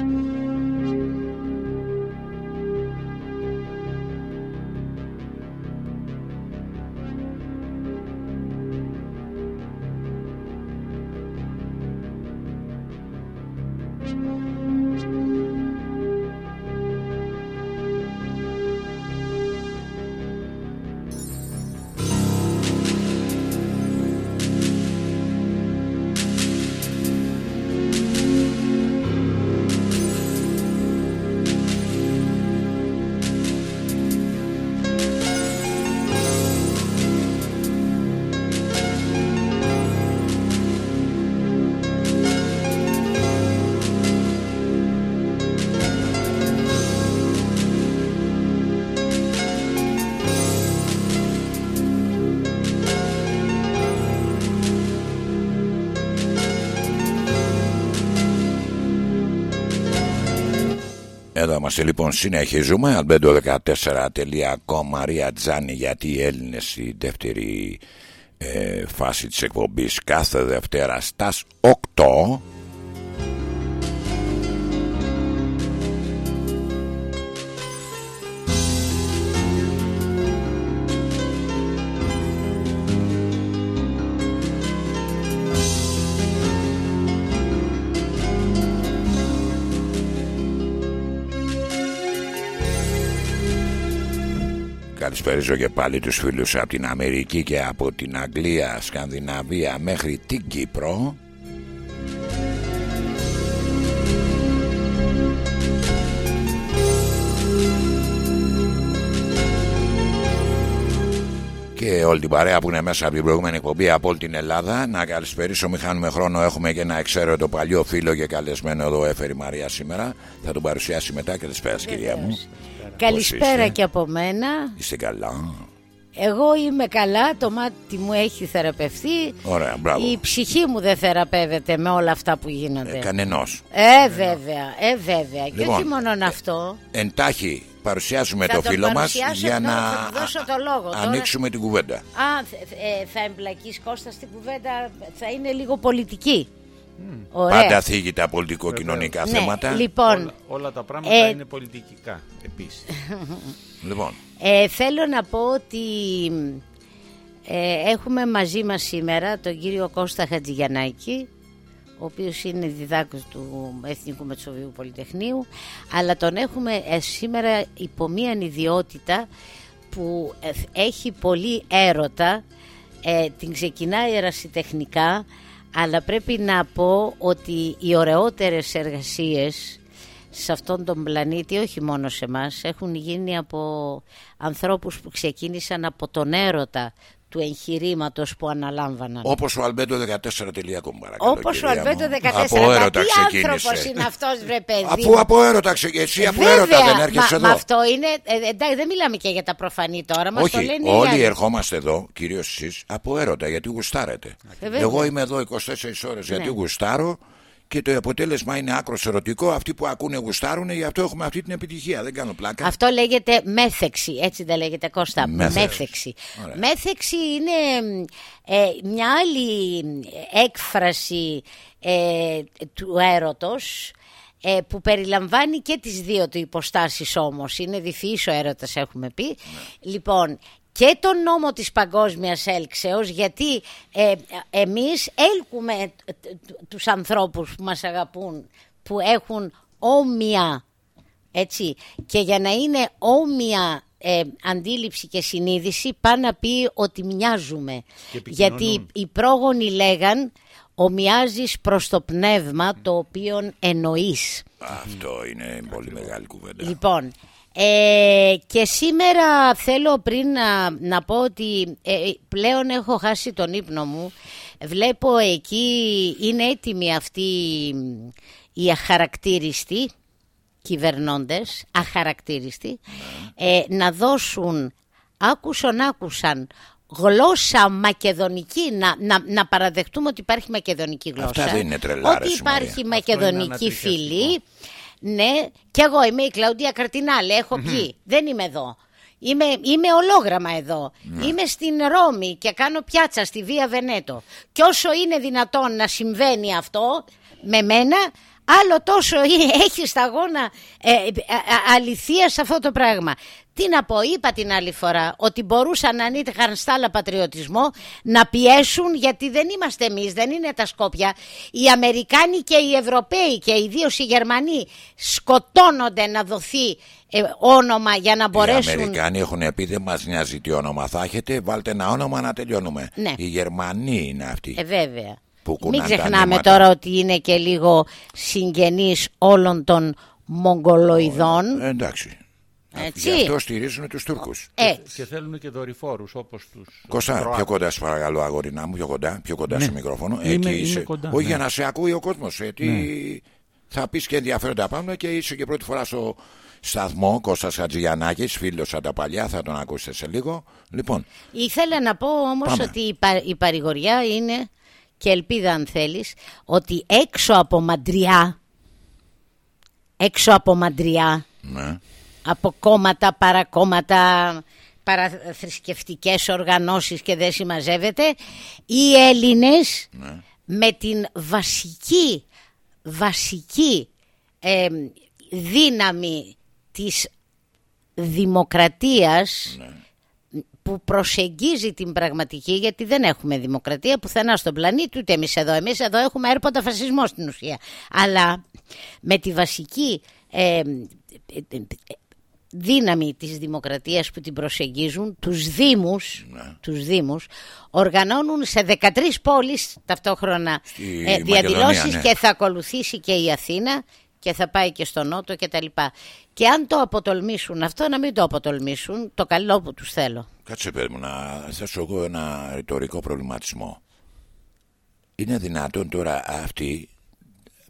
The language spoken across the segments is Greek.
Εδώ είμαστε λοιπόν, συνεχίζουμε. Albedo14.com Μαρία Τζάνι, γιατί οι Έλληνες στη δεύτερη ε, φάση της εκπομπής κάθε Δευτέρα στας 8. Καλησπέριζω και πάλι τους φίλους από την Αμερική και από την Αγγλία, Σκανδιναβία μέχρι την Κύπρο και όλη την παρέα που είναι μέσα από την προηγούμενη εκπομπή από όλη την Ελλάδα. Να καλησπερίσω, μην χάνουμε χρόνο. Έχουμε και ένα το παλιό φίλο και καλεσμένο εδώ, έφερε η Μαρία σήμερα. Θα τον παρουσιάσει μετά. Καλησπέρα, κυρία μου. Καλησπέρα και από μένα. Είστε καλά. Εγώ είμαι καλά, το μάτι μου έχει θεραπευτεί. Ωραία, μπράβο. Η ψυχή μου δεν θεραπεύεται με όλα αυτά που γίνονται. Ε, Κανενός. Ε, βέβαια, ε, βέβαια. και Λοιπόν, όχι μόνο αυτό. Εντάχει, παρουσιάζουμε Θα το τον φίλο μας παρουσιάσω για εδώ, να θα του δώσω το λόγο. Τώρα- ανοίξουμε την κουβέντα. Α, θε- ε, θα εμπλακείς Κώστας στην κουβέντα, θα είναι λίγο πολιτική. Ωραία. Πάντα θίγει τα πολιτικο-κοινωνικά Ναι, θέματα. λοιπόν, Όλα, όλα τα πράγματα Ε, είναι πολιτικά επίσης. Λοιπόν, Ε, θέλω να πω ότι ε, έχουμε μαζί μας σήμερα τον κύριο Κώστα Χατζηγιαννάκη ο οποίος είναι διδάκτης του Εθνικού Μετσοβίου Πολυτεχνείου αλλά τον έχουμε ε, σήμερα υπό μία ιδιότητα που ε, έχει πολύ έρωτα ε, την ξεκινάει ερασιτεχνικά αλλά πρέπει να πω ότι οι ωραιότερες εργασίες σε αυτόν τον πλανήτη, όχι μόνο σε μας, έχουν γίνει από ανθρώπους που ξεκίνησαν από τον έρωτα του εγχειρήματος που αναλάμβαναν. όπως ο Αλμπέντο14.com παρακαλώ. Όπως ο κυρία μου. Αλβέντο 14. Από Μα έρωτα τι ξεκίνησε. άνθρωπος είναι αυτός βρε παιδί Αφού μου. από έρωτα ξεκίνησε. Εσύ από Βέβαια, έρωτα δεν έρχεσαι μα, εδώ. Μα αυτό είναι. Ε, εντάξει, δεν μιλάμε και για τα προφανή τώρα. Μας το Όχι, λένε οι όλοι άλλοι. ερχόμαστε εδώ, κυρίως εσείς, από έρωτα γιατί γουστάρετε. Ε, βέβαια. Εγώ είμαι εδώ 24 ώρες γιατί Ναι. γουστάρω και το αποτέλεσμα είναι άκρο ερωτικό. Αυτοί που ακούνε γουστάρουν, γι' αυτό έχουμε αυτή την επιτυχία. Δεν κάνω πλάκα. Αυτό λέγεται μέθεξη, έτσι δεν λέγεται Κώστα. Μέθεξη. Μέθεξη. Ωραία. Μέθεξη είναι ε, μια άλλη έκφραση ε, του έρωτος ε, που περιλαμβάνει και τις δύο του υποστάσεις όμως. Είναι διφυής ο έρωτας έχουμε πει. Λοιπόν, και τον νόμο της παγκόσμιας έλξεως γιατί ε, εμείς έλκουμε ε, τ- τους ανθρώπους που μας αγαπούν που έχουν όμοια έτσι. Και για να είναι όμοια ε, αντίληψη και συνείδηση πάνε να πει ότι μοιάζουμε. Και επικοινωνούν. Γιατί οι πρόγονοι λέγαν ομοιάζεις προς το πνεύμα το οποίο εννοείς. Αυτό είναι πολύ μεγάλη κουβέντα. Λοιπόν, ε, και σήμερα θέλω πριν να, να πω ότι ε, πλέον έχω χάσει τον ύπνο μου. Βλέπω εκεί είναι έτοιμοι αυτοί οι αχαρακτήριστοι κυβερνώντες, αχαρακτήριστοι, ε, να δώσουν, άκουσαν, άκουσαν, γλώσσα μακεδονική, να, να, να παραδεχτούμε ότι υπάρχει μακεδονική γλώσσα. Αυτά δεν είναι τρελάρες, Ότι υπάρχει Μαρία. Αυτό είναι μακεδονική ανατριχιαστικό. Φυλή. Ναι, και εγώ είμαι η Κλαουντία Καρτινάλη, έχω πει, δεν είμαι εδώ. Είμαι, είμαι ολόγραμμα εδώ. Ναι. Είμαι στην Ρώμη και κάνω πιάτσα στη Βία Βενέτο. Και όσο είναι δυνατόν να συμβαίνει αυτό με μένα, άλλο τόσο έχει σταγόνα ε, ε, αληθεία σε αυτό το πράγμα. Τι να πω, είπα την άλλη φορά ότι μπορούσαν αν είχαν στάλα πατριωτισμό να πιέσουν γιατί δεν είμαστε εμείς, δεν είναι τα Σκόπια. Οι Αμερικάνοι και οι Ευρωπαίοι και ιδίως οι Γερμανοί σκοτώνονται να δοθεί ε, όνομα για να μπορέσουν... Οι Αμερικάνοι έχουν πει δεν μας νοιάζει τι όνομα θα έχετε, βάλτε ένα όνομα να τελειώνουμε. Ναι. Οι Γερμανοί είναι αυτοί. Ε, βέβαια. Που Μην κουνάνε τα ξεχνάμε νήματα. τώρα ότι είναι και λίγο συγγενείς όλων των Μογγολοειδών. Ε, εντάξει. Έτσι. Γι' αυτό στηρίζουν τους Τούρκους. Ε, Και θέλουν και δορυφόρους όπως τους. Κώστα, πιο κοντά σου παρακαλώ, αγορίνα μου, πιο κοντά, πιο κοντά Ναι. στο μικρόφωνο. Είμαι- Εκεί είμαι είσαι. κοντά, Όχι ναι. για να σε ακούει ο κόσμος. Γιατί θα πεις και ενδιαφέροντα πάνω και είσαι και πρώτη φορά στο σταθμό Κώστας Χατζηγιαννάκης, φίλος σαν τα παλιά, θα τον ακούσετε σε λίγο. Λοιπόν, Ήθελα να πω όμως Πάμε. ότι η, πα- η παρηγοριά είναι και ελπίδα αν θέλεις ότι έξω από μαντριά έξω από μαντριά ναι, από κόμματα, παρακόμματα, παραθρησκευτικές οργανώσεις και δεν συμμαζεύεται οι Έλληνες ναι. με την βασική βασική ε, δύναμη της δημοκρατίας που προσεγγίζει την πραγματική γιατί δεν έχουμε δημοκρατία πουθενά στον πλανήτη ούτε εμείς εδώ. Εμείς εδώ έχουμε έρποντα φασισμό στην ουσία. Αλλά με τη βασική ε, ε, ε, ε, δύναμη της δημοκρατίας που την προσεγγίζουν τους δήμους, τους δήμους οργανώνουν σε 13 πόλεις ταυτόχρονα Στη ε, διαδηλώσεις Μακεδονία, ναι. και θα ακολουθήσει και η Αθήνα και θα πάει και στο Νότο και τα λοιπά. Και αν το αποτολμήσουν αυτό να μην το αποτολμήσουν το καλό που τους θέλω. Κάτσε παιδί μου να θέσω εγώ ένα ρητορικό προβληματισμό. Είναι δυνατόν τώρα αυτοί,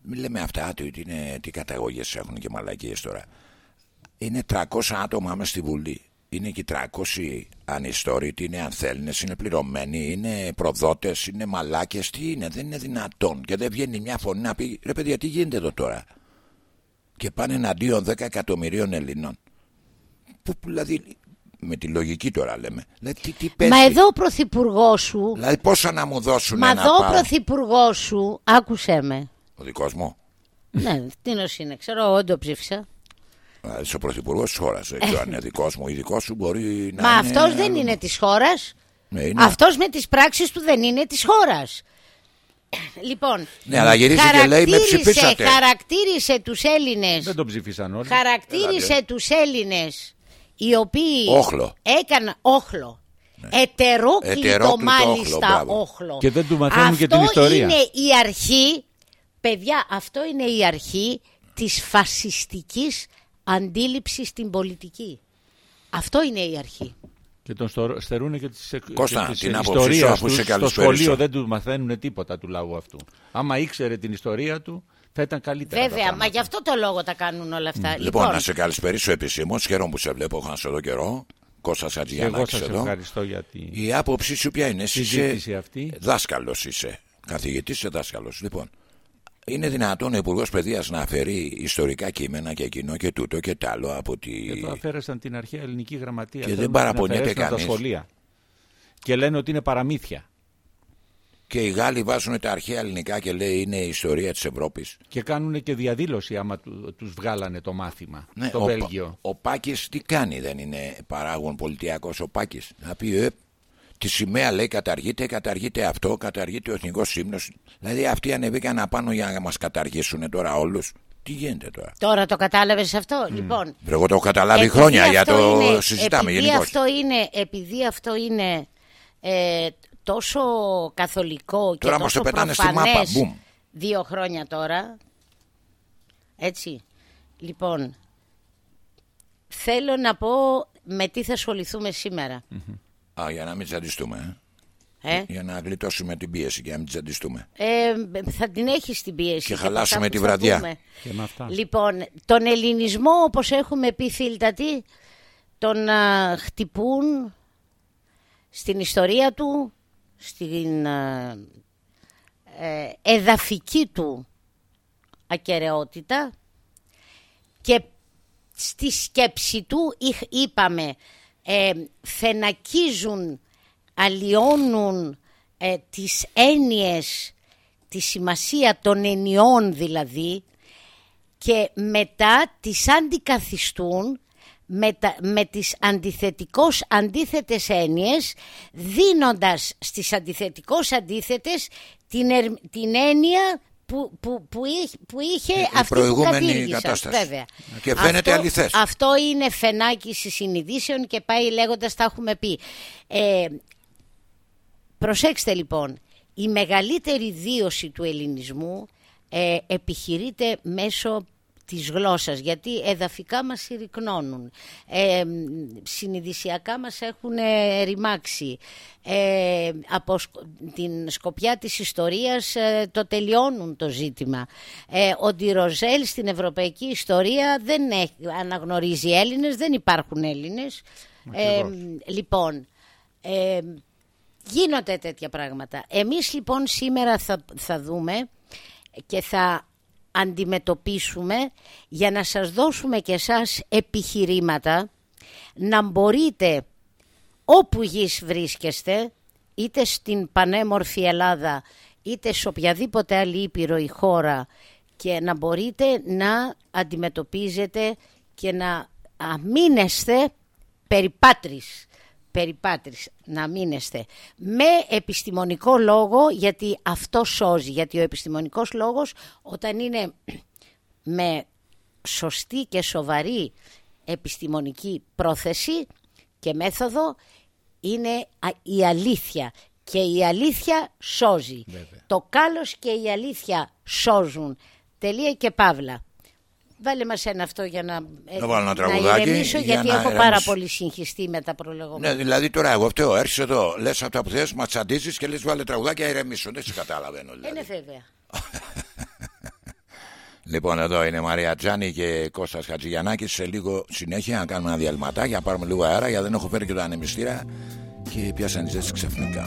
μην λέμε αυτά ότι είναι, τι καταγωγές έχουν και μαλακίες τώρα. Είναι 300 άτομα μέσα στη Βουλή. Είναι και 300 ανιστόρητοι, είναι ανθέλνες, είναι πληρωμένοι, είναι προδότες, είναι μαλάκες. Τι είναι, δεν είναι δυνατόν. Και δεν βγαίνει μια φωνή να πει ρε παιδιά τι γίνεται εδώ τώρα; Και πάνε εναντίον 10 εκατομμυρίων Ελλήνων. Που, που, δηλαδή με τη λογική τώρα λέμε. Δηλαδή, τι, τι πέφτει. Μα εδώ ο πρωθυπουργός σου, Δηλαδή πόσα να μου δώσουν μα να εδώ ο πάω. πρωθυπουργός σου, άκουσέ με. Ο δικός μου. ναι, τι νος είναι, ξέρω, εγώ δεν το ψήφισα. Δηλαδή είσαι ο πρωθυπουργός της χώρας. Δεν ξέρω αν είναι δικός μου ή δικός σου μπορεί να Μα είναι. αυτός δεν άλλο. είναι της χώρας. Ναι, είναι. Αυτός με τις πράξεις του δεν είναι της χώρας. Λοιπόν, Ναι, αλλά γυρίζει και λέει, «Με χαρακτήρισε- ψηφίσατε». Χαρακτήρισε τους Έλληνες Δεν τον ψήφισαν όλοι. χαρακτήρισε τους Έλληνες οι οποίοι Όχλο. έκαναν όχλο. Ετερόκλητο, Ετερόκλητο μάλιστα όχλο, μπράβο. όχλο. Και δεν του μαθαίνουν και την Αυτό ιστορία. είναι η αρχή, παιδιά, αυτό είναι η αρχή της φασιστικής αντίληψης στην πολιτική. Αυτό είναι η αρχή. Και τον στο- στερούν και τις, εκ- Κώστα, και τις την άποψή ιστορίες σου, αφού τους. σε Στο καλησπέρισα. σχολείο δεν του μαθαίνουν τίποτα του λαού αυτού. Άμα ήξερε την ιστορία του, θα ήταν καλύτερα. τα Βέβαια, μα πράγματα. γι' αυτό το λόγο τα κάνουν όλα αυτά. Λοιπόν, να σε καλησπερίσω επισήμως. Χαίρομαι που σε βλέπω. Είχα σε εδώ καιρό. Κώστα Και εγώ Ατζιανάκη σας εδώ. ευχαριστώ για τη Η άποψή σου ποια είναι, εσύ συζήτηση είσαι αυτή. δάσκαλος είσαι. Καθηγητής είσαι δάσκαλος. Λοιπόν, είναι δυνατόν ο Υπουργός Παιδείας να αφαιρεί ιστορικά κείμενα και εκείνο και τούτο και τ' άλλο από τη. Και το αφαίρεσαν την αρχαία ελληνική γραμματεία. Και Θέλουν δεν να την παραπονιέται αφαιρέσουν από τα κανείς. σχολεία. Και λένε ότι είναι παραμύθια. Και οι Γάλλοι βάζουν τα αρχαία ελληνικά και λέει είναι η ιστορία της Ευρώπης. Και κάνουν και διαδήλωση άμα του, τους βγάλανε το μάθημα. Ναι, το ο, Βέλγιο. Ο Πάκης τι κάνει, δεν είναι παράγων πολιτιακός ο Πάκης. Θα πει, ε, τη σημαία λέει καταργείται, καταργείται αυτό, καταργείται ο εθνικός ύμνο. Δηλαδή αυτοί ανεβήκαν απάνω για να μας καταργήσουν τώρα όλους. Τι γίνεται τώρα; Τώρα το κατάλαβες αυτό; Λοιπόν, Εγώ το έχω καταλάβει Επειδή χρόνια για αυτό το είναι- συζητάμε επειδή γενικώς. αυτό είναι, επειδή αυτό είναι ε, τόσο καθολικό και Τώρα μας τόσο το πετάνε στη προφανές μάπα, μπουμ. δύο χρόνια τώρα, έτσι, λοιπόν, θέλω να πω με τι θα ασχοληθούμε σήμερα. Α, για να μην τσαντιστούμε. Ε. Ε; Για να γλιτώσουμε την πίεση και να μην τσαντιστούμε. Ε, θα την έχεις την πίεση. Και από χαλάσουμε αυτά τη που θα βραδιά. πούμε. Και με αυτά. Λοιπόν, τον ελληνισμό όπως έχουμε πει φίλτατη, τον α, χτυπούν στην ιστορία του, στην α, ε, εδαφική του ακαιρεότητα και στη σκέψη του είχ- είπαμε ε, φαινακίζουν, αλλοιώνουν ε, τις έννοιες, τη σημασία των ενιών δηλαδή και μετά τις αντικαθιστούν με, τα, με τις αντιθετικώς αντίθετες έννοιες δίνοντας στις αντιθετικώς αντίθετες την, την έννοια που, που, που, είχε, που είχε η αυτή προηγούμενη που κατάσταση. Βέβαια. Και φαίνεται αυτό, αληθές. Αυτό είναι φενάκι συνειδήσεων και πάει λέγοντας τα έχουμε πει. Ε, προσέξτε λοιπόν, η μεγαλύτερη δίωση του ελληνισμού ε, επιχειρείται μέσω της γλώσσας γιατί εδαφικά μας συρρυκνώνουν, ε, συνειδησιακά μας έχουν ε, ρημάξει, ε, από την σκοπιά της ιστορίας ε, το τελειώνουν το ζήτημα. Ε, ο Ντιροζέλ στην ευρωπαϊκή ιστορία δεν έχει, αναγνωρίζει Έλληνες, δεν υπάρχουν Έλληνες. Ε, λοιπόν, γίνονται τέτοια πράγματα. Εμείς λοιπόν σήμερα θα, θα δούμε και θα αντιμετωπίσουμε για να σας δώσουμε και εσάς επιχειρήματα να μπορείτε όπου γης βρίσκεστε είτε στην πανέμορφη Ελλάδα είτε σε οποιαδήποτε άλλη ήπειρο ή χώρα και να μπορείτε να αντιμετωπίζετε και να αμήνεστε περιπάτρις περιπάτρις να μείνεστε με επιστημονικό λόγο γιατί αυτό σώζει γιατί ο επιστημονικός λόγος όταν είναι με σωστή και σοβαρή επιστημονική πρόθεση και μέθοδο είναι η αλήθεια και η αλήθεια σώζει. Το κάλος και η αλήθεια σώζουν. Τελεία και παύλα. Βάλε μας ένα αυτό για να, να, βάλω ένα να ηρεμήσω για γιατί έχω πάρα πολύ συγχυστεί με τα προλεγόμενα. Ναι, δηλαδή τώρα εγώ φταίω, έρχεσαι εδώ, λες αυτά που θες, μας τσαντίζεις και λες βάλε τραγουδάκια ηρεμήσω, δεν σε καταλαβαίνω δηλαδή. Είναι βέβαια. Λοιπόν, εδώ είναι Μαρία Τζάνη και Κώστας Χατζηγιαννάκης. Σε λίγο συνέχεια να κάνουμε ένα διαλυματάκι, για πάρουμε λίγο αέρα, γιατί δεν έχω φέρει και το ανεμιστήρα και πιάσαν οι ζέσεις ξαφνικά.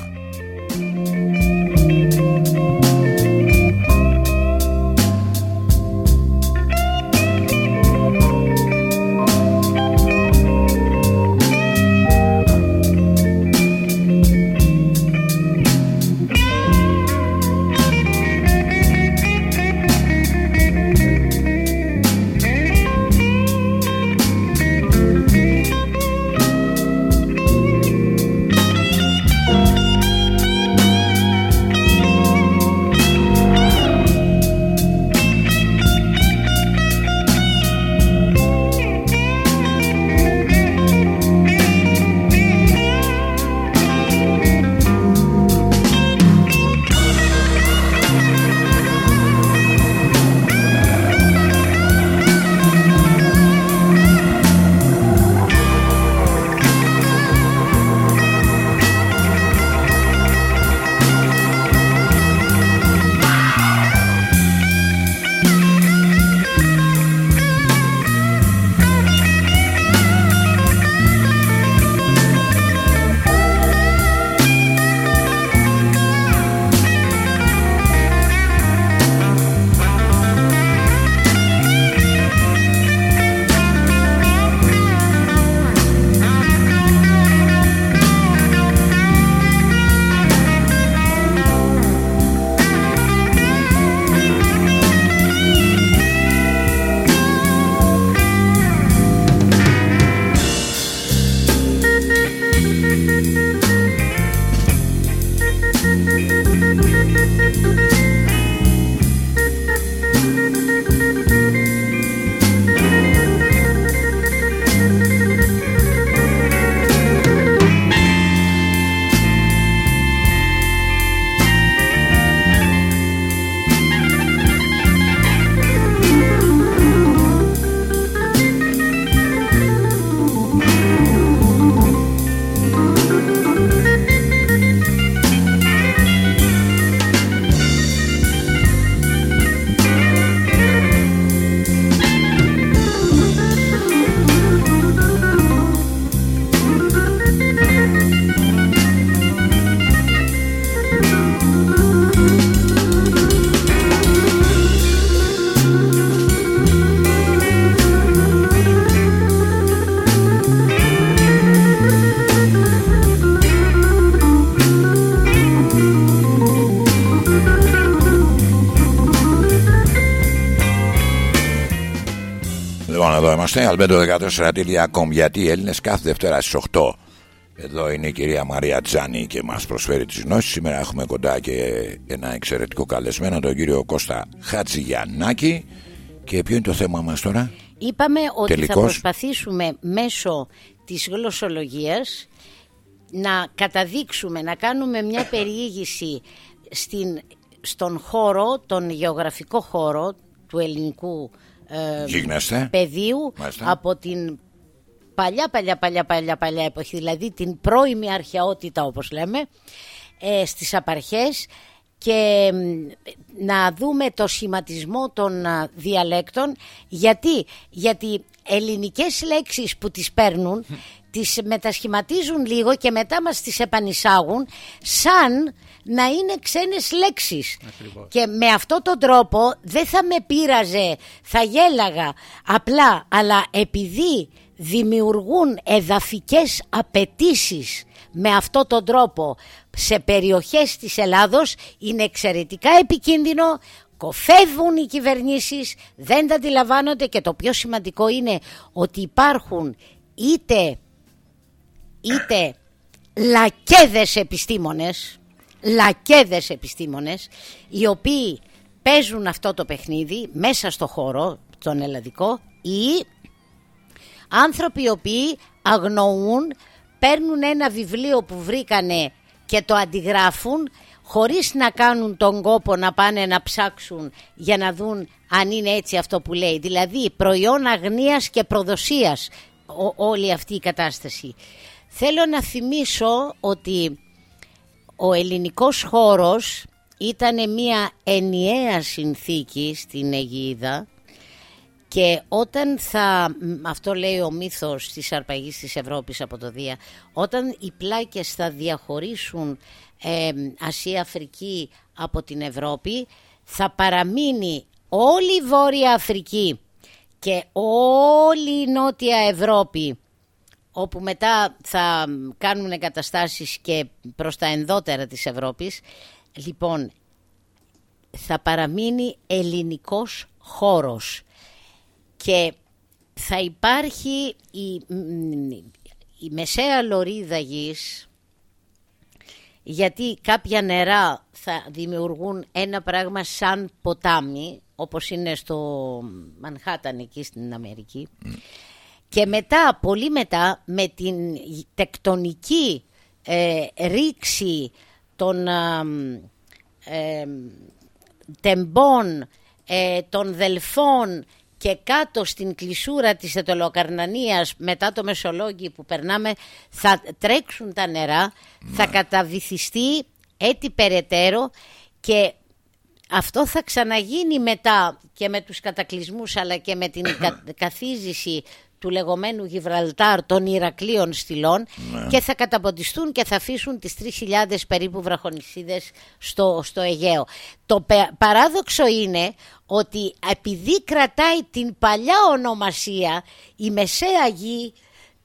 Είμαστε. Albedo14.com. Γιατί οι Έλληνες κάθε Δευτέρα στις 8. Εδώ είναι η κυρία Μαρία Τζάνη και μας προσφέρει τις γνώσεις. Σήμερα έχουμε κοντά και ένα εξαιρετικό καλεσμένο, τον κύριο Κώστα Χατζηγιαννάκη. Και ποιο είναι το θέμα μας τώρα, Είπαμε ότι Τελικώς. θα προσπαθήσουμε μέσω της γλωσσολογίας να καταδείξουμε, να κάνουμε μια περιήγηση στην, στον χώρο, τον γεωγραφικό χώρο του ελληνικού ε, Γίγνεστε. πεδίου Μάλιστα. από την παλιά παλιά παλιά παλιά παλιά εποχή, δηλαδή την πρώιμη αρχαιότητα όπως λέμε, ε, στις απαρχές και μ, να δούμε το σχηματισμό των α, διαλέκτων γιατί, γιατί ελληνικές λέξεις που τις παίρνουν τις μετασχηματίζουν λίγο και μετά μας τις επανεισάγουν σαν να είναι ξένες λέξεις. Και με αυτόν τον τρόπο δεν θα με πείραζε, θα γέλαγα. Απλά αλλά επειδή δημιουργούν εδαφικές απαιτήσεις με αυτόν τον τρόπο σε περιοχές της Ελλάδος είναι εξαιρετικά επικίνδυνο κοφεύουν οι κυβερνήσεις δεν τα αντιλαμβάνονται και το πιο σημαντικό είναι ότι υπάρχουν είτε είτε λακέδες επιστήμονες λακέδες επιστήμονες οι οποίοι παίζουν αυτό το παιχνίδι μέσα στο χώρο τον ελλαδικό ή άνθρωποι οι οποίοι αγνοούν, παίρνουν ένα βιβλίο που βρήκανε και το αντιγράφουν χωρίς να κάνουν τον κόπο να πάνε να ψάξουν για να δουν αν είναι έτσι αυτό που λέει. Δηλαδή προϊόν αγνίας και προδοσίας ο- όλη αυτή η κατάσταση. Θέλω να θυμίσω ότι ο ελληνικός χώρος ήταν μια ενιαία συνθήκη στην Αιγίδα και όταν θα, μ, αυτό λέει ο μύθος της αρπαγής της Ευρώπης από το Δία, όταν οι πλάκες θα διαχωρίσουν ε, Ασία-Αφρική από την Ευρώπη, θα παραμείνει όλη η Βόρεια Αφρική και όλη η Νότια Ευρώπη όπου μετά θα κάνουν εγκαταστάσεις και προς τα ενδότερα της Ευρώπης. Λοιπόν, θα παραμείνει ελληνικός χώρος και θα υπάρχει η, μ, η μεσαία λωρίδα γης γιατί κάποια νερά θα δημιουργούν ένα πράγμα σαν ποτάμι όπως είναι στο Μανχάταν εκεί στην Αμερική και μετά, πολύ μετά, με την τεκτονική ε, ρήξη των α, μ, ε, τεμπών, ε, των δελφών και κάτω στην κλεισούρα της Ετωλοκαρνανίας μετά το Μεσολόγγι που περνάμε θα τρέξουν τα νερά, θα καταβυθιστεί έτσι περαιτέρω και αυτό θα ξαναγίνει μετά και με τους κατακλυσμούς αλλά και με την κα- καθίζηση του λεγόμενου Γιβραλτάρ των Ηρακλείων στυλών και θα καταποντιστούν και θα αφήσουν τις 3.000 περίπου βραχονισίδες στο, στο Αιγαίο. Το πε- παράδοξο είναι ότι επειδή κρατάει την παλιά ονομασία η Μεσαία Γη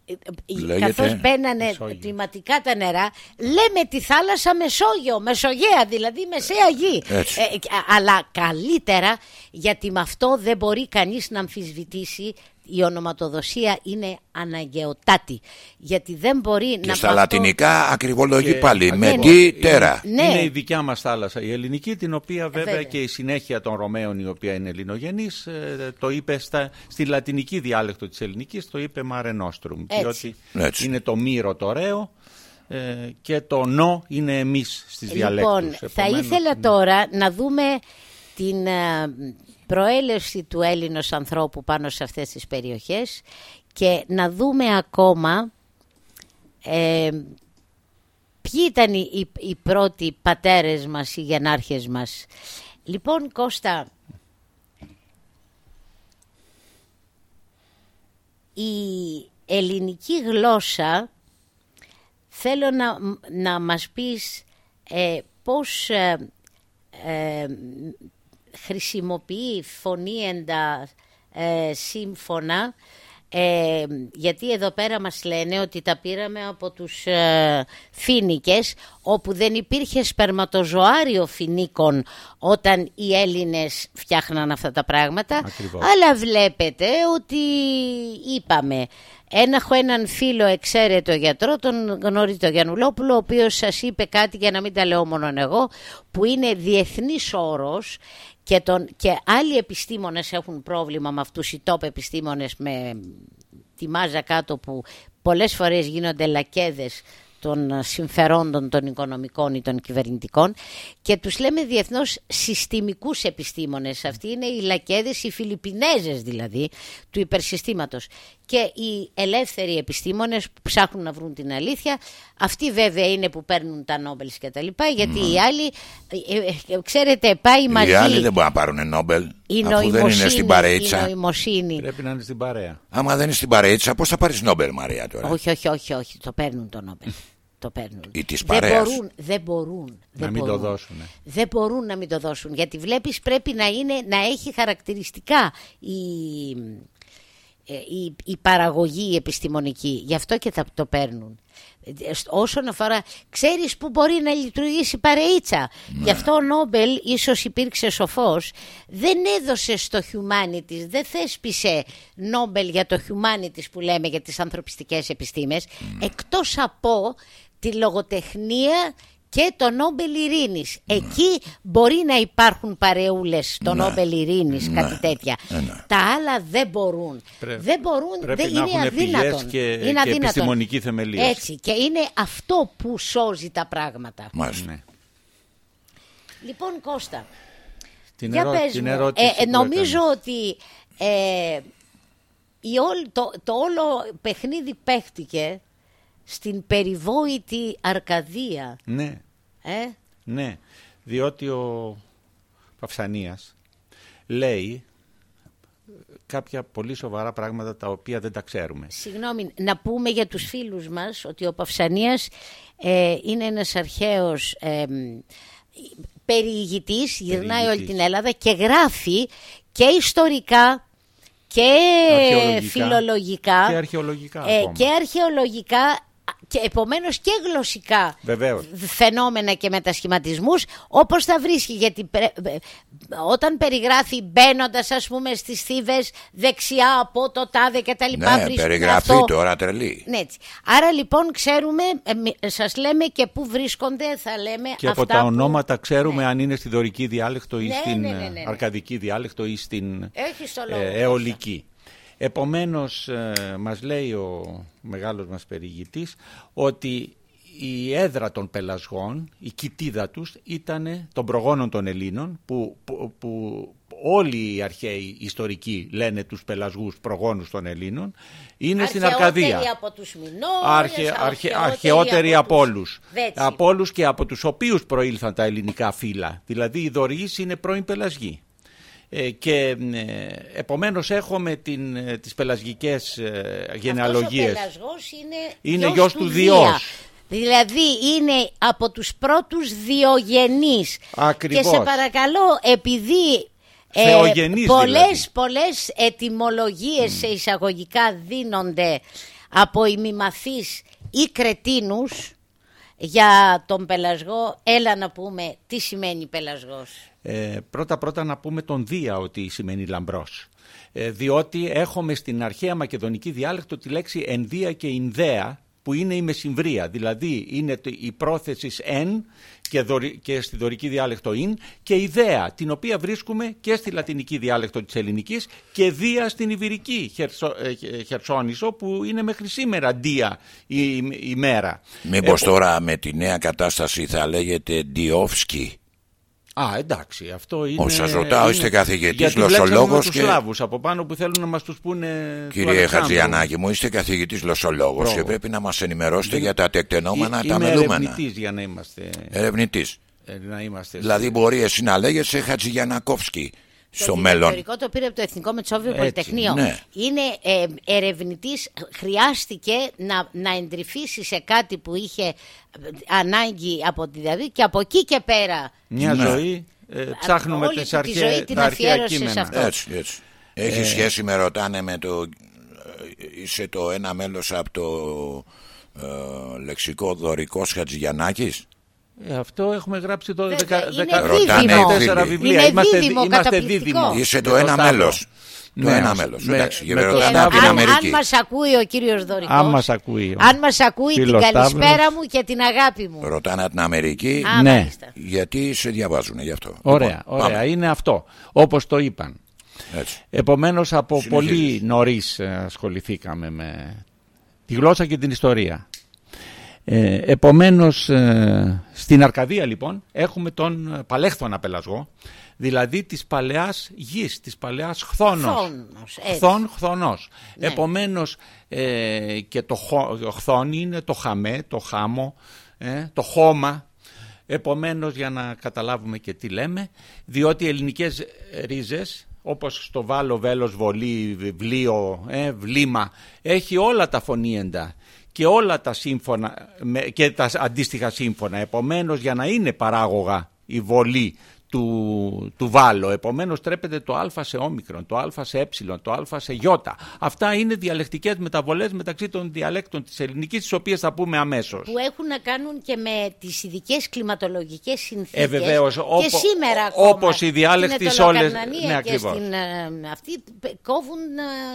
ε, ε, Λέγεται καθώς μπαίνανε Μεσόγειο. κλιματικά τα νερά, λέμε τη θάλασσα Μεσόγειο, Μεσογεία, δηλαδή Μεσαία Γη. Έτσι. Ε, και- αλλά καλύτερα, γιατί με αυτό δεν μπορεί κανείς να αμφισβητήσει η ονοματοδοσία είναι αναγκαιοτάτη. Γιατί δεν μπορεί Και να... στα με αυτό- λατινικά ακριβολόγη Και- πάλι. Με ακριβώς. τι Είναι- τέρα. Ναι. Είναι η δικιά μας θάλασσα η ελληνική, την οποία βέβαια, βέβαια. και η συνέχεια των Ρωμαίων, η οποία είναι ελληνογενής, ε, το είπε στα, στη λατινική διάλεκτο της ελληνικής, το είπε Mare Nostrum. Έτσι. Διότι Έτσι. είναι το μύρο το ωραίο ε, και το νο είναι εμείς στις διαλέκτους. Λοιπόν, θα Επομένως, ήθελα είναι- τώρα να δούμε την ε, προέλευση του Έλληνος ανθρώπου πάνω σε αυτές τις περιοχές και να δούμε ακόμα ε, ποιοι ήταν οι, οι, οι πρώτοι πατέρες μας, οι γενάρχες μας. Λοιπόν, Κώστα, η ελληνική γλώσσα θέλω να, να μας πεις ε, πώς ε, ε, χρησιμοποιεί φωνήεντα ε, σύμφωνα Ε, γιατί εδώ πέρα μας λένε ότι τα πήραμε από τους ε, φίνικες όπου δεν υπήρχε σπερματοζωάριο φινίκων όταν οι Έλληνες φτιάχναν αυτά τα πράγματα Ακριβώς. αλλά βλέπετε ότι είπαμε ένα, έχω έναν φίλο εξαίρετο γιατρό, τον γνωρίζει τον Γιαννουλόπουλο, ο οποίος σας είπε κάτι για να μην τα λέω μόνο εγώ, που είναι διεθνής όρος και, τον, και άλλοι επιστήμονες έχουν πρόβλημα με αυτούς οι τόποι επιστήμονες με τη μάζα κάτω που πολλές φορές γίνονται λακέδες των συμφερόντων των οικονομικών ή των κυβερνητικών και τους λέμε διεθνώς συστημικούς επιστήμονες. Αυτοί είναι οι λακέδες, οι Φιλιππινέζες δηλαδή του υπερσυστήματος και οι ελεύθεροι επιστήμονες που ψάχνουν να βρουν την αλήθεια. Αυτοί βέβαια είναι που παίρνουν τα Νόμπελ και τα λοιπά γιατί οι άλλοι, ε, ε, ξέρετε, πάει μαζί Οι άλλοι δεν μπορούν να πάρουν Νόμπελ. η αφού δεν είναι νοημοσύνη, στην η παρέτσα. νοημοσύνη. Πρέπει να είναι στην παρέα. Άμα δεν είναι στην παρέτσα, πώς θα πάρεις Νόμπελ, Μαρία τώρα; Όχι, όχι, όχι, όχι. Το παίρνουν το Νόμπελ. Το παίρνουν. Ή της δεν παρέας. μπορούν, δεν μπορούν. δεν μην το μπορούν. δώσουνε. Δεν μπορούν να μην το δώσουν. Γιατί βλέπεις πρέπει να, είναι, να έχει χαρακτηριστικά η, ε, η, η παραγωγή η επιστημονική. Γι' αυτό και θα το παίρνουν. Ε, σ- Όσον αφορά, ξέρεις που μπορεί να λειτουργήσει η παρεΐτσα; Γι' αυτό ο Νόμπελ ίσως υπήρξε σοφός. Δεν έδωσε στο humanities, δεν θέσπισε Νόμπελ για το humanities που λέμε για τις ανθρωπιστικές επιστήμες. Εκτός από τη λογοτεχνία και το Νόμπελ Ειρήνης. Εκεί μπορεί να υπάρχουν παρεούλες στο Ναι. Νόμπελ Ειρήνης, Ναι. κάτι τέτοια. Ε, ναι. Τα άλλα δεν μπορούν. Πρέ- δεν μπορούν, πρέπει δεν να είναι έχουν πηγές αδύνατον. και- είναι και αδύνατον. επιστημονική θεμελίωση. Έτσι, και είναι αυτό που σώζει τα πράγματα. Μάλιστα. Ναι. Λοιπόν, Κώστα, Την, για ερώ- πες την μου, ερώτηση ε, ε, που νομίζω έκανες. ότι ε, η όλη- το, το όλο παιχνίδι παίχτηκε στην περιβόητη Αρκαδία. Ναι, Ε; ναι. Διότι ο Παυσανίας λέει κάποια πολύ σοβαρά πράγματα τα οποία δεν τα ξέρουμε. Συγγνώμη, να πούμε για τους φίλους μας ότι ο Παυσανίας ε, είναι ένας αρχαίος ε, περιηγητής, γυρνάει όλη Περιηγητής. την Ελλάδα και γράφει και ιστορικά και Αρχαιολογικά φιλολογικά και αρχαιολογικά ε, ακόμα. και αρχαιολογικά και επομένως και γλωσσικά Βεβαίως. φαινόμενα και μετασχηματισμούς όπως τα βρίσκει γιατί πρέ- ε, όταν περιγράφει μπαίνοντας ας πούμε στις θύβες δεξιά από το τάδε και τα λοιπά Ναι, βρίσκουμε περιγραφή αυτό. τώρα τρελή. Ναι, έτσι. Άρα λοιπόν ξέρουμε, ε, μη- σας λέμε και πού βρίσκονται, θα λέμε Και από αυτά τα που- ονόματα ξέρουμε αν είναι στη δωρική διάλεκτο ή Ναι, στην ναι, ναι, ε, ναι, ναι. αρκαδική διάλεκτο ή στην Έχεις στο λόγο, ε, Κώστα. αιωλική. Επομένως, ε, μας λέει ο μεγάλος μας περιηγητής ότι η έδρα των πελασγών, η κοιτίδα τους ήταν των προγόνων των Ελλήνων που, που, που όλοι οι αρχαίοι ιστορικοί λένε τους πελασγούς προγόνους των Ελλήνων είναι στην Αρχαιότεροι Αρκαδία. από τους Μινόρες, Αρχαι, αρχε, αρχαιότεροι αρχαιότεροι από τους όλους. Βέτσι. Από όλους και από τους οποίους προήλθαν τα ελληνικά φύλλα. Δηλαδή οι δωρείς είναι πρώην πελασγοί. Ε, και ε, επομένως έχουμε την, ε, τις πελασγικές ε, γενεαλογίες. Αυτός ο πελασγός είναι, Είναι γιος του Διός. Δία. Δηλαδή είναι από τους πρώτους διογενείς. Ακριβώς. Και σε παρακαλώ επειδή ε, Θεογενείς πολλές, δηλαδή. πολλές ετυμολογίες σε εισαγωγικά δίνονται από ημιμαθείς ή κρετίνους για τον πελασγό. Έλα να πούμε τι σημαίνει πελασγός. Ε, πρώτα πρώτα να πούμε τον Δία ότι σημαίνει λαμπρός. Ε, διότι έχουμε στην αρχαία μακεδονική διάλεκτο τη λέξη ενδία και ινδέα που είναι η μεσημβρία. Δηλαδή είναι το- η πρόθεσης εν και, δωρη- και στη δωρική διάλεκτο ειν και ιδέα την οποία βρίσκουμε και στη λατινική διάλεκτο της ελληνικής και δία στην ιβυρική Χερσο, ε, Χε- Χερσόνησο που είναι μέχρι σήμερα δία η, η, η μέρα. Μήπως τώρα με τη νέα κατάσταση θα λέγεται Διόφσκι. Α, εντάξει, αυτό είναι. Όχι, σας ρωτάω, είστε καθηγητής, γιατί γλωσσολόγος βλέψαμε τους και- Σλάβους από πάνω που θέλουν να μας τους πούνε. του Κύριε Αλεξάνδρου. Χατζιανάκη μου, είστε καθηγητής γλωσσολόγος Μπράβο. και πρέπει να μας ενημερώσετε για τα τεκτενόμενα, Εί- τα Είμαι μελούμενα. ερευνητής για να είμαστε. Ερευνητής. ε, να είμαστε Δηλαδή μπορεί εσύ να λέγεσαι Χατζηγιανακόφσκι στο το μέλλον. διδακτορικό το πήρε από το Εθνικό Μετσόβιο Έτσι, Πολυτεχνείο. ναι. Είναι ε, ερευνητής, χρειάστηκε να, να εντρυφήσει σε κάτι που είχε ε, ανάγκη από τη διαδρομή και από εκεί και πέρα. Μια Ναι. ζωή. ε, ψάχνουμε όλη τις του τη αρχαίες- ζωή την τα αρχαία αφιέρωσες σε κείμενα. αυτό. Έτσι, έτσι. Έχει Ε. σχέση με ρωτάνε με το είσαι το ένα μέλος από το ε, λεξικό δωρικός Χατζηγιαννάκης. Ε, αυτό έχουμε γράψει το Βέβαια, 14 είναι φίλοι. βιβλία. Είναι είμαστε δίδυμο, είμαστε καταπληκτικό. δίδυμο. Είσαι το Με ένα Σταύρο. μέλος. Το Ναι, ένα μέλος. με- Εντάξει, με με το ρωτάνε Σταύρο. από την αν, Αμερική. αν μας ακούει ο κύριος Δωρικός, Αν μας ακούει. αν μας ακούει την Φίλος καλησπέρα Σταύρος. μου και την αγάπη μου. Ρωτάνε από την Αμερική Α, Ναι. μάλιστα. γιατί σε διαβάζουν γι' αυτό. Ωραία, Λοιπόν, ωραία. πάμε. Είναι αυτό. Όπως το είπαν. Έτσι. Επομένως από Συνεχίζεις. πολύ νωρίς ε, ασχοληθήκαμε με τη γλώσσα και την ιστορία. Ε, επομένως ε, στην Αρκαδία λοιπόν έχουμε τον ε, παλέχθωνα πελασγό, δηλαδή της παλαιάς γης, της παλαιάς χθόνος. Χθόνος, έτσι. Χθόν, χθονός. Ναι. Επομένως ε, και το, χω, το χθόνι είναι το χαμέ, το χάμο, ε, το χώμα. Επομένως για να καταλάβουμε και τι λέμε, διότι οι ελληνικές ρίζες όπως στο βάλο, βέλος, βολή, βιβλίο, ε, βλήμα, έχει όλα τα φωνήεντα και όλα τα σύμφωνα με- και τα αντίστοιχα σύμφωνα. Επομένως για να είναι παράγωγα η βολή του, του βάλο. Επομένως τρέπεται το α σε όμικρον, το α σε ε, το α σε ι. Αυτά είναι διαλεκτικές μεταβολές μεταξύ των διαλέκτων της ελληνικής, τις οποίες θα πούμε αμέσως. Που έχουν να κάνουν και με τις ειδικές κλιματολογικές συνθήκες. Ε, βεβαίως, και όπο- σήμερα ακόμα. όπως οι διάλεκτοι Στην σε όλες- Αιτωλοκαρνανία ναι, και ακριβώς. στην, ε, αυτή π- κόβουν...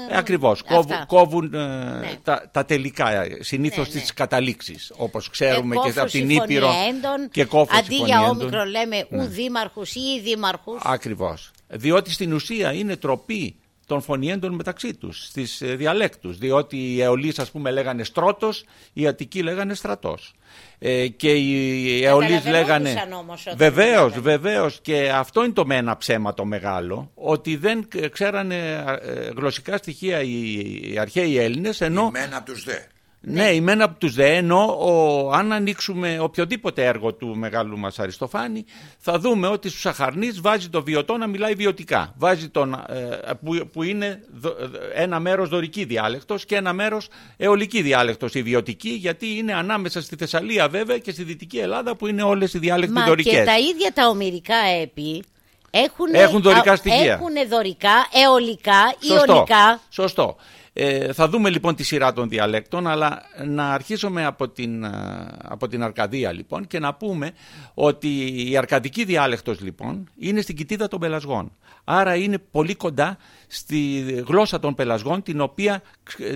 ε, Ε, ακριβώς, αυτά. κόβουν, κόβουν, ε, Ναι. τα, τα τελικά, ε, συνήθως Ναι, ναι. τις καταλήξεις, όπως ξέρουμε και, κόφος από την Ήπειρο συμφωνιέντων, και κόφος Αντί για συμφωνιέντων. όμικρο λέμε ου δήμαρχους ή δήμαρχους. Ακριβώς. Διότι στην ουσία είναι τροπή των φωνιέντων μεταξύ τους, στις ε, διαλέκτους. Διότι οι αιωλείς ας πούμε λέγανε στρότος, οι Αττικοί λέγανε στρατός. Ε, και οι αιωλείς λέγανε... Καταλαβαίνονταν όμως όταν Βεβαίως, λέγανε. βεβαίως και αυτό είναι το με ένα ψέμα το μεγάλο, ότι δεν ε, ξέρανε ε, γλωσσικά στοιχεία οι, οι αρχαίοι Έλληνες, ενώ... Μένα από τους δε. Ναι, η μένα από τους δε, ενώ ο, αν ανοίξουμε οποιοδήποτε έργο του μεγάλου μας Αριστοφάνη, θα δούμε ότι στους Αχαρνείς βάζει το βιωτό να μιλάει βιωτικά. Βάζει τον, ε, που, που είναι δο- ένα μέρος δωρική διάλεκτος και ένα μέρος αιωλική διάλεκτος, η βιωτική, γιατί είναι ανάμεσα στη Θεσσαλία βέβαια και στη Δυτική Ελλάδα που είναι όλες οι διάλεκτοι Μα δωρικές. και τα ίδια τα ομυρικά έπι έχουν, Έχουν δωρικά στοιχεία. Έχουν δωρικά, αιωλικά, Σωστό. ιονικά. Σωστό. Ε, θα δούμε λοιπόν τη σειρά των διαλέκτων, αλλά να αρχίσουμε από την, α, από την Αρκαδία λοιπόν και να πούμε ότι η αρκαδική διάλεκτος λοιπόν είναι στην κοιτίδα των πελασγών. Άρα είναι πολύ κοντά στη γλώσσα των πελασγών την οποία,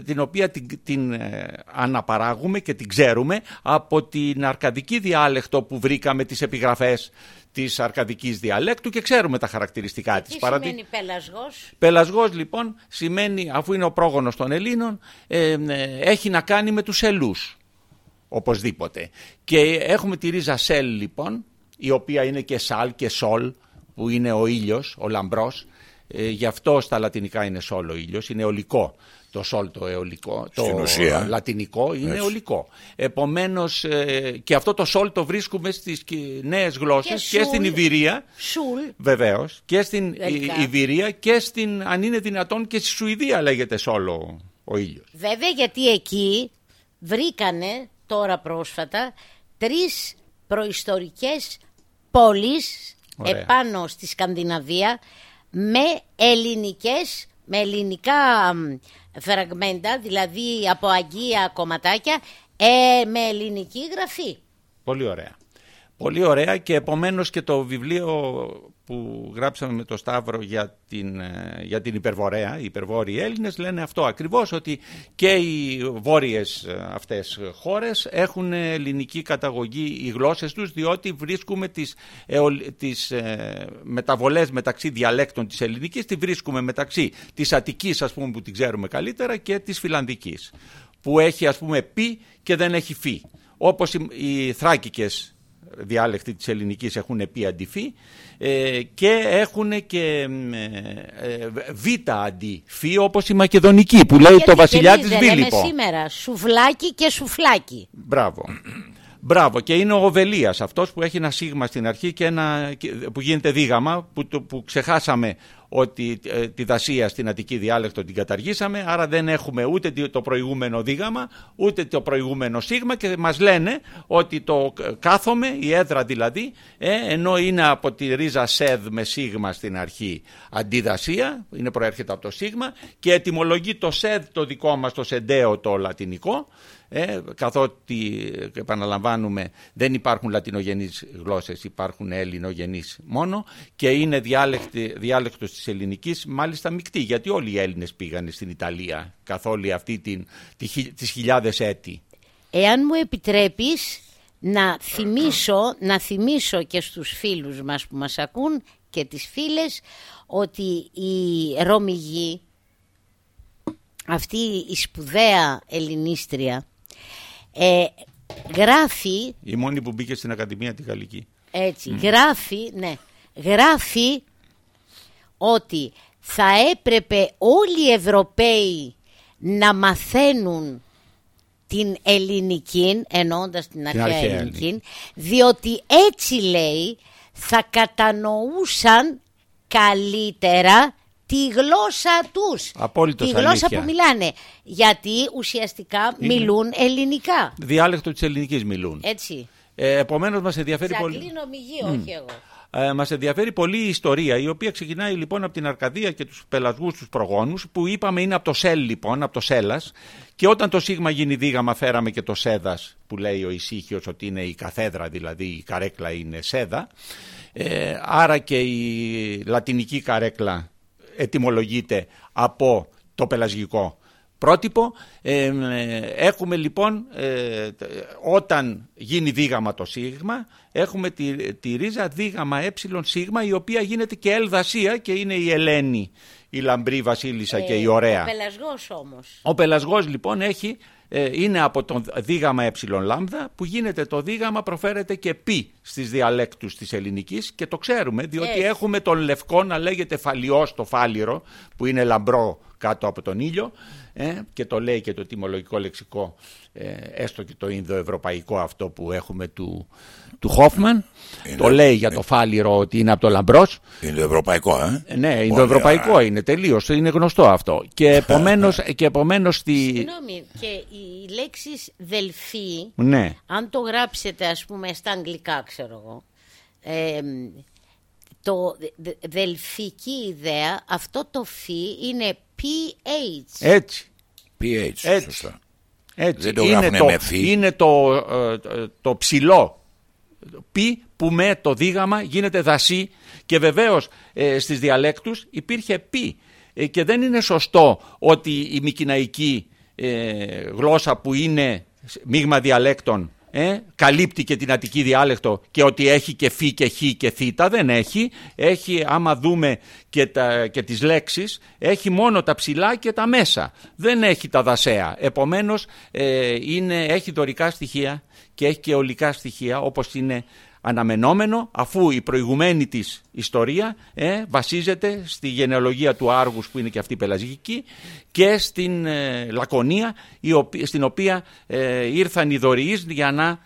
την, οποία την, την ε, αναπαράγουμε και την ξέρουμε από την αρκαδική διάλεκτο που βρήκαμε τις επιγραφές της αρκαδικής διαλέκτου και ξέρουμε τα χαρακτηριστικά της. Τι Παραδει- σημαίνει πελασγός; Πελασγός λοιπόν σημαίνει, αφού είναι ο πρόγονος των Ελλήνων, ε, ε, έχει να κάνει με τους ελούς, οπωσδήποτε. Και έχουμε τη ρίζα σέλ λοιπόν, η οποία είναι και σάλ και σόλ, που είναι ο ήλιος, ο λαμπρός. Ε, γι' αυτό στα λατινικά είναι σόλ ο ήλιος, είναι ολικό. Το σόλ το αιωλικό, το Στην ουσία. λατινικό είναι Έτσι. ολικό. Επομένως ε, και αυτό το σόλ το βρίσκουμε στις κι- νέες γλώσσες και, Και στην σουλ. Ιβυρία Σουλ. Βεβαίως. Και στην Γαλλικά. Ι- Ιβυρία και στην, αν είναι δυνατόν, και στη Σουηδία λέγεται σόλο ο ήλιος. Βέβαια γιατί εκεί βρήκανε τώρα πρόσφατα τρεις προϊστορικές πόλεις Ωραία. επάνω στη Σκανδιναβία με ελληνικές, με ελληνικά μ, φραγμέντα, δηλαδή από αγγεία κομματάκια, ε, με ελληνική γραφή. Πολύ ωραία. Πολύ ωραία και επομένως και το βιβλίο που γράψαμε με το Σταύρο για την, ε, για την υπερβορέα, οι υπερβόρειοι Έλληνες λένε αυτό ακριβώς ότι και οι βόρειες ε, αυτές χώρες έχουν ελληνική καταγωγή οι γλώσσες τους διότι βρίσκουμε τις, αιω- τις ε, μεταβολές μεταξύ διαλέκτων της ελληνικής τη βρίσκουμε μεταξύ της Αττικής ας πούμε που την ξέρουμε καλύτερα και της Φιλανδικής που έχει ας πούμε πι και δεν έχει φι όπως οι, οι θράκικες διάλεκτοι της ελληνικής έχουν πει αντιφή ε, και έχουν και μ, ε, ε, β αντιφή όπως η μακεδονική που λέει Γιατί το βασιλιά και εμείς της δεν λέμε Βίλιππο. σήμερα σουβλάκι και σουφλάκι. Μπράβο. Μπράβο και είναι ο Βελίας αυτός που έχει ένα σίγμα στην αρχή και ένα, και- που γίνεται δίγαμα που, το- που ξεχάσαμε ότι ε, τη δασία στην Αττική διάλεκτο την καταργήσαμε, άρα δεν έχουμε ούτε το προηγούμενο δίγαμα, ούτε το προηγούμενο σίγμα και μας λένε ότι το κάθομαι, η έδρα δηλαδή, ε, ενώ είναι από τη ρίζα σεδ με σίγμα στην αρχή αντιδασία, είναι προέρχεται από το σίγμα και ετοιμολογεί το σεδ το δικό μας το σεντέο το λατινικό, ε, καθότι επαναλαμβάνουμε δεν υπάρχουν λατινογενείς γλώσσες, υπάρχουν ελληνογενείς μόνο και είναι διάλεκτος της ελληνικής μάλιστα μεικτή γιατί όλοι οι Έλληνες πήγαν στην Ιταλία καθ' όλη αυτή την, τις χιλιάδες έτη. Εάν μου επιτρέπεις να θυμίσω, να θυμίσω και στους φίλους μας που μας ακούν και τις φίλες ότι η Ρωμηγή αυτή η σπουδαία ελληνίστρια ε, γράφει... Η μόνη που μπήκε στην Ακαδημία τη Γαλλική. Έτσι, γράφει, ναι, γράφει ότι θα έπρεπε όλοι οι Ευρωπαίοι να μαθαίνουν την ελληνική, εννοώντας την, την αρχαία ελληνική, διότι έτσι λέει θα κατανοούσαν καλύτερα τη γλώσσα τους. Απόλυτος τη γλώσσα που μιλάνε. Γιατί ουσιαστικά μιλούν ελληνικά. Διάλεκτο της ελληνικής μιλούν. Έτσι. Ε, επομένως μας ενδιαφέρει πολύ. Σαγλή όχι εγώ. Ε, μας ενδιαφέρει πολύ η ιστορία η οποία ξεκινάει λοιπόν από την Αρκαδία και τους πελασγούς τους προγόνους που είπαμε είναι από το Σέλ λοιπόν, από το Σέλας και όταν το Σίγμα γίνει δίγαμα φέραμε και το Σέδας που λέει ο Ισύχιος ότι είναι η καθέδρα δηλαδή η καρέκλα είναι Σέδα ε, άρα και η λατινική καρέκλα ετοιμολογείται από το πελασγικό πρότυπο. Ε, έχουμε λοιπόν, ε, όταν γίνει δίγαμα το σίγμα, έχουμε τη, τη ρίζα δίγαμα ε σίγμα, η οποία γίνεται και ελδασία και είναι η Ελένη, η λαμπρή βασίλισσα και η ε, ωραία. Ο πελασγός όμως. Ο πελασγός λοιπόν έχει ε, είναι από το δίγαμα ε λάμδα που γίνεται το δίγαμα προφέρεται και πι στις διαλέκτους της ελληνικής και το ξέρουμε διότι έχουμε τον λευκό να λέγεται φαλιός το φάλιρο που είναι λαμπρό κάτω από τον ήλιο ε, και το λέει και το τιμολογικό λεξικό ε, έστω και το Ινδοευρωπαϊκό αυτό που έχουμε του, του Χόφμαν. Το λέει για το φάλιρο ότι είναι από το λαμπρός. Ινδοευρωπαϊκό ε, ε Ναι, Ινδοευρωπαϊκό είναι τελείως, είναι γνωστό αυτό. Και επομένως, και επομένως Συγγνώμη, και οι λέξεις δελφή ναι. αν το γράψετε ας πούμε στα αγγλικά ξέρω εγώ ε, το δελφική ιδέα αυτό το φι είναι PH. Έτσι. PH, Έτσι. σωστά. Έτσι. Δεν το είναι το, με φι. Είναι το, ε, το ψηλό πι που με το δίγαμα γίνεται δασί και βεβαίως ε, στις διαλέκτους υπήρχε πι ε, και δεν είναι σωστό ότι η μικυναϊκή ε, γλώσσα που είναι μείγμα διαλέκτων ε, καλύπτει και την Αττική διάλεκτο και ότι έχει και φι και χ και θήτα, δεν έχει. Έχει, άμα δούμε και, τα, και τις λέξεις, έχει μόνο τα ψηλά και τα μέσα. Δεν έχει τα δασέα. Επομένως, ε, είναι, έχει δωρικά στοιχεία και έχει και ολικά στοιχεία, όπως είναι αναμενόμενο αφού η προηγουμένη της ιστορία ε, βασίζεται στη γενεαλογία του Άργους που είναι και αυτή πελαζική και στην ε, Λακωνία η στην οποία ε, ήρθαν οι δωρεείς για να,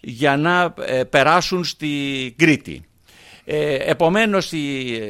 για να ε, περάσουν στη Κρήτη. Ε, επομένως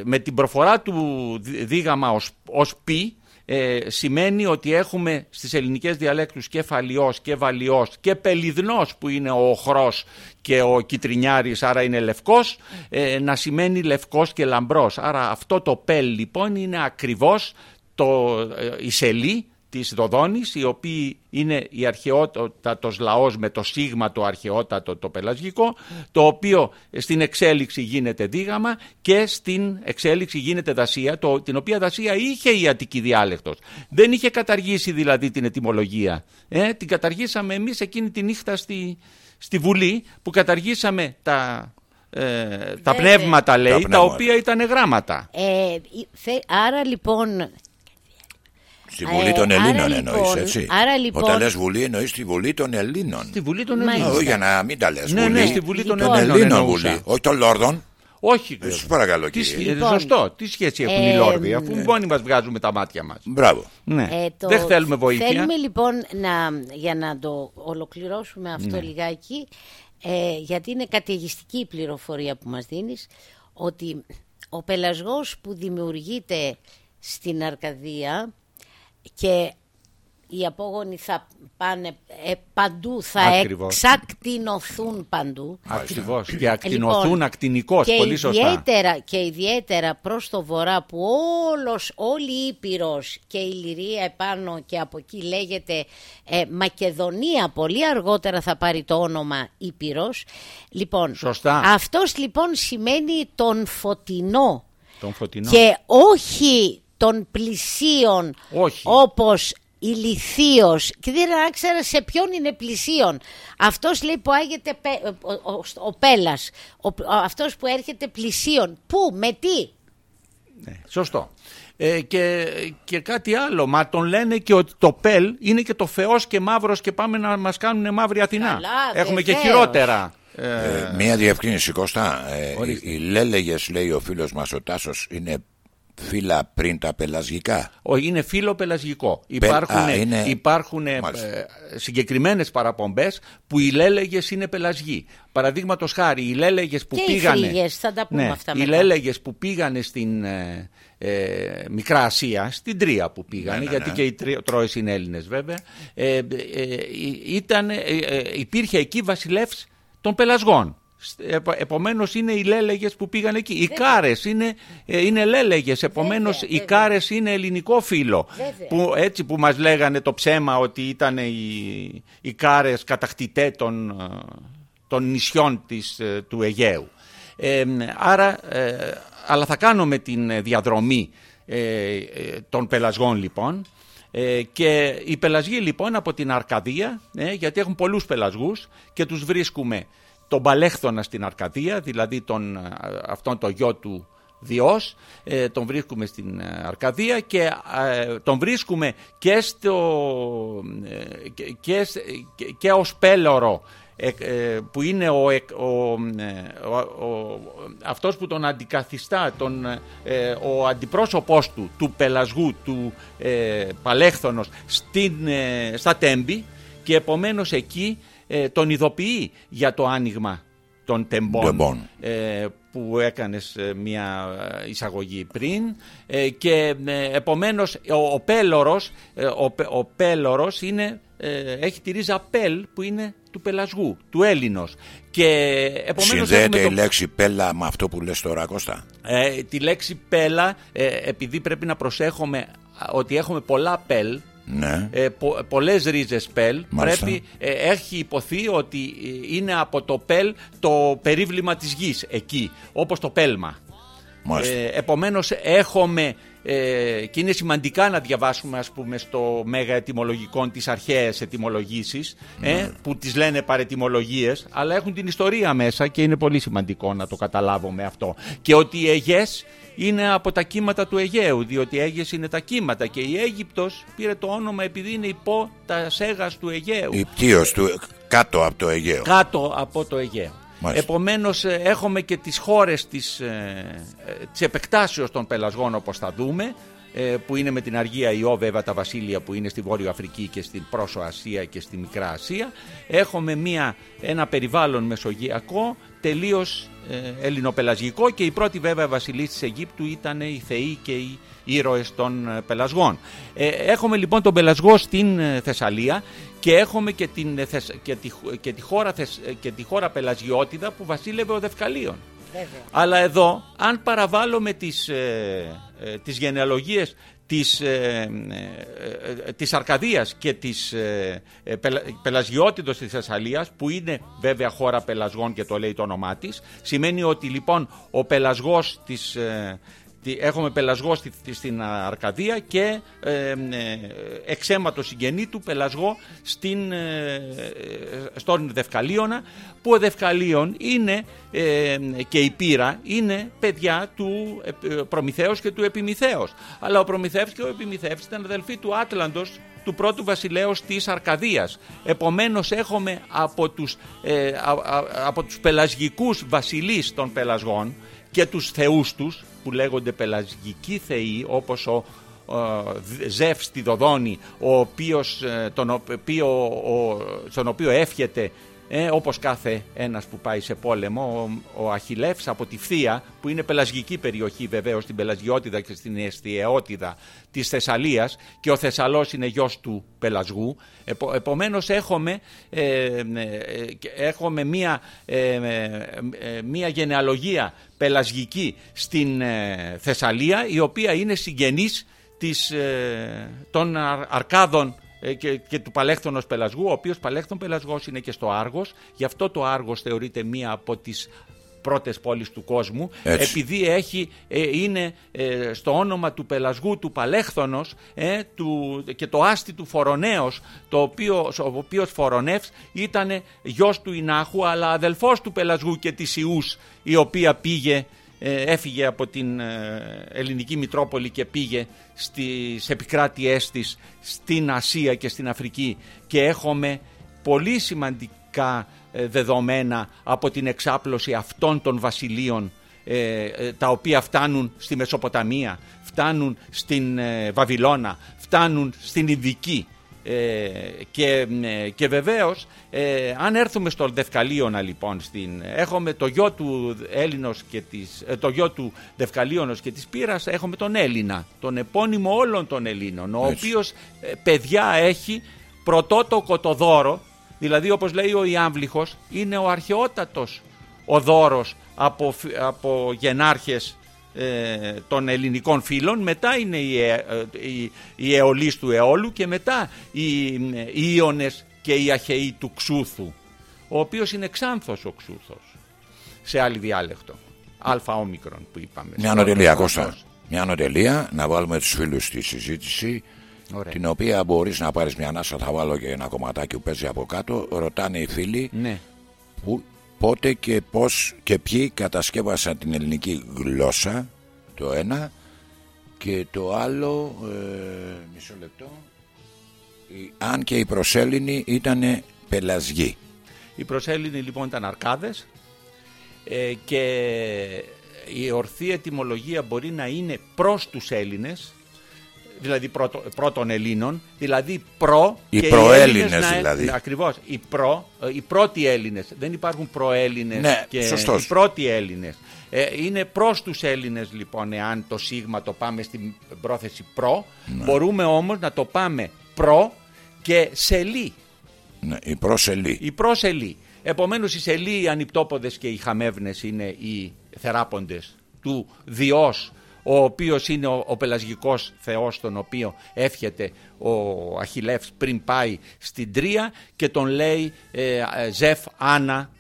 με την προφορά του δίγαμα ως, ως πι ε, σημαίνει ότι έχουμε στις ελληνικές διαλέκτους και φαλιός και βαλιός και πελιδνός που είναι ο οχρός και ο κιτρινιάρης άρα είναι λευκός ε, να σημαίνει λευκός και λαμπρός. Άρα αυτό το πελ λοιπόν είναι ακριβώς το, ε, η σελή της Δοδόνης, η οποία είναι η αρχαιότατος λαός με το σίγμα το αρχαιότατο το πελασγικό, το οποίο στην εξέλιξη γίνεται δίγαμα και στην εξέλιξη γίνεται δασία, το, την οποία δασία είχε η Αττική διάλεκτος. Δεν είχε καταργήσει δηλαδή την ετυμολογία. Ε, την καταργήσαμε εμείς εκείνη τη νύχτα στη, στη Βουλή που καταργήσαμε τα ε, τα πνεύματα λέει, τα, τα οποία ήταν γράμματα. Ε, άρα λοιπόν Στη Βουλή των Ελλήνων εννοείς λοιπόν, έτσι. Άρα λοιπόν, Όταν λες Βουλή εννοείς στη Βουλή των Ελλήνων. Στη Βουλή των Ελλήνων. Όχι για να μην τα λες. Ναι, ναι βουλή, ναι, στη Βουλή των Ελλήνων. Ελλήνων Βουλή. Όχι των Λόρδων. Όχι. Ε, Σου παρακαλώ κύριε. Λοιπόν, σωστό. Τι σχέση έχουν ε, οι Λόρδοι αφού ε, μόνοι μας βγάζουμε τα μάτια μας. Μπράβο. Ναι. Ε, το, Δεν θέλουμε βοήθεια. Θέλουμε λοιπόν να, για να το ολοκληρώσουμε αυτό ναι. λιγάκι ε, γιατί είναι καταιγιστική η πληροφορία που μας δίνεις ότι ο πελασγός που δημιουργείται στην Αρκαδία και οι απόγονοι θα πάνε ε, παντού, θα Ακριβώς. εξακτηνωθούν παντού. Ακριβώς. Και ακτινωθούν Λοιπόν, ακτινικώς, και πολύ σωστά. Ιδιαίτερα, και ιδιαίτερα προς το βορρά που όλος, όλη η Ήπειρος και η Λυρία επάνω και από εκεί λέγεται ε, Μακεδονία, πολύ αργότερα θα πάρει το όνομα Ήπειρος. Λοιπόν, Σωστά. αυτός λοιπόν σημαίνει τον φωτεινό Τον φωτεινό. και όχι των πλησίων Όχι. όπως ηλιθίος και δεν άξερα σε ποιον είναι πλησίον αυτός λέει που άγεται πε- ο, ο, ο Πέλας ο, ο- αυτός που έρχεται πλησίον πού, με τι Ναι, σωστό. Ε, και, και κάτι άλλο, μα τον λένε και ότι το ΠΕΛ είναι και το Θεός και μαύρος και πάμε να μας κάνουν μαύρη Αθηνά. Καλά, Έχουμε και βεβαίως. χειρότερα. Ε, Ε, μία διευκρίνηση Κώστα. Ε, οι, Ορίστε. οι λέλεγες λέει ο φίλος μας ο Τάσος είναι φύλλα πριν τα πελασγικά; Ο- είναι φύλλο πελασγικό. Υπάρχουν, α, είναι- υπάρχουν ε, Μάλιστα. συγκεκριμένες παραπομπές που οι λέλεγες είναι πελασγοί. Παραδείγματος χάρη, οι λέλεγες που Και οι πήγανε... φρύγες, θα τα πούμε ναι, αυτά Οι μετά. λέλεγες που πήγανε στην ε, ε, Μικρά Ασία, στην Τρία που πήγανε, Ναι, ναι, γιατί ναι. και οι τρι- Τρόες είναι Έλληνες βέβαια, ε, ε, ε, ήταν, ε, ε, υπήρχε εκεί βασιλεύς των πελασγών. Επο- Επομένως είναι οι λέλεγες που πήγαν εκεί. Οι κάρες είναι, ε, είναι λέλεγες, επομένως Βέβαια, οι βέβαια. κάρες είναι ελληνικό φύλλο. Βέβαια. Που, έτσι που μας λέγανε το ψέμα ότι ήταν οι, οι κάρες κατακτητέ των, ε, των νησιών της, ε, του Αιγαίου. Ε, άρα, ε, αλλά θα κάνουμε την ε, διαδρομή ε, ε, των πελασγών λοιπόν ε, και οι πελασγοί λοιπόν από την Αρκαδία, ε, γιατί έχουν πολλούς πελασγούς και τους βρίσκουμε τον Παλέχθωνα στην Αρκαδία, δηλαδή τον, ε, αυτόν το γιο του Διός, ε, τον βρίσκουμε στην ε, Αρκαδία και ε, τον βρίσκουμε και, στο, ε, και, και, σ- και, και ως πέλωρο ε, ε, που είναι ο, εκ- ο, ε, ο, ο- αυτός που τον αντικαθιστά, τον, ε, ο αντιπρόσωπός του, του πελασγού, του ε, Παλέχθωνος στην, ε, στα Τέμπη και επομένως εκεί ε, τον ειδοποιεί για το άνοιγμα των τεμπών Τεμπών. ε, που έκανες ε, μια ε, εισαγωγή πριν ε, και ε, επομένως ο, ο Πέλωρος, ε, ο, Πε- ο Πέλωρος είναι, ε, έχει τη ρίζα Πέλ που είναι του πελασγού, του Έλληνος και επομένως Συνδέεται η έχουμε το- λέξη πέλα με αυτό που λες τώρα Κώστα; ε, τη λέξη πέλα ε, επειδή πρέπει να προσέχουμε α, ότι έχουμε πολλά πέλ Ναι. ε, πο, πολλές ρίζες πέλ Μάλιστα. πρέπει, ε, έχει υποθεί ότι ε, είναι από το πέλ το περίβλημα της γης εκεί όπως το πέλμα Μάλιστα. ε, επομένως έχουμε ε, και είναι σημαντικά να διαβάσουμε ας πούμε στο μέγα ετυμολογικό τις αρχαίες ετυμολογήσεις ε, που τις λένε παρετυμολογίες αλλά έχουν την ιστορία μέσα και είναι πολύ σημαντικό να το καταλάβουμε αυτό και ότι οι Αιγές είναι από τα κύματα του Αιγαίου διότι οι Αίγες είναι τα κύματα και η Αίγυπτος πήρε το όνομα επειδή είναι υπό τα σέγας του Αιγαίου Η πτήος του κάτω από το Αιγαίο. κάτω από το Αιγαίο. Μάλιστα. Επομένως ε, έχουμε και τις χώρες της, ε, ε, της επεκτάσεως των πελασγών όπως θα δούμε ε, που είναι με την Αργία Ιώ βέβαια τα βασίλεια που είναι στη Βόρειο Αφρική και στην Πρόσω Ασία και στη Μικρά Ασία έχουμε μια, ένα περιβάλλον μεσογειακό τελείως ε, ελληνοπελασγικό και η πρώτη βέβαια βασιλής της Αιγύπτου ήταν οι θεοί και οι ήρωες των ε, πελασγών. Ε, έχουμε λοιπόν τον πελασγό στην ε, Θεσσαλία και έχουμε και, την, ε, Θεσ- και, τη, και, τη χώρα, Θεσ- ε, και τη χώρα Πελασγιώτιδα που βασίλευε ο Δευκαλίων. Βέβαια. Αλλά εδώ, αν παραβάλλουμε τις, ε, ε, τις γενεαλογίες της, ε, ε, ε, της Αρκαδίας και της ε, ε, Πελα- Πελασγιώτιδος της Θεσσαλίας, που είναι βέβαια χώρα πελασγών και το λέει το όνομά της, σημαίνει ότι λοιπόν ο πελασγός της... ε, τι- Έχουμε πελασγό στη, στη- στην Αρκαδία και ε, ε, εξαίματο συγγενή του πελασγό στην, ε, ε, στον Δευκαλίωνα που ο Δευκαλίων είναι ε, και η Πύρα είναι παιδιά του ε, Προμηθέως και του Επιμηθέως. Αλλά ο Προμηθέως και ο Επιμηθέως ήταν αδελφοί του Άτλαντος του πρώτου βασιλέως της Αρκαδίας. Επομένως έχουμε από τους, ε, α- α- από τους πελασγικούς βασιλείς των πελασγών και τους θεούς τους που λέγονται πελασγικοί θεοί όπως ο ε, Ζεύ στη Δοδόνη ο οποίος, ε, τον οποίος, ο, στον οποίο εύχεται ε, όπως κάθε ένας που πάει σε πόλεμο, ο, ο Αχιλεύς από τη Θεία, που είναι πελασγική περιοχή βεβαίως, στην πελασγιότητα και στην αιστιαιότητα της Θεσσαλίας και ο Θεσσαλός είναι γιος του πελασγού. Επο, επομένως έχουμε, ε, ε, έχουμε μία, ε, μία γενεαλογία πελασγική στην Θεσσαλία, η οποία είναι συγγενής της, των αρκάδων ε, και, και του Παλέχθωνος Πελασγού, ο οποίος Παλέχθον Πελασγός είναι και στο Άργος, γι' αυτό το Άργος θεωρείται μία από τις πρώτες πόλεις του κόσμου, επειδή έχει, ε, είναι ε, στο όνομα του Πελασγού του Παλέχθωνος του, και το άστι του Φορονέως, το οποίο, ο οποίος Φορονεύς ήταν γιος του Ινάχου, αλλά αδελφός του Πελασγού και της Ιούς, η οποία πήγε ε, έφυγε από την ε, ελληνική Μητρόπολη και πήγε στις επικράτειές της στην Ασία και στην Αφρική. Και έχουμε πολύ σημαντικά ε, δεδομένα από την εξάπλωση αυτών των βασιλείων τα οποία φτάνουν στη Μεσοποταμία, φτάνουν στην Βαβυλώνα, φτάνουν στην Ινδική ε, και, ε, και βεβαίως ε, αν έρθουμε στο Δευκαλίωνα λοιπόν στην, έχουμε το γιο του Έλληνος και της, το γιο του Δευκαλίωνος και της Πύρας έχουμε τον Έλληνα τον επώνυμο όλων των Ελλήνων ο οποίος παιδιά έχει πρωτότοκο το δώρο δηλαδή όπως λέει ο Ιάμβληχος είναι ο αρχαιότατος ο δώρος από, από γενάρχες ε, των ελληνικών φίλων, μετά είναι οι, ε, οι, οι αιωλείς του αιώλου και μετά οι, οι Ιώνες και οι Αχαιοί του Ξούθου, ο οποίος είναι Ξάνθος ο Ξούθος, σε άλλη διάλεκτο. Αλφα όμικρον που είπαμε. Μια νοτελεία, Κώστα. Μια νοτελεία, να βάλουμε τους φίλους στη συζήτηση. Την οποία μπορείς να πάρεις μια ανάσα, θα βάλω και ένα κομματάκι που παίζει από κάτω. Ρωτάνε οι φίλοι ναι. που πότε και πώς και ποιοι κατασκεύασαν την ελληνική γλώσσα το ένα. Και το άλλο ε, μισό λεπτό αν και οι προσέλινοι ήταν πελασγοί οι προσέλινοι λοιπόν ήταν αρκάδες ε, και η ορθή ετυμολογία μπορεί να είναι προς τους Έλληνες δηλαδή πρώτο, πρώτων Ελλήνων, δηλαδή προ. Οι προέλληνες δηλαδή. Ακριβώς. Οι, προ, ε, οι πρώτοι Έλληνες. Δεν υπάρχουν προέλληνες ναι, και σωστός. οι πρώτοι Έλληνες. Ε, είναι προς τους Έλληνες λοιπόν, εάν το σίγμα το πάμε στην πρόθεση προ. Ναι. Μπορούμε όμως να το πάμε προ και σελί. Ναι, η προσελή. Η προσελή. Επομένως οι σελοί, οι ανυπτόποδες και οι χαμεύνες είναι οι θεράποντες του Διός ο οποίος είναι ο, ο πελασγικός θεός τον οποίο εύχεται ο Αχιλεύς πριν πάει στην Τρία και τον λέει ε, ε Ζεφ Άννα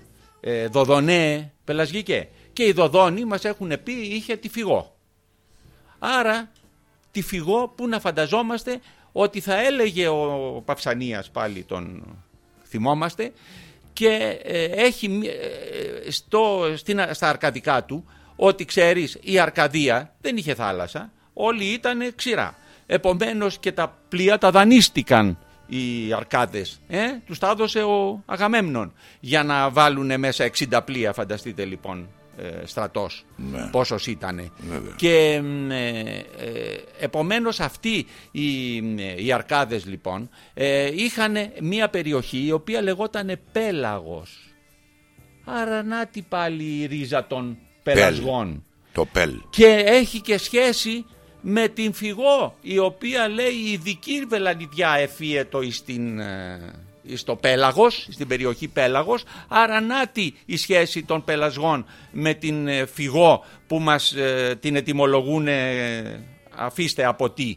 ε, Δοδονέ πελασγικέ και οι Δοδόνοι μας έχουν πει είχε τη φυγό άρα τη φυγό που να φανταζόμαστε ότι θα έλεγε ο Παυσανίας πάλι τον θυμόμαστε και ε, έχει στο, στην, στα αρκαδικά του ότι ξέρεις η Αρκαδία δεν είχε θάλασσα, όλοι ήταν ξηρά. Επομένως και τα πλοία τα δανείστηκαν οι Αρκάδες, ε; τους τα έδωσε ο Αγαμέμνων για να βάλουν μέσα 60 πλοία φανταστείτε λοιπόν ε, στρατός ναι. πόσος ήτανε και ε, ε, επομένως αυτοί οι, οι Αρκάδες λοιπόν ε, είχαν μια περιοχή η οποία λεγόταν Πέλαγος άρα να πάλι η ρίζα των πελασγών. Το πελ. Και έχει και σχέση με την φυγό η οποία λέει η ειδική βελανιδιά εφίετο στην, ε, στο Πέλαγος, στην περιοχή Πέλαγος άρα νάτι η σχέση των πελασγών με την ε, φυγό που μας ε, την ετοιμολογούν αφήστε από τι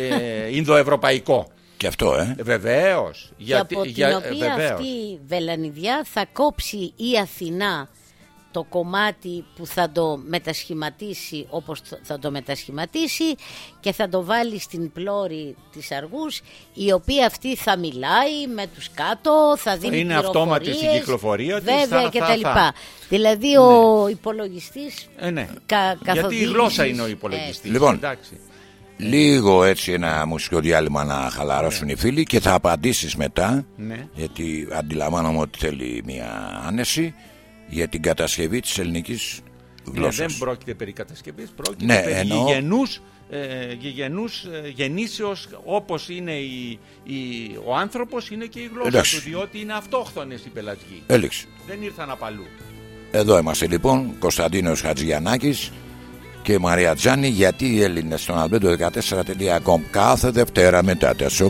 Ινδοευρωπαϊκό. Και αυτό, ε. Βεβαίως. Και από την οποία αυτή βελανιδιά θα κόψει η Αθηνά το κομμάτι που θα το μετασχηματίσει όπως θα το μετασχηματίσει και θα το βάλει στην πλώρη της αργούς η οποία αυτή θα μιλάει με τους κάτω, θα δίνει Είναι αυτόματης στην κυκλοφορία της, βέβαια θα, και τα λοιπά. Δηλαδή ο ναι. υπολογιστής ε, ναι. κα, Γιατί η γλώσσα είναι ο υπολογιστής. Ε. Λοιπόν, Εντάξει. Λίγο έτσι ένα μουσικό διάλειμμα να χαλαρώσουν ναι. οι φίλοι και θα απαντήσεις μετά ναι. γιατί αντιλαμβάνομαι ότι θέλει μια άνεση για την κατασκευή της ελληνικής γλώσσας. Ναι, δεν πρόκειται περί κατασκευής, πρόκειται ναι, περί εννοώ... γενούς ε, γεγενούς, ε, γεννήσεως όπως είναι η, η, ο άνθρωπος είναι και η γλώσσα Εντάξει. του διότι είναι αυτόχθονες οι πελασγοί. Έληξε. Δεν ήρθαν απ' αλλού. Εδώ είμαστε λοιπόν, Κωνσταντίνος Χατζιανάκης και Μαρία Τζάνη γιατί οι Έλληνες στον albedo14.com κάθε Δευτέρα μετά τις 8.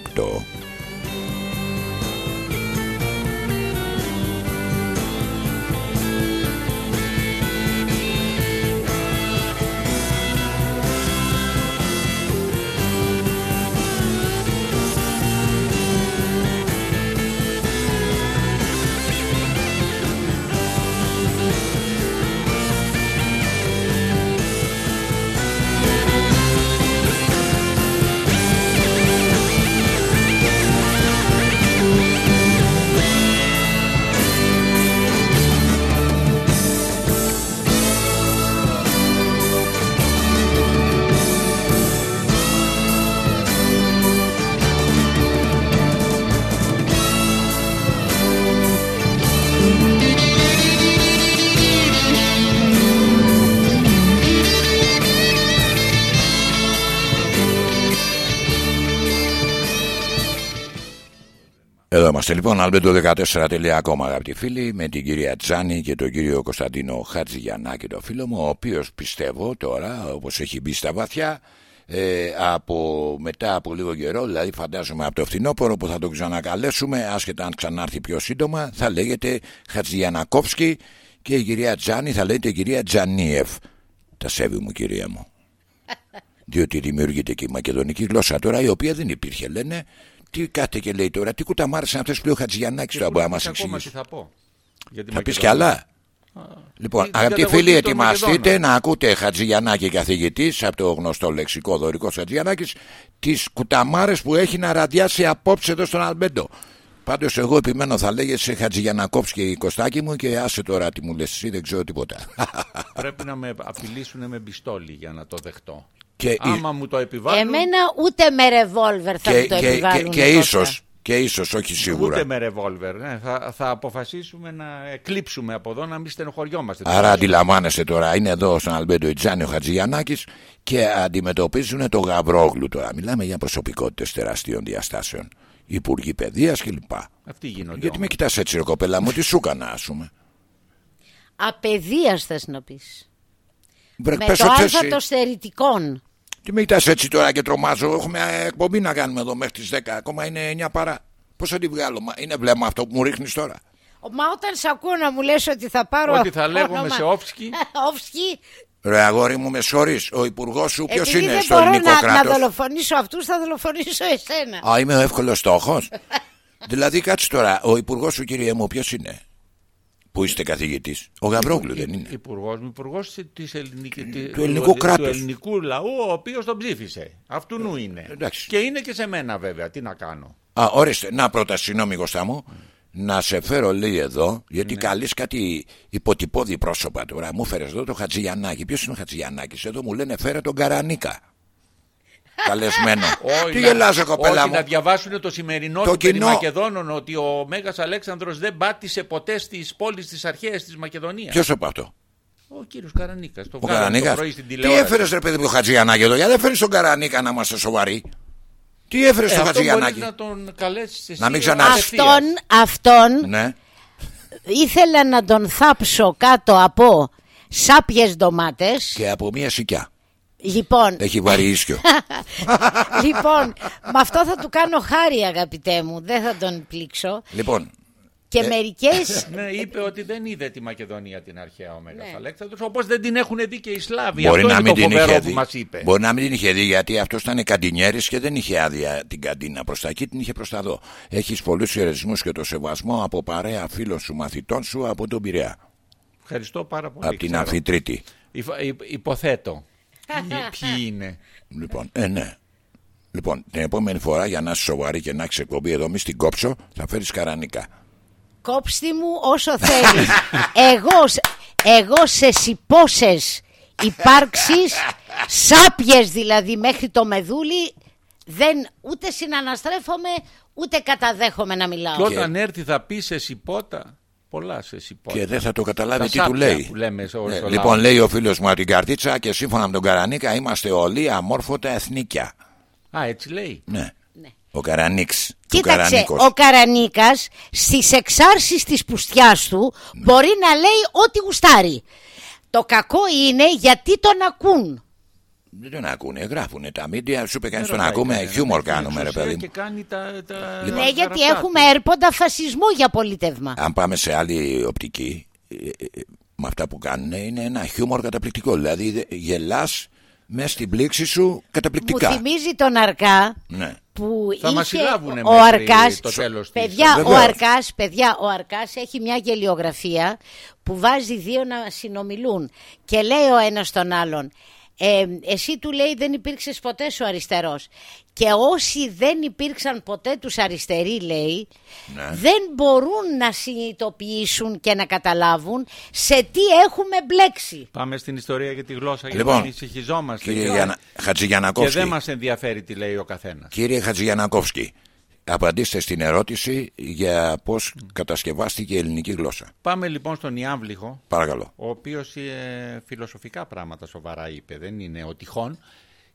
Είμαστε λοιπόν, albedo14.com αγαπητοί φίλοι, με την κυρία Τζάνη και τον κύριο Κωνσταντίνο Χατζηγιαννάκη, το φίλο μου, ο οποίος πιστεύω τώρα, όπως έχει μπει στα βαθιά, ε, από, μετά από λίγο καιρό, δηλαδή φαντάζομαι από το φθινόπωρο που θα τον ξανακαλέσουμε, άσχετα αν ξανάρθει πιο σύντομα, θα λέγεται Χατζηγιανακόφσκι και η κυρία Τζάνη θα λέγεται κυρία Τζανίεφ. Τα σέβη μου κυρία μου. Διότι δημιουργείται και η μακεδονική γλώσσα τώρα, η οποία δεν υπήρχε, λένε. Τι κάτε και λέει τώρα, τι κουταμάρες είναι αυτές που λέει ο Χατζηγιαννάκης τώρα μπορεί να μας ακόμα εξηγήσει. τι θα πω. Για τη Θα πεις Μακεδονία. κι άλλα. Λοιπόν, η αγαπητοί καταγωγή φίλοι, των ετοιμαστείτε Μακεδόνων. να ακούτε Χατζηγιαννάκη καθηγητής από το γνωστό λεξικό δωρικό Χατζηγιαννάκης τις κουταμάρες που έχει να ραδιάσει απόψε εδώ στον Αλμπέντο. Πάντως, εγώ επιμένω θα λέγεσαι Χατζηγιαννακόψη και η Κωστάκη μου και άσε τώρα τι μου λες εσύ, δεν ξέρω τίποτα. Πρέπει να με απειλήσουν με πιστόλι για να το δεχτώ. Και Άμα μου το επιβάλλουν, Εμένα ούτε με ρεβόλβερ θα και, μου το και, και, επιβάλλουν. και τότε. ίσως, και ίσως, όχι σίγουρα. ούτε με ρεβόλβερ. ναι, θα, θα αποφασίσουμε να εκλείψουμε από εδώ, να μην στενοχωριόμαστε. Άρα αντιλαμβάνεστε τώρα, είναι εδώ στον Αλμπέντο Ιτζάνι ο Χατζηγιαννάκης και αντιμετωπίζουν το Γαβρόγλου τώρα. Μιλάμε για προσωπικότητες τεραστίων διαστάσεων. Υπουργοί παιδείας κλπ. Αυτοί γίνονται. Γιατί με όμως. κοιτάς έτσι ρε κοπέλα μου, τι σου έκανα ας πούμε; Απεδίας θες να πεις. Βρε, με πες το ότι αλφα εσύ- των στερητικών. Τι με κοιτάς έτσι τώρα και τρομάζω, έχουμε εκπομπή να κάνουμε εδώ μέχρι τις 10, ακόμα είναι 9 παρά. Πώς θα τη βγάλω, Μα είναι βλέμμα αυτό που μου ρίχνεις τώρα; Μα όταν σε ακούω να μου λες ότι θα πάρω Ότι θα λέγομαι όνομα- σε όφσκι. Όφσκι, Ρε αγόρι μου με συγχωρείς, ο υπουργός σου ποιος επειδή είναι δεν στο μπορώ ελληνικό να, να κράτος; δολοφονήσω αυτούς θα δολοφονήσω εσένα. Α, είμαι ο εύκολος στόχος. δηλαδή, κάτσε τώρα, ο υπουργός σου, κύριε μου, ποιος είναι; Που είστε καθηγητής; Ο Γαβρόγλου δεν είναι. Υπουργός μου, υπουργό Του ελληνικού κράτους. Του ελληνικού λαού, ο οποίος τον ψήφισε. Αυτού νου είναι. Εντάξει. Και είναι και σε μένα βέβαια. Τι να κάνω. Α, ορίστε, να πρώτα, συγγνώμη, Κωστά μου. Να σε φέρω, λέει εδώ, γιατί Ναι. καλείς κάτι υποτυπώδη πρόσωπα τώρα. Μου φέρες εδώ το Χατζηγιαννάκη. Ποιος είναι ο Χατζηγιαννάκης, εδώ μου λένε φέρε τον Καρανίκα. Καλεσμένο. Όχι, Τι να- γελάζε, κοπέλα όχι, μου; να διαβάσουν το σημερινό Το του περί κοινό. Μακεδόνων ότι ο Μέγας Αλέξανδρος δεν πάτησε ποτέ στις πόλεις της αρχαίας της Μακεδονίας. Ποιος το αυτό; Ο κύριος Καρανίκας. Το Ο βγάλαμε το Καρανίκας. πρωί στην Τι τηλεόραση. έφερες, ρε παιδί μου, το Χατζηγιαννάκη εδώ, γιατί δεν φέρεις τον Καρανίκα να είμαστε σοβαροί; Τι έφερες Ε, στο αυτό μπορείς Χατζηγιαννάκη. να τον καλέσεις εσύ Να μην ξανά- απευθείας. Αυτόν, αυτόν Ναι. ήθελα να τον θάψω κάτω από σάπιες ντομάτες. Και από μία σικιά. Λοιπόν, Έχει βαρύ ίσιο. λοιπόν, με αυτό θα του κάνω χάρη αγαπητέ μου, δεν θα τον πλήξω. λοιπόν, Και μερικές Ναι, είπε ότι δεν είδε τη Μακεδονία την αρχαία ο Μέγας Ναι. Αλέξανδρος, όπως δεν την έχουν δει και οι Σλάβοι. μπορεί Αυτός να είναι μην το την φοβερό είχε που δει. μας είπε. Μπορεί να μην την είχε δει γιατί αυτός ήταν καντινιέρης και δεν είχε άδεια την καντίνα προς τα εκεί, την είχε προς τα εδώ. Έχεις πολλούς χαιρετισμούς και το σεβασμό από παρέα φίλων σου, μαθητών σου από τον Πειραιά. Ευχαριστώ πάρα πολύ. από την ξέρω. Αμφιτρίτη. Υφ- υ- Υποθέτω. Ποιοι- Ποιοι είναι; Λοιπόν, ε, ναι. Λοιπόν, την επόμενη φορά για να είσαι σοβαρή και να έχεις εκπομπή εδώ, μη στην κόψω, θα φέρεις καρανικά. κόψτε μου όσο θέλεις. εγώ, σ- εγώ σε συπόσες υπάρξεις, σάπιες δηλαδή μέχρι το μεδούλι, δεν ούτε συναναστρέφομαι ούτε καταδέχομαι να μιλάω. Και όταν έρθει θα πεις σε σιπότα. Πολλά σε σιπό. Και δεν θα το καταλάβει Τα τι του σάπια λέει. που λέμε στο- Ναι, στο λοιπόν, λαό. λέει ο φίλος μου από την καρτίτσα και σύμφωνα με τον Καρανίκα είμαστε όλοι αμόρφωτα εθνικιά. Α, έτσι λέει. Ναι. Ναι. Ο Καρανίξ. ο Κοίταξε, Καρανίκος. ο Καρανίκας στις εξάρσεις της πουστιάς του μπορεί να λέει ό,τι γουστάρει. Το κακό είναι γιατί τον ακούν. Δεν τον ακούνε, γράφουνε τα μίντια. Σου είπε κανείς τον ρωτάει ακούμε, κανένας. χιούμορ Έχει κάνουμε, ρε εξουσία παιδί Και μου. κάνει τα, τα Ναι, τα γιατί γραφτά έχουμε του. έρποντα φασισμό για πολίτευμα. Αν πάμε σε άλλη οπτική, ε, ε, ε, με αυτά που κάνουν είναι ένα χιούμορ καταπληκτικό. Δηλαδή γελάς μέσα στην πλήξη σου Μου καταπληκτικά. θυμίζει τον Αρκά Ναι. που Θα μας είχε συλλάβουνε ο μέχρι Αρκάς, το τέλος της- παιδιά, ο Βεβαίως. Αρκάς, παιδιά, ο Αρκάς έχει μια γελιογραφία που βάζει δύο να συνομιλούν και λέει ο ένας τον άλλον ε, εσύ του λέει δεν υπήρξες ποτέ ο αριστερός και όσοι δεν υπήρξαν ποτέ τους αριστεροί λέει Ναι. δεν μπορούν να συνειδητοποιήσουν και να καταλάβουν σε τι έχουμε μπλέξει. Πάμε στην ιστορία για τη γλώσσα για Λοιπόν, να ησυχιζόμαστε. Κύριε και- Γιαννα... Και Χατζηγιανακόφσκι. δεν μας ενδιαφέρει τι λέει ο καθένας. Κύριε Χατζηγιανακόφσκι, απαντήστε στην ερώτηση για πώς κατασκευάστηκε η ελληνική γλώσσα. Πάμε λοιπόν στον Ιάμβληχο, Παρακαλώ. ο οποίος ε, φιλοσοφικά πράγματα σοβαρά είπε, δεν είναι ο τυχόν.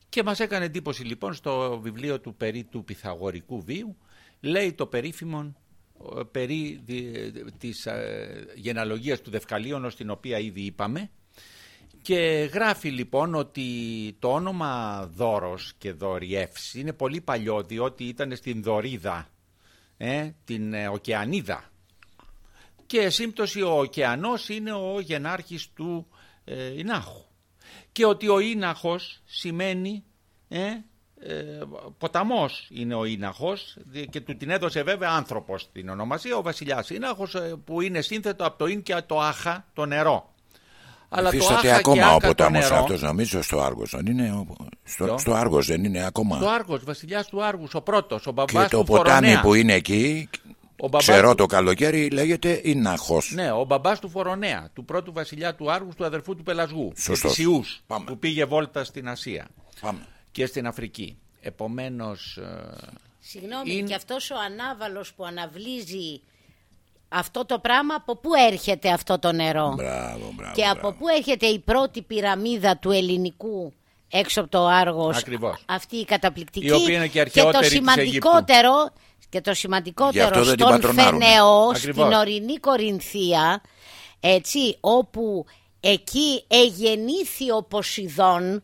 Και μας έκανε εντύπωση λοιπόν στο βιβλίο του περί του Πυθαγορικού βίου, λέει το περίφημον ε, περί δι- της ε, γεναλογίας του Δευκαλίωνος, την οποία ήδη είπαμε, και γράφει λοιπόν ότι το όνομα Δώρος και Δωριεύς είναι πολύ παλιό διότι ήταν στην Δωρίδα, ε, την ε, Οκεανίδα. Και σύμπτωση ο ωκεανός είναι ο γενάρχης του ε, Ινάχου. Και ότι ο Ίναχος σημαίνει ε, ε, ποταμός είναι ο Ίναχος δι- και του την έδωσε βέβαια άνθρωπος την ονομασία ο βασιλιάς Ίναχος ε, που είναι σύνθετο από το Ίν και το Άχα το νερό. Αλλά το Υφίσταται Άχα ακόμα και ο Άκα το ποτάμος νερό, αυτός νομίζω στο Άργος. Δεν είναι ο... στο, Ποιο; στο Άργος δεν είναι ακόμα. Το Άργος, βασιλιάς του Άργους, ο πρώτος, ο Και μπαμπάς το του ποτάμι Φορονέα. που είναι εκεί, Ο μπαμπάς ξέρω του- το καλοκαίρι, λέγεται Ιναχός. Ναι, ο μπαμπάς του Φορονέα, του πρώτου βασιλιά του Άργους, του αδερφού του Πελασγού. Σωστός. Της Ιούς, Πάμε. που πήγε βόλτα στην Ασία Πάμε. και στην Αφρική. Επομένως, ε, Συγγνώμη, Είναι- και αυτός ο ανάβαλος που αναβλύζει αυτό το πράγμα, από πού έρχεται αυτό το νερό; Μπράβο, μπράβο. και μπράβο. από πού έρχεται η πρώτη πυραμίδα του ελληνικού έξω από το Άργος; Ακριβώς. Αυτή η καταπληκτική. Η οποία είναι και και το αρχαιότερη της σημαντικότερο, και το Γι' σημαντικότερο αυτό δεν την στον πατρονάρουνε. Φενεός, Ακριβώς. στην ορεινή Κορινθία, έτσι, όπου εκεί εγεννήθη ο ποσειδων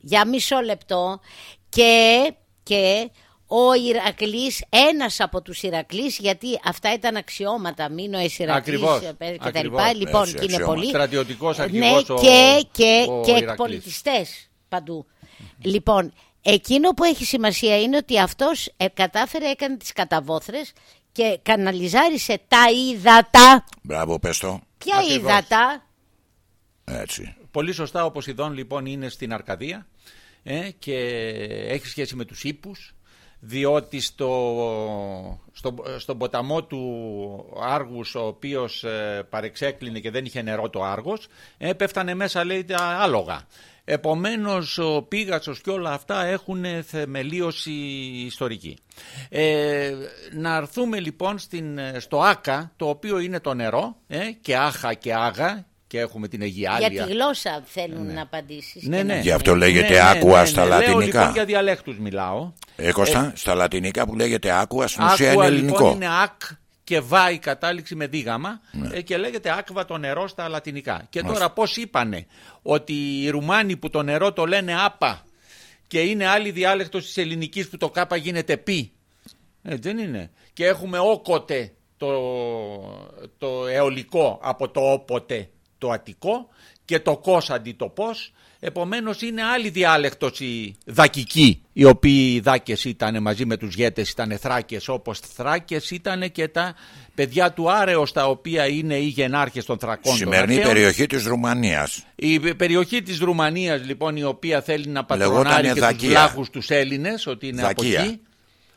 για μισό λεπτό και, και ο Ηρακλής, ένας από τους Ηρακλείς, γιατί αυτά ήταν αξιώματα, Μίνωες Ηρακλής Ακριβώς, ε, και τα ακριβώς. λοιπά. Λοιπόν, Έτσι, και είναι αξιώματα. πολύ. Στρατιωτικός Ναι, αρχηγός ο- και, και, ο και Ηρακλής. εκπολιτιστές παντού. Λοιπόν, εκείνο που έχει σημασία είναι ότι αυτός ε, κατάφερε, έκανε τις καταβόθρες και καναλιζάρισε τα ύδατα. Μπράβο, πες το. Ποια Ακριβώς. ύδατα, Έτσι. πολύ σωστά ο Ποσειδών λοιπόν είναι στην Αρκαδία ε, και έχει σχέση με τους ύπους διότι στο, στο, στον ποταμό του Άργους ο οποίος ε, παρεξέκλεινε και δεν είχε νερό το Άργος ε, πέφτανε μέσα λέει τα άλογα. Επομένως ο Πίγασος και όλα αυτά έχουν θεμελίωση ιστορική. Ε, να έρθουμε λοιπόν στην, στο Άκα το οποίο είναι το νερό ε, και Άχα και Άγα και έχουμε την Αιγιάλια. για τη γλώσσα θέλουν να απαντήσεις. Ναι, και ναι. να- Γι' αυτό λέγεται Ναι, ναι, άκουα ναι, στα ναι. Λέω λατινικά. λοιπόν για διαλέκτους μιλάω. Ε, Κώστα, στα λατινικά που λέγεται άκουα, στην ουσία είναι Άκουα ελληνικό. λοιπόν είναι ακ και βά η κατάληξη με δίγαμα ε, και λέγεται άκβα το νερό στα λατινικά. Και τώρα πώς είπανε ότι οι Ρουμάνοι που το νερό το λένε άπα και είναι άλλη διάλεκτος της ελληνικής που το κάπα γίνεται πι. Ε, δεν είναι. Και έχουμε όκοτε το, το αιωλικό από το όποτε το αττικό και το κος αντί το πώς. Επομένως είναι άλλη διάλεκτος οι δακικοί, οι οποίοι οι δάκες ήταν μαζί με τους γέτες, ήταν θράκες όπως θράκες ήταν και τα παιδιά του Άρεος τα οποία είναι οι γενάρχες των θρακών. των Σημερινή αρχαίων. περιοχή της Ρουμανίας. Η περιοχή της Ρουμανίας λοιπόν η οποία θέλει να Λεγόταν πατρονάρει και τους Δακία. βλάχους τους Έλληνες ότι είναι από Δακία. εκεί.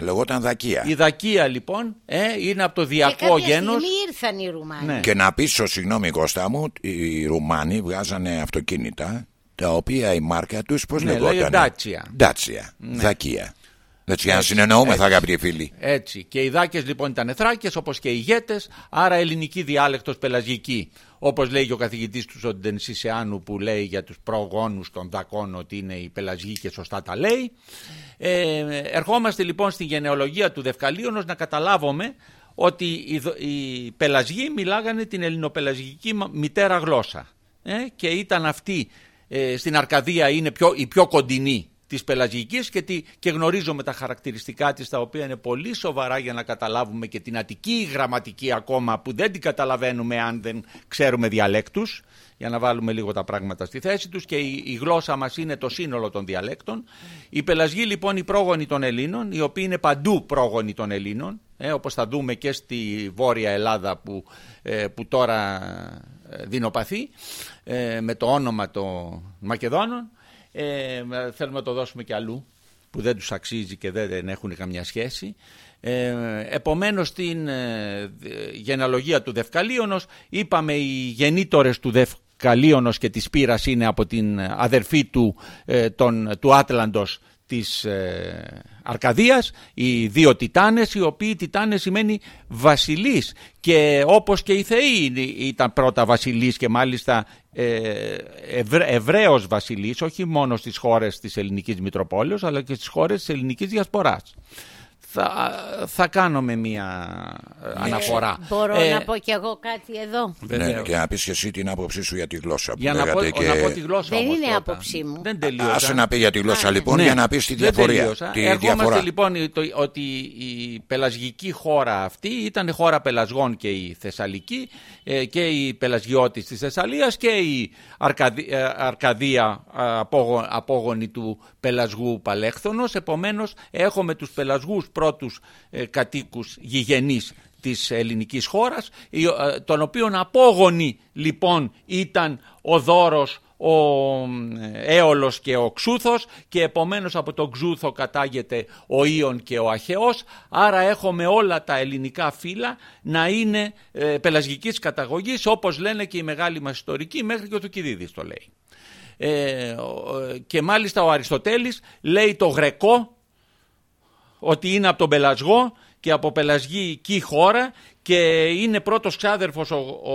Λεγόταν Δακία. Η Δακία λοιπόν ε, είναι από το Και διακό κάποια γένος. στιγμή ήρθαν οι Ρουμάνοι. Ναι. Και να πείσω, συγγνώμη Κώστα μου, οι Ρουμάνοι βγάζανε αυτοκίνητα τα οποία η μάρκα τους πώς Ναι, λεγόταν. λέγε Dacia. Dacia. Δακία. Έτσι, για να συνεννοούμε, θα αγαπητοί φίλοι. Έτσι. Και οι δάκες λοιπόν ήταν θράκες όπως και οι ηγέτες, άρα ελληνική διάλεκτος πελαγική. Όπως λέει και ο καθηγητής του Σοντεν Σισεάνου που λέει για τους προγόνους των δακών ότι είναι η πελαγική και σωστά τα λέει. Ε, ερχόμαστε λοιπόν στη γενεολογία του Δευκαλίωνος να καταλάβουμε ότι οι, οι πελασγοί μιλάγανε την ελληνοπελασγική μητέρα γλώσσα ε, και ήταν αυτή ε, στην Αρκαδία είναι πιο, η πιο κοντινή της πελαγικής και, τη, και γνωρίζουμε τα χαρακτηριστικά της τα οποία είναι πολύ σοβαρά για να καταλάβουμε και την αττική γραμματική ακόμα που δεν την καταλαβαίνουμε αν δεν ξέρουμε διαλέκτους για να βάλουμε λίγο τα πράγματα στη θέση τους και η, η γλώσσα μας είναι το σύνολο των διαλέκτων. Η πελασγή λοιπόν η πρόγονη των Ελλήνων, οι οποίοι είναι παντού πρόγονοι των Ελλήνων, ε, όπως θα δούμε και στη Βόρεια Ελλάδα που, ε, που τώρα ε, δεινοπαθεί ε, με το όνομα των Μακεδόνων ε, θέλουμε να το δώσουμε και αλλού που δεν τους αξίζει και δεν έχουν καμιά σχέση. Ε, επομένως στην ε, γενεαλογία του Δευκαλίωνος είπαμε οι γεννήτορες του Δευκαλίωνος και της Πύρας είναι από την αδερφή του, ε, τον, του Άτλαντος της ε, Αρκαδίας, οι δύο τιτάνες, οι οποίοι τιτάνες σημαίνει βασιλείς και όπως και οι θεοί ήταν πρώτα βασιλείς και μάλιστα ε, Εβραίος βασιλής, όχι μόνο στις χώρες της ελληνικής Μητροπόλεως αλλά και στις χώρες της ελληνικής διασποράς θα, θα κάνουμε μία ε, αναφορά. Μπορώ ε, να πω κι εγώ κάτι εδώ. Ναι, και να πεις και εσύ την άποψή σου για τη γλώσσα. Για να πω, και... να πω τη γλώσσα Δεν όμως είναι πρώτα. άποψή μου. Δεν τελείωσα. Άσε να πει για τη γλώσσα λοιπόν ναι. για να πεις τη διαφορία. Τη Ερχόμαστε διαφορά. λοιπόν το, ότι η πελασγική χώρα αυτή ήταν χώρα πελασγών και η Θεσσαλική ε, και η πελασγιώτης της Θεσσαλίας και η Αρκαδί, ε, Αρκαδία απόγο, απόγονη του πελασγού Παλέχθωνος. Επομένως έχουμε τους πελασγούς πρώτους ε, κατοίκους γηγενείς της ελληνικής χώρας, ε, των οποίων απόγονοι λοιπόν ήταν ο Δώρος, ο ε, Έολος και ο Ξούθος και επομένως από τον Ξούθο κατάγεται ο Ιων και ο Αχαιός άρα έχουμε όλα τα ελληνικά φύλλα να είναι ε, πελασγικής καταγωγής όπως λένε και οι μεγάλοι μας ιστορικοί μέχρι και ο Θουκυδίδης το λέει. Ε, και μάλιστα ο Αριστοτέλης λέει το γρεκό ότι είναι από τον Πελασγό και από πελασγική χώρα και είναι πρώτος ξάδερφος ο, ο,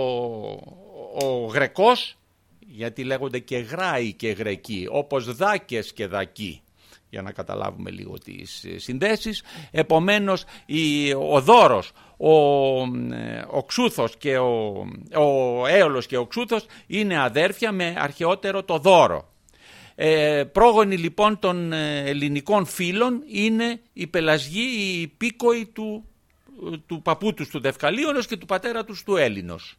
ο Γρεκός γιατί λέγονται και Γράοι και Γρεκοί όπως Δάκες και Δακοί για να καταλάβουμε λίγο τις συνδέσεις. Επομένως η, ο Δώρος, ο, ο Ξούθος και ο, ο Έολος και ο Ξούθος είναι αδέρφια με αρχαιότερο το Δώρο. Ε, πρόγονοι λοιπόν των ε, ελληνικών φίλων είναι η πελασγή, η πίκοη του, του παππού τους του Δευκαλίωνος και του πατέρα τους του Έλληνος.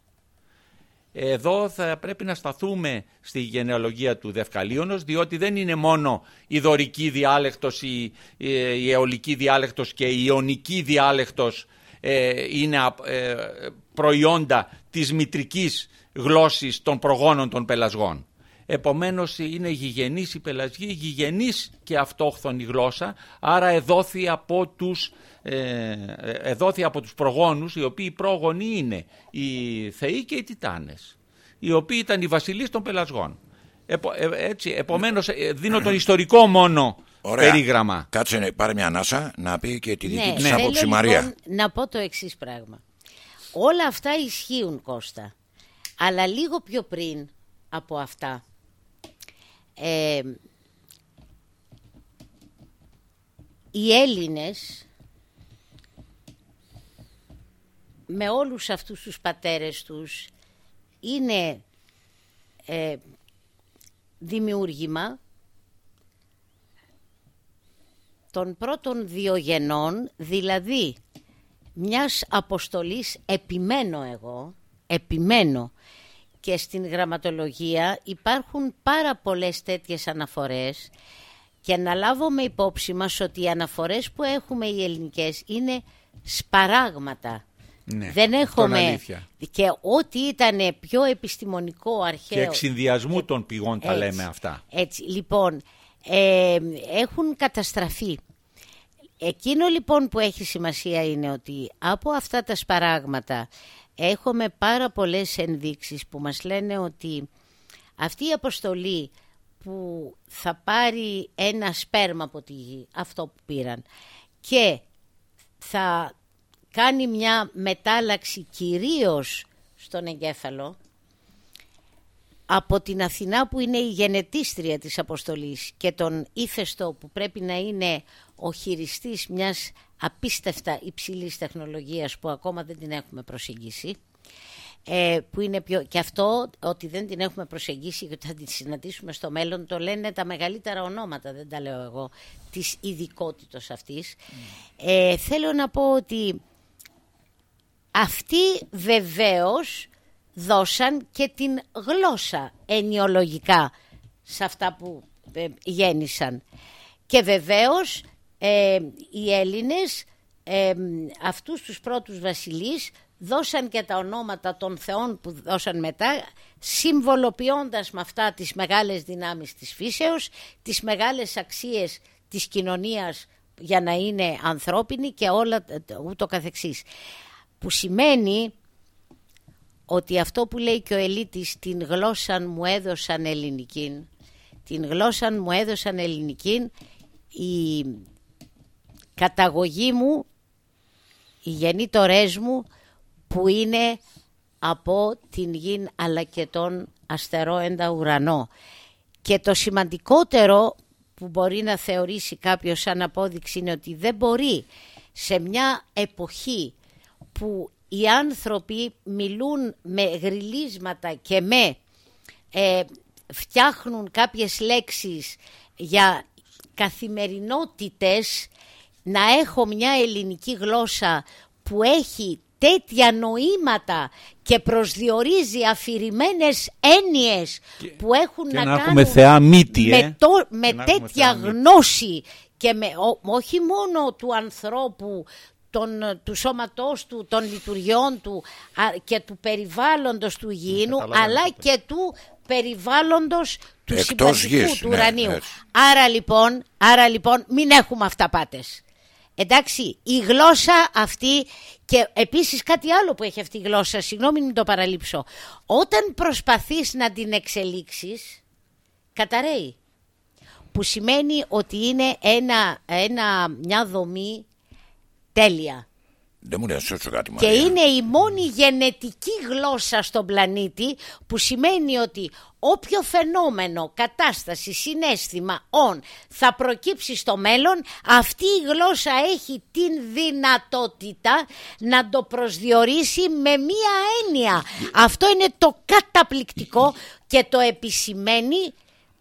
Εδώ θα πρέπει να σταθούμε στη γενεαλογία του Δευκαλίωνος διότι δεν είναι μόνο η δωρική διάλεκτος, η, η αιωλική διάλεκτος και η ιωνική διάλεκτος ε, είναι ε, προϊόντα της μητρικής γλώσσης των προγόνων των πελασγών. Επομένως είναι γηγενής η πελασγή, γηγενής και αυτόχθονη γλώσσα, άρα εδόθη από τους, ε, εδόθη από τους προγόνους, οι οποίοι πρόγονοι είναι οι θεοί και οι τιτάνες, οι οποίοι ήταν οι βασιλείς των πελασγών. Επο, ε, έτσι, επομένως ε, δίνω τον ιστορικό μόνο Ωραία. περίγραμμα. Κάτσε πάρε μια ανάσα να πει και τη δική Ναι, της θέλω άποψη Μαρία. λοιπόν να πω το εξής πράγμα. Όλα αυτά ισχύουν Κώστα, αλλά λίγο πιο πριν από αυτά ε, οι Έλληνες με όλους αυτούς τους πατέρες τους είναι ε, δημιούργημα των πρώτων δύο γενών, δηλαδή μιας αποστολής επιμένω εγώ, επιμένω και στην γραμματολογία υπάρχουν πάρα πολλές τέτοιες αναφορές και να λάβουμε υπόψη μας ότι οι αναφορές που έχουμε οι ελληνικές είναι σπαράγματα. Ναι, Δεν αυτό είναι έχουμε αλήθεια. και ό,τι ήταν πιο επιστημονικό Και αρχαίο. εξ συνδυασμού των πηγών τα Έτσι. λέμε αυτά. Έτσι, λοιπόν, ε, έχουν καταστραφεί. Εκείνο λοιπόν που έχει σημασία είναι ότι από αυτά τα σπαράγματα έχουμε πάρα πολλές ενδείξεις που μας λένε ότι αυτή η αποστολή που θα πάρει ένα σπέρμα από τη γη, αυτό που πήραν, και θα κάνει μια μετάλλαξη κυρίως στον εγκέφαλο, από την Αθηνά που είναι η γενετίστρια της αποστολής και τον ύφεστο που πρέπει να είναι ο χειριστής μιας απίστευτα υψηλής τεχνολογίας που ακόμα δεν την έχουμε προσεγγίσει ε, που είναι πιο... και αυτό ότι δεν την έχουμε προσεγγίσει και θα την συναντήσουμε στο μέλλον το λένε τα μεγαλύτερα ονόματα δεν τα λέω εγώ της ειδικότητα αυτής ε, θέλω να πω ότι αυτοί βεβαίως δώσαν και την γλώσσα ενιολογικά σε αυτά που ε, γέννησαν. Και βεβαίως ε, οι Έλληνες ε, αυτούς τους πρώτους βασιλείς δώσαν και τα ονόματα των θεών που δώσαν μετά συμβολοποιώντας με αυτά τις μεγάλες δυνάμεις της φύσεως, τις μεγάλες αξίες της κοινωνίας για να είναι ανθρώπινη και όλα ούτω καθεξής. Που σημαίνει ότι αυτό που λέει και ο Ελίτης την γλώσσα μου έδωσαν ελληνική την γλώσσα μου έδωσαν ελληνική η καταγωγή μου οι γεννήτορές μου που είναι από την γη αλλά και τον αστερόεντα ουρανό. Και το σημαντικότερο που μπορεί να θεωρήσει κάποιος σαν απόδειξη είναι ότι δεν μπορεί σε μια εποχή που οι άνθρωποι μιλούν με γριλίσματα και με ε, φτιάχνουν κάποιες λέξεις για καθημερινότητες να έχω μια ελληνική γλώσσα που έχει τέτοια νοήματα και προσδιορίζει αφηρημένες έννοιες που έχουν να, να, κάνουν θεά μύτη, με, ε; το, με τέτοια γνώση και με, όχι μόνο του ανθρώπου των, του σώματός του, των λειτουργιών του και του περιβάλλοντος του υγιεινού αλλά και του περιβάλλοντος του Εκτός συμπαντικού του ναι, ουρανίου. έτσι. άρα, λοιπόν, άρα λοιπόν μην έχουμε αυταπάτες. Εντάξει, η γλώσσα αυτή και επίσης κάτι άλλο που έχει αυτή η γλώσσα, συγγνώμη μην το παραλείψω. Όταν προσπαθείς να την εξελίξεις, καταραίει. Που σημαίνει ότι είναι ένα, ένα, μια δομή τέλεια. Δεν μου λες έτσι κάτι Και Μαρία. είναι η μόνη γενετική γλώσσα στον πλανήτη που σημαίνει ότι όποιο φαινόμενο, κατάσταση, συνέστημα, όν θα προκύψει στο μέλλον αυτή η γλώσσα έχει την δυνατότητα να το προσδιορίσει με μία έννοια. Αυτό είναι το καταπληκτικό και το επισημαίνει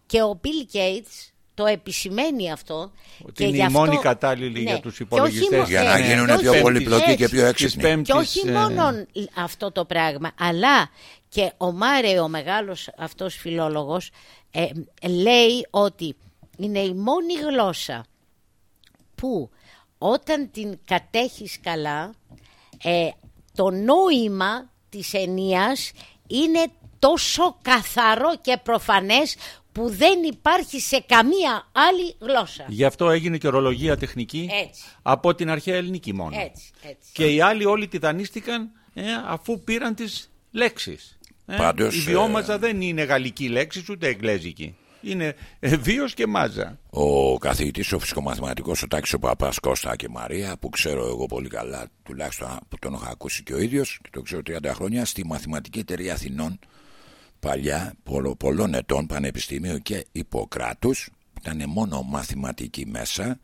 και ο Bill Gates το επισημαίνει αυτό. Ότι και είναι γι' η αυτό- μόνη κατάλληλη Ναι. για τους Και όχι υπολογιστές. μο- Για να ε, γίνουν και πιο όχι- πολυπλοκοί και πιο έτσι. έξυπνοι. Πέμπτης, Και όχι ε, μόνο αυτό το πράγμα, αλλά και ο Μάρε, ο μεγάλος αυτός φιλόλογος, ε, λέει ότι είναι η μόνη γλώσσα που όταν την κατέχεις καλά, ε, το νόημα της ενίας είναι τόσο καθαρό και προφανές που δεν υπάρχει σε καμία άλλη γλώσσα. Γι' αυτό έγινε και ορολογία τεχνική Έτσι. από την αρχαία ελληνική μόνο. Έτσι, έτσι. Και οι άλλοι όλοι τη δανείστηκαν ε, αφού πήραν τις λέξεις. Ε, Πάντως, η βιόμαζα δεν είναι γαλλική λέξη ούτε εγγλέζικη. Είναι ε, βίος και μάζα. Ο καθηγητής, ο φυσικομαθηματικός, ο Τάκης ο Παπάς, Κώστα και Μαρία, που ξέρω εγώ πολύ καλά, τουλάχιστον που τον έχω ακούσει και ο ίδιος, και το ξέρω 30 χρόνια, στη Μαθηματική Εταιρεία Αθηνών, παλιά, πολλο- πολλών ετών, πανεπιστήμιο και Ιπποκράτους, που ήταν μόνο μαθηματική μέσα,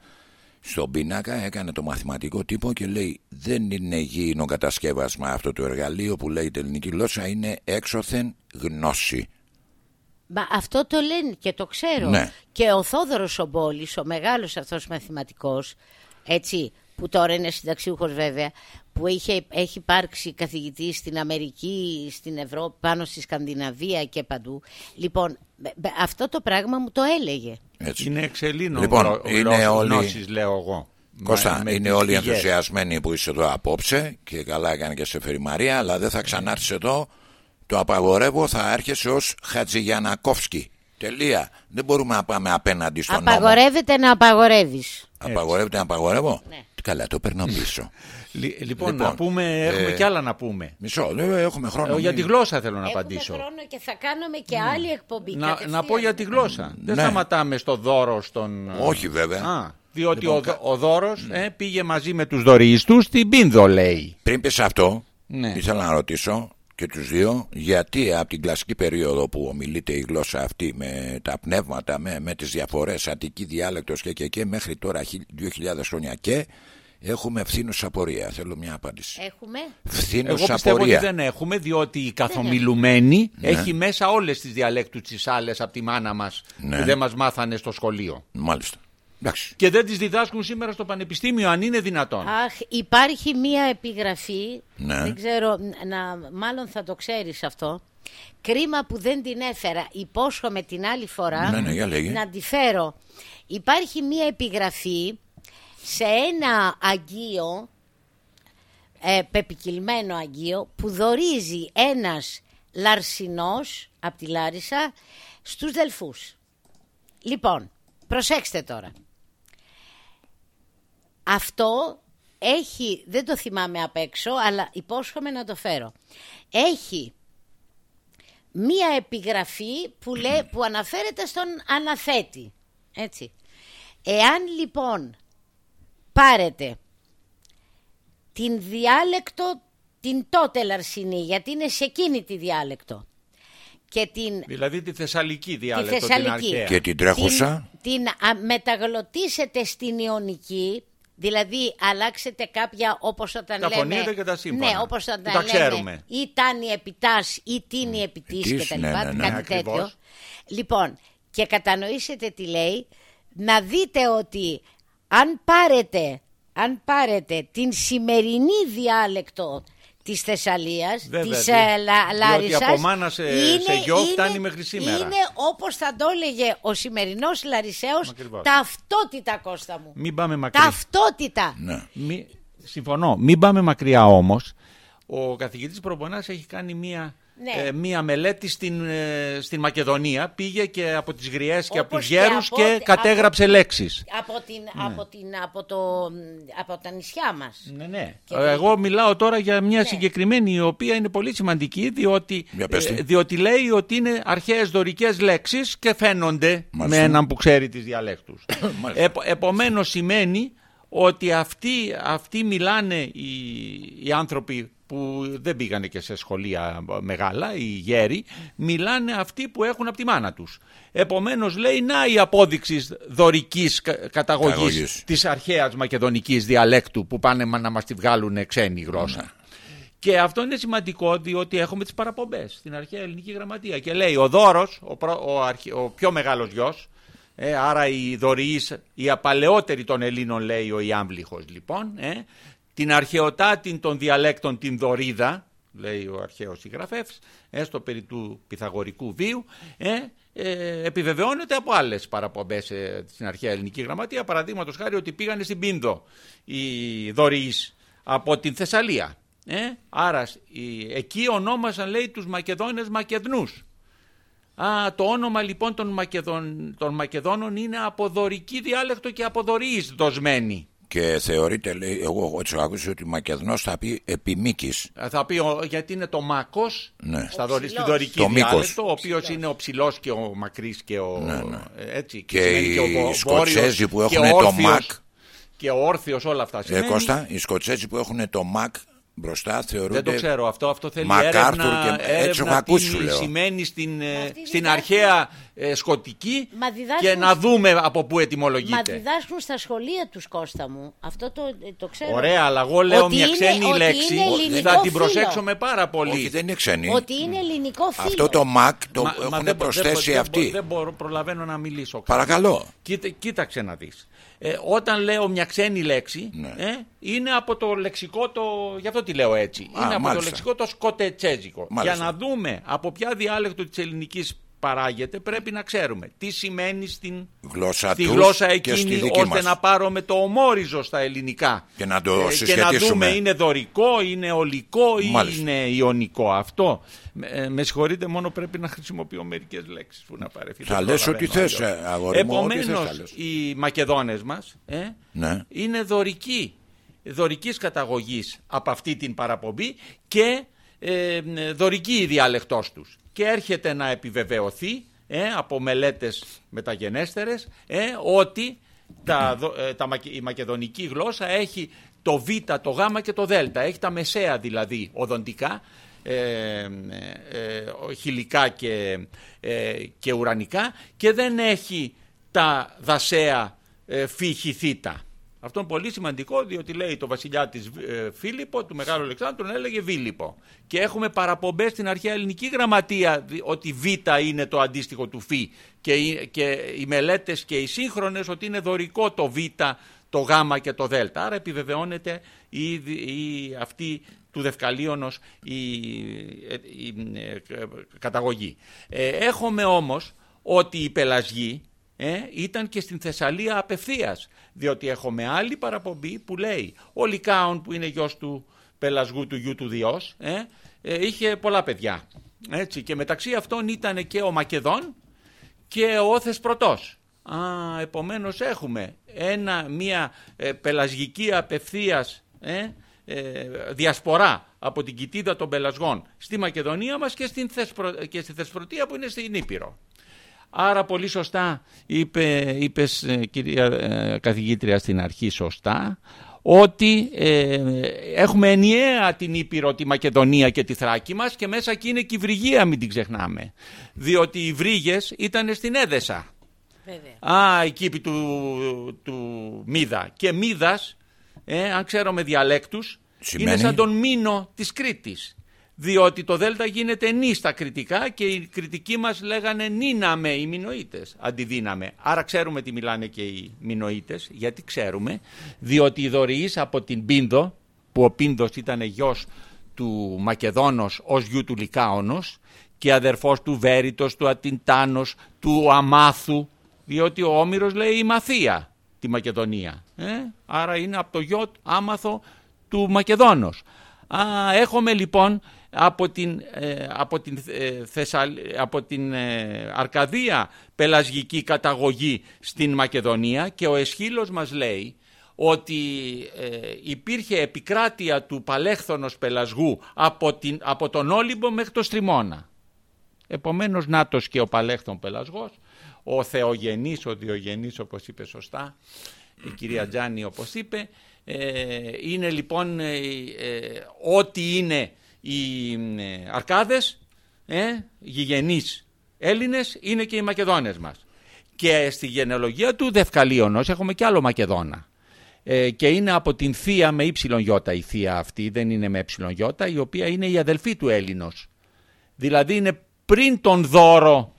στον πίνακα έκανε το μαθηματικό τύπο και λέει δεν είναι γήινο κατασκεύασμα αυτό το εργαλείο που λέει η ελληνική γλώσσα είναι έξωθεν γνώση. Μα αυτό το λένε και το ξέρω. Ναι. Και ο Θόδωρος ο Μπόλης, ο μεγάλος αυτός μαθηματικός, έτσι, που τώρα είναι συνταξιούχος βέβαια, που είχε, έχει υπάρξει καθηγητή στην Αμερική, στην Ευρώπη, πάνω στη Σκανδιναβία και παντού. Λοιπόν, μπ- μπ- αυτό το πράγμα μου το έλεγε. Έτσι. Είναι εξελίνο Λοιπόν, γλω- είναι γλώσσες, όλοι- γνώσεις, λέω εγώ. Κώστα, Με- με είναι τις όλοι πηγές. ενθουσιασμένοι που είσαι εδώ απόψε και καλά έκανε και σε φέρει η Μαρία, αλλά δεν θα ξανάρθεις εδώ. Το απαγορεύω, θα έρχεσαι ως Χατζηγιανακόφσκι. Τελεία. Δεν μπορούμε να πάμε απέναντι στον νόμο. Απαγορεύεται να απαγορεύεις. Απαγορεύεται να απαγορεύω; Ναι. Καλά, το παίρνω πίσω. Λι- λοιπόν, Λοιπόν, να πούμε, έχουμε ε, κι άλλα να πούμε. Μισό, δεν έχουμε χρόνο. Ε, για μην- τη γλώσσα θέλω να Έχουμε απαντήσω. χρόνο και θα κάνουμε και άλλη εκπομπή. Να, κατευθείαν. να πω για τη γλώσσα. Δεν Ναι. σταματάμε στο δώρο στον... Όχι, βέβαια. Α, διότι Λοιπόν, ο, κα- ο δώρος ε, πήγε μαζί με τους δωρείς του στην Πίνδο λέει. Πριν πεις αυτό, Ναι. ήθελα να ρωτήσω και τους δύο γιατί από την κλασική περίοδο που ομιλείται η γλώσσα αυτή με τα πνεύματα, με, με τις διαφορές, αττική διάλεκτος και, και, και μέχρι τώρα χι- 2000 χρόνια και έχουμε φθήνουσα απορία. Θέλω μια απάντηση. Έχουμε. Εγώ Φθήνουσα πιστεύω απορία. ότι δεν έχουμε, διότι η καθομιλουμένη Ναι. έχει μέσα όλες τις διαλέκτους τις άλλες από τη μάνα μας Ναι. που δεν μας μάθανε στο σχολείο. Μάλιστα. Εντάξει. Και δεν τις διδάσκουν σήμερα στο πανεπιστήμιο αν είναι δυνατόν. Αχ, υπάρχει μία επιγραφή, Ναι. δεν ξέρω, να, μάλλον θα το ξέρεις αυτό. Κρίμα που δεν την έφερα, υπόσχομαι την άλλη φορά Ναι, ναι, για λέγε. να τη φέρω. Υπάρχει μία επιγραφή σε ένα αγγείο, ε, πεπικυλμένο αγγείο, που δορίζει ένας λαρσινός από τη Λάρισα στους Δελφούς. Λοιπόν, προσέξτε τώρα. Αυτό έχει, δεν το θυμάμαι απ' έξω, αλλά υπόσχομαι να το φέρω. Έχει μία επιγραφή που, λέ, που αναφέρεται στον αναθέτη. Έτσι. Εάν λοιπόν πάρετε την διάλεκτο την τότε Λαρσινή, γιατί είναι σε εκείνη τη διάλεκτο, και την Δηλαδή τη Θεσσαλική διάλεκτο, την Θεσσαλική. αρχαία. Και την τρέχουσα; την, την α, μεταγλωτίσετε στην Ιωνική, δηλαδή αλλάξετε κάποια όπως όταν Τα λέμε... φωνήεντα και τα σύμφωνα, Ναι, όπως όταν που τα λέμε ξέρουμε. ή τάνη επιτάς ή τίνη επιτής Επιτής, και τα ναι, λοιπά, ναι, ναι. κάτι Ακριβώς. τέτοιο. Λοιπόν, και κατανοήσετε τι λέει, να δείτε ότι αν πάρετε, αν πάρετε την σημερινή διάλεκτο της Θεσσαλίας, Βέβαια, της δι- ε, Λα- διότι Λάρισας, από μάνα σε- σε γιο φτάνει μέχρι σήμερα. Είναι όπως θα το έλεγε ο σημερινός Λαρισαίος, Ακριβώς. ταυτότητα Κώστα μου. Μην πάμε μακριά. Ταυτότητα. Ναι. Μη- συμφωνώ. Μην πάμε μακριά όμως. Ο καθηγητής Προμπονάς έχει κάνει μία, Ναι. ε, μία μελέτη στην, ε, στην Μακεδονία. Πήγε και από τις γριές και από Όπως τους και γέρους από- και κατέγραψε λέξεις. Από, την, Ναι. από, την, από, το, από τα νησιά μας. Ναι, ναι. Και Ε, Εγώ μιλάω τώρα για μια Ναι. συγκεκριμένη η οποία είναι πολύ σημαντική διότι, Για πες τη. ε, διότι λέει ότι είναι αρχαίες δωρικές λέξεις και φαίνονται Μάλιστα. με έναν που ξέρει τις διαλέκτους. Μάλιστα. Επο, επομένως σημαίνει ότι αυτοί, αυτοί μιλάνε οι, οι άνθρωποι που δεν πήγανε και σε σχολεία μεγάλα, οι γέροι, μιλάνε αυτοί που έχουν από τη μάνα τους. Επομένως λέει να η απόδειξη δωρικής κα- καταγωγής Καταγωγής. της αρχαίας μακεδονικής διαλέκτου που πάνε μα- να μας τη βγάλουν ξένη γλώσσα. Και αυτό είναι σημαντικό διότι έχουμε τις παραπομπές στην αρχαία ελληνική γραμματεία και λέει ο Δώρος, ο, προ- ο, αρχι- ο πιο μεγάλος γιος, ε, άρα η δωρηής, η απαλαιότερη των Ελλήνων λέει ο Ιάμπληχος λοιπόν, ε, την αρχαιοτάτη των διαλέκτων την Δωρίδα, λέει ο αρχαίος συγγραφεύς, ε, στο περί του Πυθαγορικού βίου, ε, ε, επιβεβαιώνεται από άλλες παραπομπές ε, στην αρχαία ελληνική γραμματεία, παραδείγματος χάρη ότι πήγανε στην Πίνδο οι δωρηείς από την Θεσσαλία. Ε, άρα οι- εκεί ονόμασαν λέει τους Μακεδόνες Μακεδνούς. Α, το όνομα λοιπόν των, Μακεδον, των Μακεδόνων είναι από δωρική διάλεκτο και από δωρείς δοσμένη. Και θεωρείται, λέει, εγώ έτσι έχω ακούσει ότι Μακεδνός θα πει επιμήκης. Α, Θα πει ο- γιατί είναι το Μάκος Ναι. στα Ο δωρη, στη ψηλός. δωρική Το μήκος. διάλεκτο, ο οποίος είναι ο ψηλός και ο μακρύς και ο... Ναι, ναι. ε, Έτσι, Και σημαίνει οι ο βο- Σκοτσέζοι βόρειος που και έχουν το όρθιος Μακ. Και ο όρθιος όλα αυτά Ε, σημαίνει. Κώστα, οι Σκοτσέζοι που έχουν το ΜΑΚ μπροστά θεωρούνται. Δεν το ξέρω αυτό. Αυτό θέλει Μακάρθουρ έρευνα, και- έτσι έρευνα έχω ακούσει, τι σου λέω. σημαίνει στην, ε, Αυτή στην διδάσκουν- αρχαία ε, σκοτική Μα διδάσκουν- και να δούμε από πού Μα ετυμολογείται. διδάσκουν στα σχολεία τους Κώστα μου. Αυτό το, το ξέρω. Ωραία, αλλά εγώ λέω Ότι μια είναι- ξένη ότι λέξη. είναι ελληνικό Θα την φύλλο. προσέξουμε πάρα πολύ. Όχι, δεν είναι ξένοι. Ότι είναι ελληνικό φίλο. Αυτό το ΜΑΚ το Μα- μα έχουν δεν μπο- δεν προσθέσει μπο- δεν αυτοί. μπο- Δεν μπορώ, προλαβαίνω να μιλήσω. Παρακαλώ. Κοίτα, κοίταξε να δεις. Ε, όταν λέω μια ξένη λέξη, Ναι. ε, είναι από το λεξικό το... Γι' αυτό τη λέω έτσι. είναι από μάλιστα. το λεξικό το σκοτετσέζικο. Μάλιστα. Για να δούμε από ποια διάλεκτο της ελληνικής παράγεται, πρέπει να ξέρουμε τι σημαίνει στην Γλώσσα στη τους γλώσσα και εκείνη, στη δική ώστε μας. να πάρουμε το ομόριζο στα ελληνικά. Και να το Ε, και να συσχετίσουμε. δούμε είναι δωρικό, είναι ολικό ή Μάλιστα. είναι ιονικό. Αυτό. Με, ε, με συγχωρείτε, μόνο πρέπει να χρησιμοποιώ μερικές λέξεις που να παρεφεί. Θα Δεν λες προλαβαίνω ό,τι θες, αλλιώς. ε, αγόρι μου, ό,τι θες Επομένως, θα λες. οι Μακεδόνες μας ε, Ναι. είναι δωρικοί. δωρικής καταγωγής από αυτή την παραπομπή και ε, δωρική η διάλεκτός τους. Και έρχεται να επιβεβαιωθεί ε, από μελέτες μεταγενέστερες ε, ότι τα, ε, τα, η μακεδονική γλώσσα έχει το β, το γ και το δ. Έχει τα μεσαία δηλαδή οδοντικά, ε, ε, χιλικά και, ε, και ουρανικά και δεν έχει τα δασαία ε, Αυτό είναι πολύ σημαντικό διότι λέει το βασιλιά της ε, Φίλιππο, του Μεγάλου Αλεξάνδρου, τον έλεγε Βίλιππο. Και έχουμε παραπομπές στην αρχαία ελληνική γραμματεία ότι Β είναι το αντίστοιχο του Φι και, και οι μελέτες και οι σύγχρονες ότι είναι δωρικό το Β, το Γ και το Δ. Άρα επιβεβαιώνεται η, η, αυτή του Δευκαλίωνος η, η, καταγωγή. Ε, έχουμε όμως ότι η πελασγή ε, ήταν και στην Θεσσαλία απευθείας διότι έχουμε άλλη παραπομπή που λέει ο Λικάων που είναι γιος του πελασγού του γιου του Διός ε, ε, είχε πολλά παιδιά έτσι, και μεταξύ αυτών ήταν και ο Μακεδόν και ο Όθες Πρωτός Α, επομένως έχουμε ένα, μια ε, πελασγική απευθείας ε, διασπορά από την κοιτίδα των πελασγών στη Μακεδονία μας και, στην Θεσπρο... και στη Θεσπρωτεία που είναι στην Ήπειρο. Άρα πολύ σωστά είπε, είπες ε, κυρία ε, καθηγήτρια στην αρχή σωστά ότι ε, έχουμε ενιαία την Ήπειρο, τη Μακεδονία και τη Θράκη μας και μέσα εκεί είναι και η Βρυγία μην την ξεχνάμε. Διότι οι Βρύγες ήταν στην Έδεσα. Βέβαια. Α, η κήπη του, του Μίδα. Και Μίδας αν ξέρω με διαλέκτους είναι σαν τον Μήνο της Κρήτης διότι το Δέλτα γίνεται νη στα κριτικά και οι κριτικοί μας λέγανε νίναμε οι Μινοίτες, αντιδύναμε. Άρα ξέρουμε τι μιλάνε και οι Μινοίτες, γιατί ξέρουμε, διότι οι Δωρείς από την Πίνδο, που ο Πίνδος ήταν γιος του Μακεδόνος ως γιου του Λικάονος και αδερφός του Βέριτος, του Ατιντάνος, του Αμάθου, διότι ο Όμηρος λέει η Μαθία τη Μακεδονία. Ε; Άρα είναι από το γιο άμαθο του Μακεδόνος. Α, έχουμε λοιπόν από την, ε, από την, ε, από την ε, Αρκαδία πελασγική καταγωγή στην Μακεδονία και ο Εσχύλος μας λέει ότι υπήρχε επικράτεια του παλέχθωνος πελασγού από, την, από τον Όλυμπο μέχρι το Στριμώνα. Επομένως νάτος και ο παλέχθον πελασγός, ο Θεογενής, ο Διογενής όπως είπε σωστά, η κυρία Τζάνη όπως είπε, είναι λοιπόν ό,τι είναι οι ε, Αρκάδες, ε, γηγενείς Έλληνες, είναι και οι Μακεδόνες μας. Και στη γενεαλογία του Δευκαλίωνος έχουμε και άλλο Μακεδόνα. Ε, και είναι από την θεία με ύψιλον γιώτα η θεία αυτή, δεν είναι με ύψιλον γιώτα, η οποία είναι η αδελφή του Έλληνος. Δηλαδή είναι πριν τον δώρο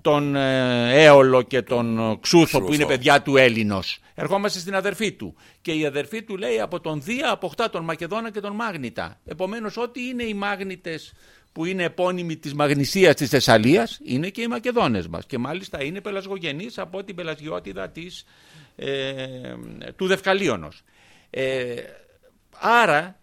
τον ε, Έολο και τον Ξούθο που είναι παιδιά του Έλληνος. Ερχόμαστε στην αδερφή του. Και η αδερφή του λέει από τον Δία αποκτά τον Μακεδόνα και τον Μάγνητα. Επομένως ό,τι είναι οι Μάγνητες που είναι επώνυμοι της Μαγνησίας της Θεσσαλίας είναι και οι Μακεδόνες μας. Και μάλιστα είναι πελασγογενείς από την πελασγιότητα της, ε, του Δευκαλίωνος. Ε, άρα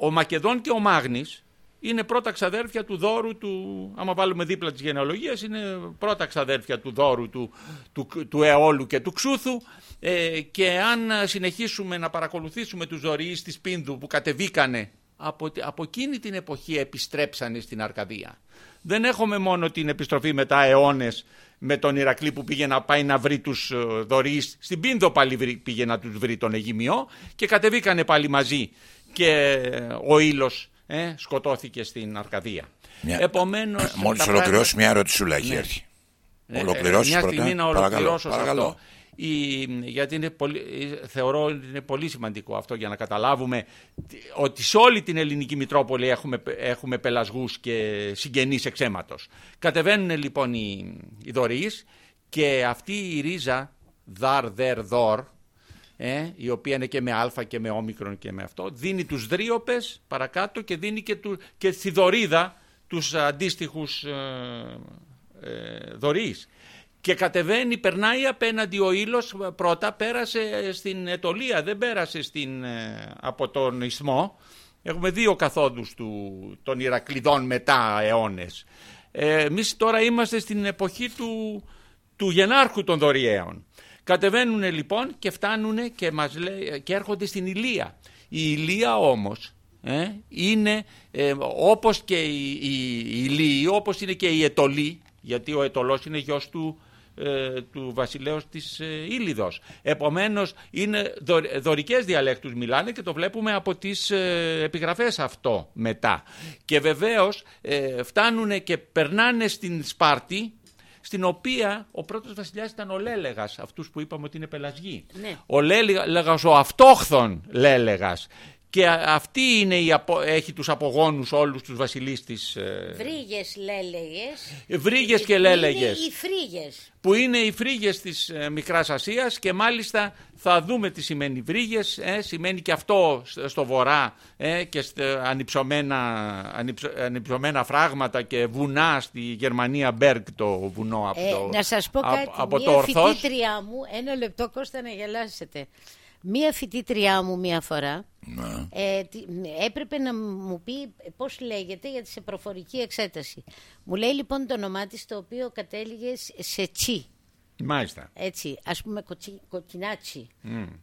ο Μακεδόν και ο Μάγνης είναι πρώτα ξαδέρφια του δώρου του, άμα βάλουμε δίπλα της γενεαλογίας, είναι πρώτα ξαδέρφια του δώρου του, του, του αιώλου και του ξούθου ε, και αν συνεχίσουμε να παρακολουθήσουμε τους δωρείς της Πίνδου που κατεβήκανε από, από εκείνη την εποχή επιστρέψανε στην Αρκαδία. Δεν έχουμε μόνο την επιστροφή μετά αιώνες με τον Ηρακλή που πήγε να πάει να βρει τους ε, δωρείς, στην Πίνδο πάλι πήγε να τους βρει τον Αιγυμιό και κατεβήκανε πάλι μαζί και ε, ο ήλος ε, σκοτώθηκε στην Αρκαδία. Μια... Επομένως, Μόλις ολοκληρώσει μια ερωτησούλα έχει ναι. έρθει. Ε, ολοκληρώσει μια στιγμή να ολοκληρώσω παρακαλώ, αυτό. Η, γιατί είναι πολύ, θεωρώ ότι είναι πολύ σημαντικό αυτό για να καταλάβουμε ότι σε όλη την ελληνική Μητρόπολη έχουμε, έχουμε πελασγούς και συγγενείς εξαίματος. Κατεβαίνουν λοιπόν οι, οι δωρείς και αυτή η ρίζα δαρ, δερ, δωρ ε, η οποία είναι και με α και με όμικρον και με αυτό, δίνει τους δρίωπες παρακάτω και δίνει και, του, και στη δωρίδα τους αντίστοιχους ε, ε, Και κατεβαίνει, περνάει απέναντι ο ήλος, πρώτα πέρασε στην Ετωλία, δεν πέρασε στην, ε, από τον Ισθμό. Έχουμε δύο καθόδους του, των Ηρακλειδών μετά αιώνες. Ε, Εμείς τώρα είμαστε στην εποχή του, του γενάρχου των Δωριαίων. Κατεβαίνουν λοιπόν και φτάνουν και, μας λέει, και έρχονται στην Ηλία. Η Ηλία όμως ε, είναι ε, όπως και η, η, όπως είναι και η Ετολή, γιατί ο Ετολός είναι γιος του, ε, του βασιλέως της ε, Ήλιδος. Επομένως είναι δο, δωρικές διαλέκτους μιλάνε και το βλέπουμε από τις ε, επιγραφές αυτό μετά. Και βεβαίως ε, φτάνουν και περνάνε στην Σπάρτη στην οποία ο πρώτος βασιλιάς ήταν ο Λέλεγας, αυτούς που είπαμε ότι είναι πελασγοί. Ναι. Ο Λέλεγας, ο αυτόχθον Λέλεγας. Και αυτή είναι η απο... έχει τους απογόνους όλους τους βασιλείς της... Ε, βρίγες λέλεγες. Βρίγες και λέλεγες. Είναι οι φρίγες. Που είναι οι φρίγες της ε, Μικράς Ασίας και μάλιστα θα δούμε τι σημαίνει βρίγες. Ε, σημαίνει και αυτό στο βορρά ε, και ανυψωμένα, ανυψωμένα φράγματα και βουνά στη Γερμανία Μπέργκ το βουνό από ε, το Να σας πω κάτι, από μια φοιτήτριά μου, ένα λεπτό Κώστα να γελάσετε. Μία φοιτήτριά μου μία φορά Ναι. ε, τι- έπρεπε να μου πει πώς λέγεται γιατί σε προφορική εξέταση. Μου λέει λοιπόν το όνομά της το οποίο κατέληγε σε τσι. Μάλιστα. Έτσι, ας πούμε κοτσι, κοκκινάτσι.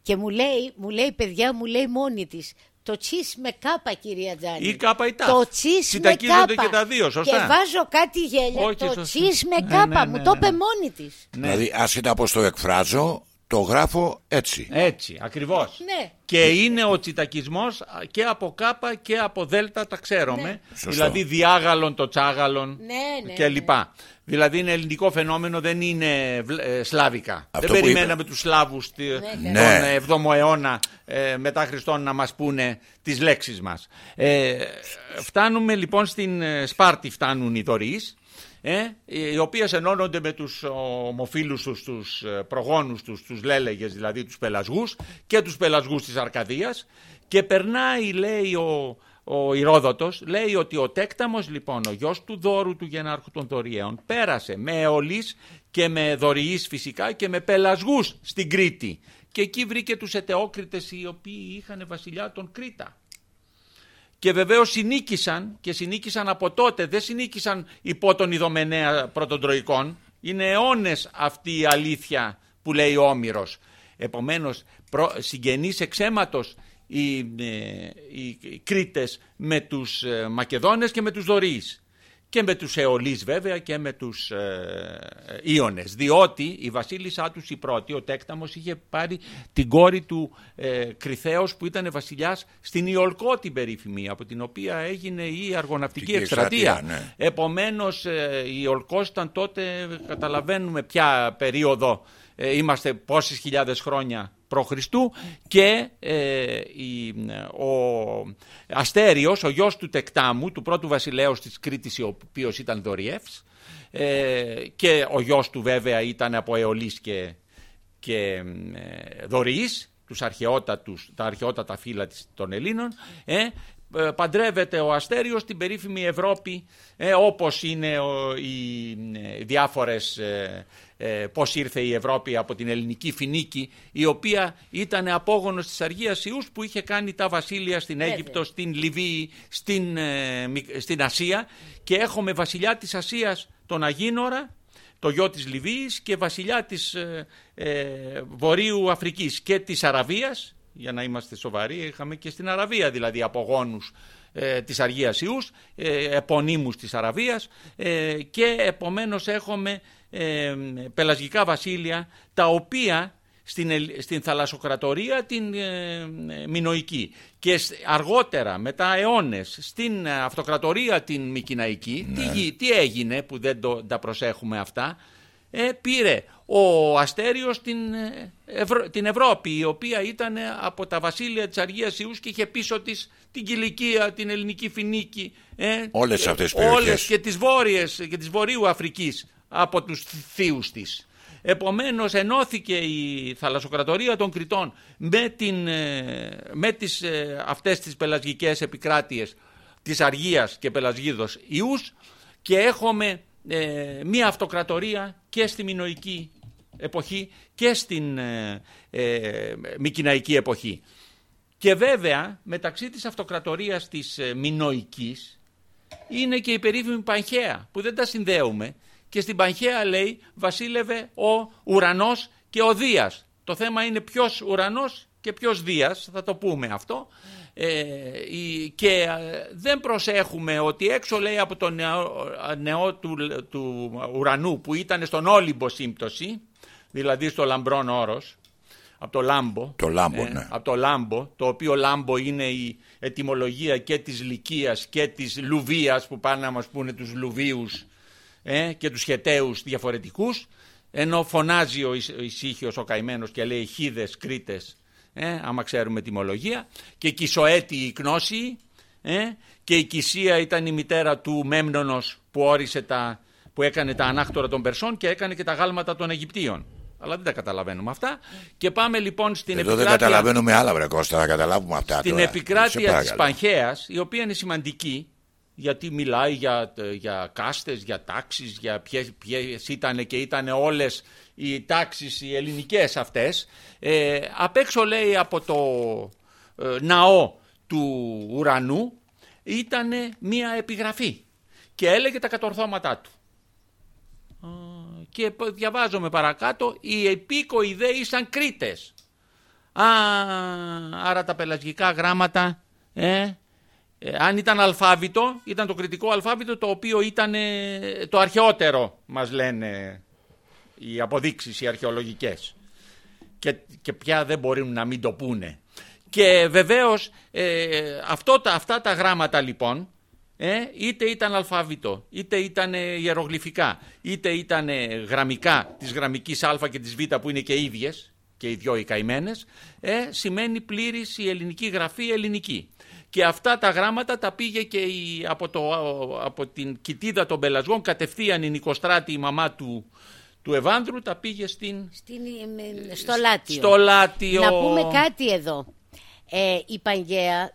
Και μου λέει, μου λέει, παιδιά, μου λέει μόνη της, το τσις με κάπα, κυρία Τζάνη. Ή κάπα ή τάφ. Το τσις με Συντακίζονται κάπα. και τα δύο, σωστά. Και βάζω κάτι γέλια, Όχι, το σωστά. τσις με Ναι, κάπα. ναι, μου ναι, το ναι. είπε μόνη της. Ναι. Δηλαδή, άσχετα πώς το εκφράζω, το γράφω έτσι. Έτσι, ακριβώς. Ναι. Και είναι ο τσιτακισμός και από κάπα και από δέλτα τα ξέρουμε. Σωστό. Δηλαδή διάγαλον το τσάγαλον Ναι, ναι, και λοιπά. Δηλαδή είναι ελληνικό φαινόμενο, δεν είναι βλ- ε, σλάβικα. Αυτό δεν που περιμέναμε τους Σλάβους τη- Ναι, ναι. τον 7ο αιώνα ε, μετά Χριστόν να μας πούνε τις λέξεις μας. Ε, φτάνουμε λοιπόν στην ε, Σπάρτη φτάνουν οι δωρείς. Ε, οι οποίες ενώνονται με τους ομοφίλους τους, τους ε, προγόνους τους, τους λέλεγες δηλαδή τους πελασγούς και τους πελασγούς της Αρκαδίας. Και περνάει λέει ο, ο Ηρόδοτος λέει ότι ο Τέκταμος λοιπόν ο γιος του δώρου του γενάρχου των δωριαίων πέρασε με αιωλείς και με δωριείς φυσικά και με πελασγούς στην Κρήτη. Και εκεί βρήκε τους ετεόκριτες οι οποίοι είχαν βασιλιά τον Κρήτα και βεβαίως συνήκησαν και συνήκησαν από τότε, δεν συνήκησαν υπό τον Ιδωμενέα πρωτοτροϊκών. Είναι αιώνες αυτή η αλήθεια που λέει ο Όμηρος. Επομένως προ, συγγενείς εξαίματος οι, ε, οι, οι Κρήτες με τους ε, Μακεδόνες και με τους Δωρείς και με τους Αιωλείς βέβαια και με τους ε, Ιώνες διότι η βασίλισσά τους η πρώτη ο Τέκταμος είχε πάρει την κόρη του ε, Κρυθέως που ήταν βασιλιάς στην Ιολκό την περίφημη από την οποία έγινε η αργοναυτική Την εκστρατεία εκστρατεία, ναι. επομένως ε, η Ιολκός ήταν τότε καταλαβαίνουμε ποια περίοδο ε, είμαστε πόσες χιλιάδες χρόνια π.Χ. και ε, η, ο Αστέριος, ο γιος του Τεκτάμου, του πρώτου βασιλέως της Κρήτης, ο οποίος ήταν δωριεύς, ε, και ο γιος του βέβαια ήταν από Αιωλής και, και ε, Δωρής, τους αρχαιότατους, τα αρχαιότατα φύλλα της, των Ελλήνων, ε, ε, παντρεύεται ο Αστέριος στην περίφημη Ευρώπη ε, όπως είναι ο, οι ε, διάφορες ε, ε, πώς ήρθε η Ευρώπη από την ελληνική Φινίκη η οποία ήταν απόγονος της Αργίας Ιούς που είχε κάνει τα βασίλεια στην Βέβαια. Αίγυπτο, στην Λιβύη, στην, ε, Μικ- στην Ασία και έχουμε βασιλιά της Ασίας τον Αγίνορα το γιο της Λιβύης και βασιλιά της ε, ε, Βορείου Αφρικής και της Αραβίας για να είμαστε σοβαροί είχαμε και στην Αραβία δηλαδή απογόνους ε, της Αργίας Ιούς ε, επωνύμους της Αραβίας ε, και επομένως έχουμε ε, πελασγικά βασίλεια τα οποία στην, Ελ- στην θαλασσοκρατορία την ε, ε, Μινωική και σ- αργότερα μετά αιώνες στην ε, αυτοκρατορία την Μικυναϊκή τι, γι- τι έγινε που δεν το, τα προσέχουμε αυτά ε, πήρε ο Αστέριος την, ε, Ευρω- την Ευρώπη η οποία ήταν από τα βασίλεια της Αργίας Ιούς και είχε πίσω της την Κιλικία, την ελληνική Φινίκη ε, Όλες και- αυτές τις περιοχές. όλες και τις βόρειες και της Βορείου Αφρικής από τους θείους της. Επομένως ενώθηκε η θαλασσοκρατορία των Κρητών με, την, ε, με τις, ε, αυτές τις πελασγικές επικράτειες της Αργίας και Πελασγίδος Ιούς και έχουμε ε, μία αυτοκρατορία και στη Μινωική εποχή και στην ε, ε, Μικυναϊκή εποχή. Και βέβαια μεταξύ της αυτοκρατορίας της ε, Μινωικής είναι και η περίφημη Πανχαία που δεν τα συνδέουμε και στην Πανχαία λέει βασίλευε ο ουρανός και ο Δίας. Το θέμα είναι ποιος ουρανός και και ποιος Δίας, θα το πούμε αυτό. Ε, και ε, δεν προσέχουμε ότι έξω λέει από το νεό, του, του ουρανού που ήταν στον Όλυμπο σύμπτωση, δηλαδή στο λαμπρόν όρος, από το Λάμπο. Το Λάμπο, ε, ναι. Από το Λάμπο, το οποίο Λάμπο είναι η ετυμολογία και της Λυκίας και της Λουβίας που πάνε να μας πούνε τους Λουβίους ε, και τους Χεταίους διαφορετικούς ενώ φωνάζει ο Ισύχιος ο καημένος και λέει χίδες κρίτες ε, άμα ξέρουμε τιμολογία και Κισοέτη η γνώση ε, και η Κισία ήταν η μητέρα του Μέμνονος που όρισε τα, που έκανε τα ανάκτορα των Περσών και έκανε και τα γάλματα των Αιγυπτίων. Αλλά δεν τα καταλαβαίνουμε αυτά. Και πάμε λοιπόν στην Εδώ επικράτεια. δεν καταλαβαίνουμε άλλα, βρε Κώστα, θα καταλάβουμε αυτά. Στην τώρα. επικράτεια Σε τη Πανχαία, η οποία είναι σημαντική, γιατί μιλάει για, για κάστες, για τάξεις, για ποιες, ποιες ήταν και ήταν όλες οι τάξεις οι ελληνικές αυτές. Ε, απ' έξω λέει από το ε, ναό του ουρανού ήταν μία επιγραφή και έλεγε τα κατορθώματά του. Και διαβάζομαι παρακάτω, οι επίκοοι δε ήσαν Κρήτες. Α, άρα τα πελασγικά γράμματα, ε, ε, αν ήταν αλφάβητο, ήταν το κριτικό αλφάβητο το οποίο ήταν ε, το αρχαιότερο, μας λένε οι αποδείξεις οι αρχαιολογικές. Και, και πια δεν μπορούν να μην το πούνε. Και βεβαίως ε, αυτό, αυτά τα γράμματα λοιπόν, ε, είτε ήταν αλφάβητο, είτε ήταν ιερογλυφικά, είτε ήταν γραμμικά της γραμμικής α και της β που είναι και ίδιες, και οι δυο οι καημένες, ε, σημαίνει πλήρης η ελληνική γραφή ελληνική. Και αυτά τα γράμματα τα πήγε και η, από, το, από την κοιτίδα των πελασγών κατευθείαν η Νικοστράτη η μαμά του, του Ευάνδρου τα πήγε στην... στην στο Λάτιο. Στο Λάτιο. Να πούμε κάτι εδώ. Ε, η Παγγαία,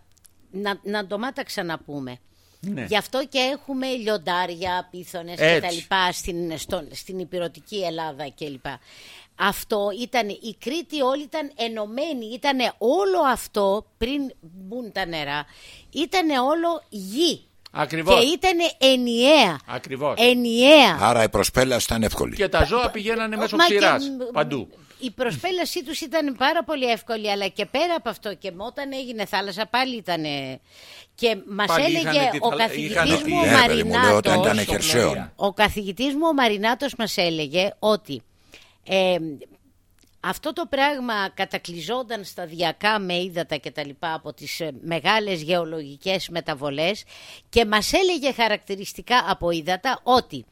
να, να το μάτα ξαναπούμε. Ναι. Γι' αυτό και έχουμε λιοντάρια, πίθονες και τα λοιπά στην, στο, στην υπηρετική Ελλάδα κλπ. Αυτό ήταν, η Κρήτη όλη ήταν ενωμένη, ήταν όλο αυτό πριν μπουν τα νερά, ήταν όλο γη. Ακριβώς. Και ήταν ενιαία. Ακριβώς. Ενιαία. Άρα η προσπέλαση ήταν εύκολη. Και τα ζώα πηγαίνανε μέσω ξηράς, παντού. Η προσπέλασή τους ήταν πάρα πολύ εύκολη, αλλά και πέρα από αυτό και όταν έγινε θάλασσα πάλι ήταν... Και μας έλεγε ο καθηγητής μου ο Μαρινάτος... Ο καθηγητής μου ο Μαρινάτος μας έλεγε ότι ε, αυτό το πράγμα κατακλυζόταν σταδιακά με ύδατα και τα λοιπά από τις ε, μεγάλες γεωλογικές μεταβολές και μας έλεγε χαρακτηριστικά από ύδατα ότι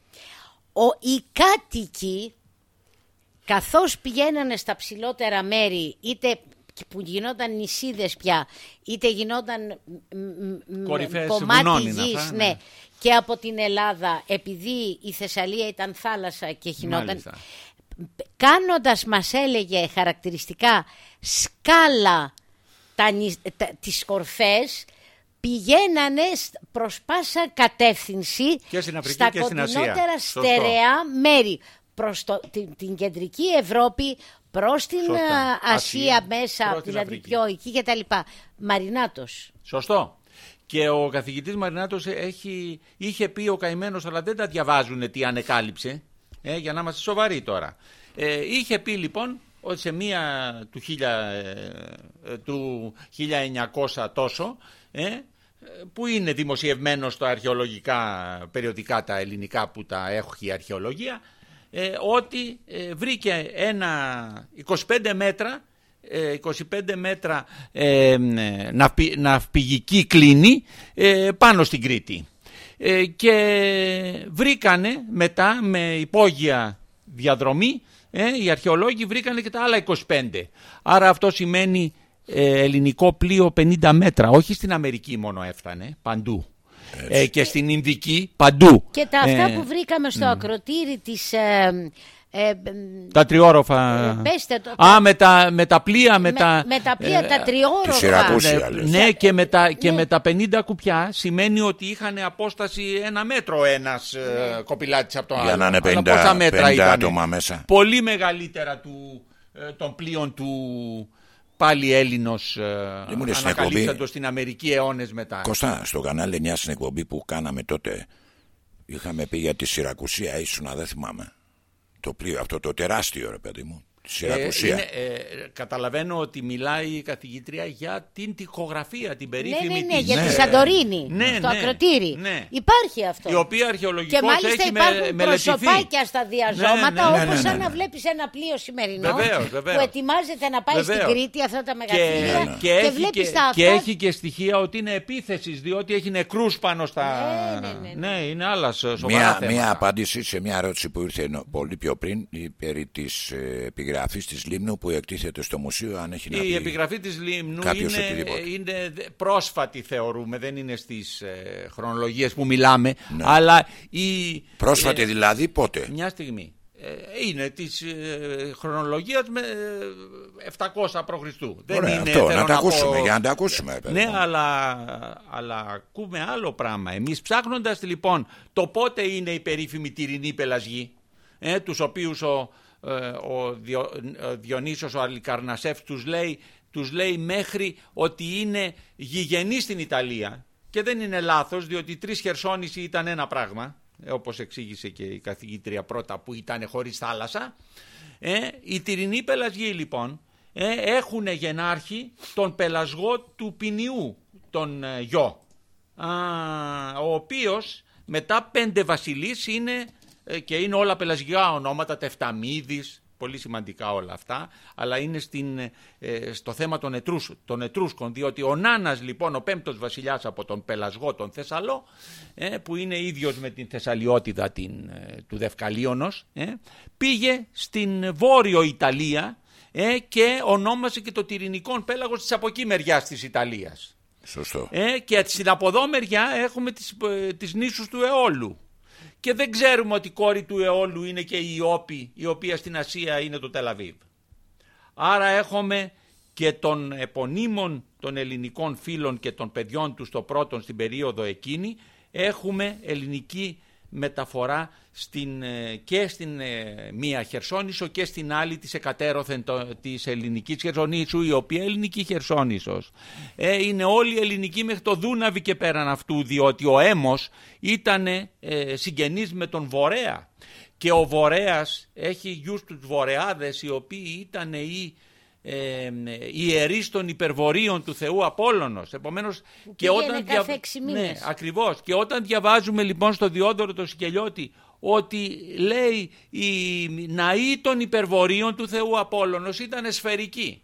ο, οι κάτοικοι καθώς πηγαίνανε στα ψηλότερα μέρη είτε που γινόταν νησίδες πια είτε γινόταν κομμάτι γης ναι. ναι. και από την Ελλάδα επειδή η Θεσσαλία ήταν θάλασσα και γινόταν κάνοντας μας έλεγε χαρακτηριστικά σκάλα τα, τα, τις κορφές πηγαίνανε προς πάσα κατεύθυνση και στην Αφρική στα και στην Ασία. στερεά μέρη προς το, την, την, κεντρική Ευρώπη προς την Ασία, μέσα, προς δηλαδή πιο εκεί και τα λοιπά. Μαρινάτος. Σωστό. Και ο καθηγητής Μαρινάτος έχει, είχε πει ο καημένος, αλλά δεν τα διαβάζουν τι ανεκάλυψε, ε, για να είμαστε σοβαροί τώρα. Ε, είχε πει λοιπόν ότι σε μία του, ε, του 1900 τόσο, ε, που είναι δημοσιευμένο στα αρχαιολογικά περιοδικά τα ελληνικά που τα έχει η αρχαιολογία, ε, ότι ε, βρήκε ένα 25 μέτρα 25 μέτρα ε, ναυπηγική κλίνη πάνω στην Κρήτη. και βρήκανε μετά με υπόγεια διαδρομή ε, οι αρχαιολόγοι βρήκανε και τα άλλα 25. Άρα αυτό σημαίνει ε, ελληνικό πλοίο 50 μέτρα. Όχι στην Αμερική μόνο έφτανε, παντού. Ε, και στην Ινδική παντού. Και τα αυτά ε, που βρήκαμε στο ακροτήρι της ε, τα τριόροφα. Ε, πέστε το. Α, με τα, με τα πλοία. Με, με τα, με τα πλοία, ε, τα τριόροφα. Ναι, ναι, και, με τα, και ναι. με τα 50 κουπιά σημαίνει ότι είχαν απόσταση ένα μέτρο ένας ναι. ε, κοπηλάτης από το άλλο. Για να είναι 50, πόσα μέτρα 50 άτομα μέσα. Πολύ μεγαλύτερα του, ε, των πλοίων του πάλι Έλληνος ε, ανακαλύπτοντος στην Αμερική αιώνες μετά. Κώστα, στο κανάλι 9 στην εκπομπή που κάναμε τότε είχαμε πει για τη Σιρακουσία ήσουν, δεν θυμάμαι. Το πλοίο αυτό το τεράστιο ρε παιδί μου Στην απουσία. είναι, ε, καταλαβαίνω ότι μιλάει η καθηγήτρια για την τοιχογραφία, την Ναι, περίφημη ναι, ναι, της- για τη Ναι. Σαντορίνη, Ναι, στο ναι, ακροτήρι. ναι. Υπάρχει αυτό. η οποία Και αρχαιολογικώς μάλιστα έχει με, υπάρχουν μελετηθεί. προσωπάκια στα διαζώματα, Ναι, ναι, ναι, όπως ναι, ναι, σαν ναι. να βλέπεις ένα πλοίο σημερινό Βεβαίως, βεβαίως. που ετοιμάζεται να πάει Βεβαίως. στην Κρήτη, αυτά τα και, μεγαθύρια ναι. και, έχει βλέπεις και, τα αυτά. και έχει και στοιχεία ότι είναι επίθεσης, διότι έχει νεκρούς πάνω στα. Ναι, ναι, ναι, ναι. είναι άλλα σο- σοβαρά Μία, θέματα. μία απάντηση σε μια ερώτηση που ήρθε νο- πολύ πιο πριν η- περί της ε, επιγραφής της Λίμνου που εκτίθεται στο μουσείο αν έχει να Η πει επιγραφή της Λίμνου κάποιος είναι, οτιδήποτε. είναι δε- πρόσφατη θεωρούμε, δεν είναι στις ε, χρονολογίες που μιλάμε, Ναι. αλλά η... Πρόσφατη ε, δηλαδή πότε; Μια στιγμή. Ε, είναι της ε, χρονολογίας με ε, 700 π.Χ. Δεν Ωραία, είναι, αυτό, θέλω να τα πω- ακούσουμε, για να τα ακούσουμε, παιδί Ναι, μου. αλλά, αλλά ακούμε άλλο πράγμα. Εμείς ψάχνοντας λοιπόν το πότε είναι η περίφημη τυρινή πελασγή, ε, τους οποίους ο, ε, ο, Διο, ο Διονύσιος ο Αλικαρνασέφ τους λέει, τους λέει μέχρι ότι είναι γηγενή στην Ιταλία και δεν είναι λάθος διότι η τρεις Χερσόνηση ήταν ένα πράγμα ε, όπως εξήγησε και η καθηγήτρια πρώτα που ήταν χωρίς θάλασσα ε, οι τυρινοί πελασγοί λοιπόν ε, έχουν γενάρχη τον πελασγό του ποινιού, τον ε, γιο. Α, ο οποίος μετά πέντε βασιλείς είναι ε, και είναι όλα πελασγικά ονόματα, τεφταμίδης, πολύ σημαντικά όλα αυτά, αλλά είναι στην, ε, στο θέμα των, Ετρούς, των Ετρούσκων, διότι ο Νάνας λοιπόν, ο πέμπτος βασιλιάς από τον πελασγό τον Θεσσαλό, ε, που είναι ίδιος με την Θεσσαλιότητα την, ε, του Δευκαλίωνος, ε, πήγε στην Βόρειο Ιταλία ε, και ονόμασε και το Τυρινικό πέλαγος της από εκεί μεριάς της Ιταλίας. Σωστό Ε, και στην από εδώ μεριά έχουμε τις, ε, τις νήσους του Αιώλου. Και δεν ξέρουμε ότι η κόρη του Αιώλου είναι και η Ιώπη, η οποία στην Ασία είναι το Τελαβίβ. Άρα έχουμε και των επωνύμων των ελληνικών φίλων και των παιδιών τους στο πρώτον στην περίοδο εκείνη, έχουμε ελληνική μεταφορά στην, ε, και στην ε, μία Χερσόνησο και στην άλλη της εκατέρωθεν το, της ελληνικής Χερσονήσου η οποία ελληνική Χερσόνησος. Ε, είναι όλη ελληνική μέχρι το Δούναβι και πέραν αυτού διότι ο Έμος ήταν ε, συγγενής με τον Βορέα. Και ο Βορέας έχει γιους τους Βορεάδες οι οποίοι ήταν οι ε, ιερείς των υπερβορίων του Θεού Απόλλωνος. Επομένως, και πήγαινε όταν κάθε έξι ναι, μήνες. ακριβώς. Και όταν διαβάζουμε λοιπόν στο Διόδωρο το Σικελιώτη ότι λέει οι ναοί των υπερβορίων του Θεού Απόλλωνος ήταν σφαιρικοί.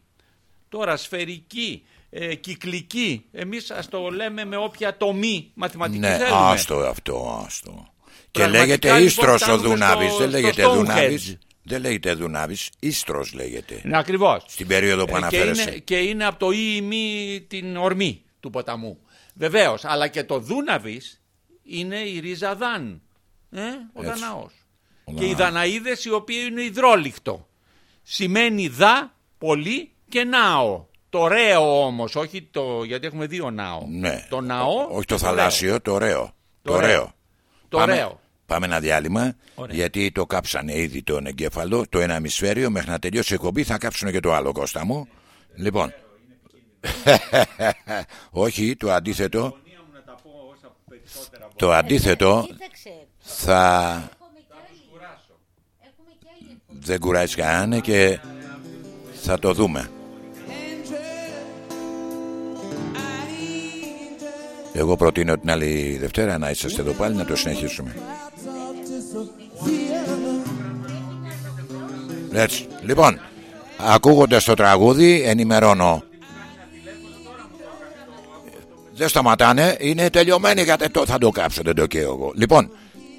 Τώρα σφαιρική, ε, κυκλική, εμείς ας το λέμε με όποια τομή μαθηματική Ναι, θέλουμε. άστο αυτό, άστο. Και Πραγματικά, λέγεται λοιπόν, Ίστρος ο φτάνουμε Δούναβης, στο- δεν στο λέγεται Stonehenge. Δούναβης. Δεν λέγεται Δούναβης, Ίστρος λέγεται. Ναι, ακριβώς. Στην περίοδο που Ε, και, αναφέρεσαι. είναι, και είναι από το ή ή μη την ορμή του ποταμού. Βεβαίως, αλλά και το Δούναβης είναι η ρίζα Δαν, ε, ο Έτσι. Δαναός. Ο Και οι Δαναός. Δαναίδες οι οποίοι είναι υδρόλιχτο. Σημαίνει δα, πολύ και νάο. Το ρέο όμως, όχι το, γιατί έχουμε δύο νάο. Ναι. Το ναό Όχι και το θαλάσσιο, το ωραίο. Το Το ωραίο. ωραίο. Το Πάμε- ωραίο. Πάμε ένα διάλειμμα, Ωραία. γιατί το κάψανε ήδη τον εγκέφαλο, το ένα ημισφαίριο, μέχρι να τελειώσει η εκπομπή θα κάψουν και το άλλο, Κώστα μου. Λοιπόν, όχι, το αντίθετο, το αντίθετο Κοίταξε, θα έχουμε κι άλλη. Έχουμε κι άλλη. δεν κουράζει κανένα και θα το δούμε. Εγώ προτείνω την άλλη Δευτέρα να είσαστε εδώ πάλι να το συνεχίσουμε. Έτσι. Λοιπόν, ακούγοντας το τραγούδι ενημερώνω. Δεν σταματάνε, είναι τελειωμένοι γιατί το θα το κάψω, δεν το καίω εγώ. Λοιπόν,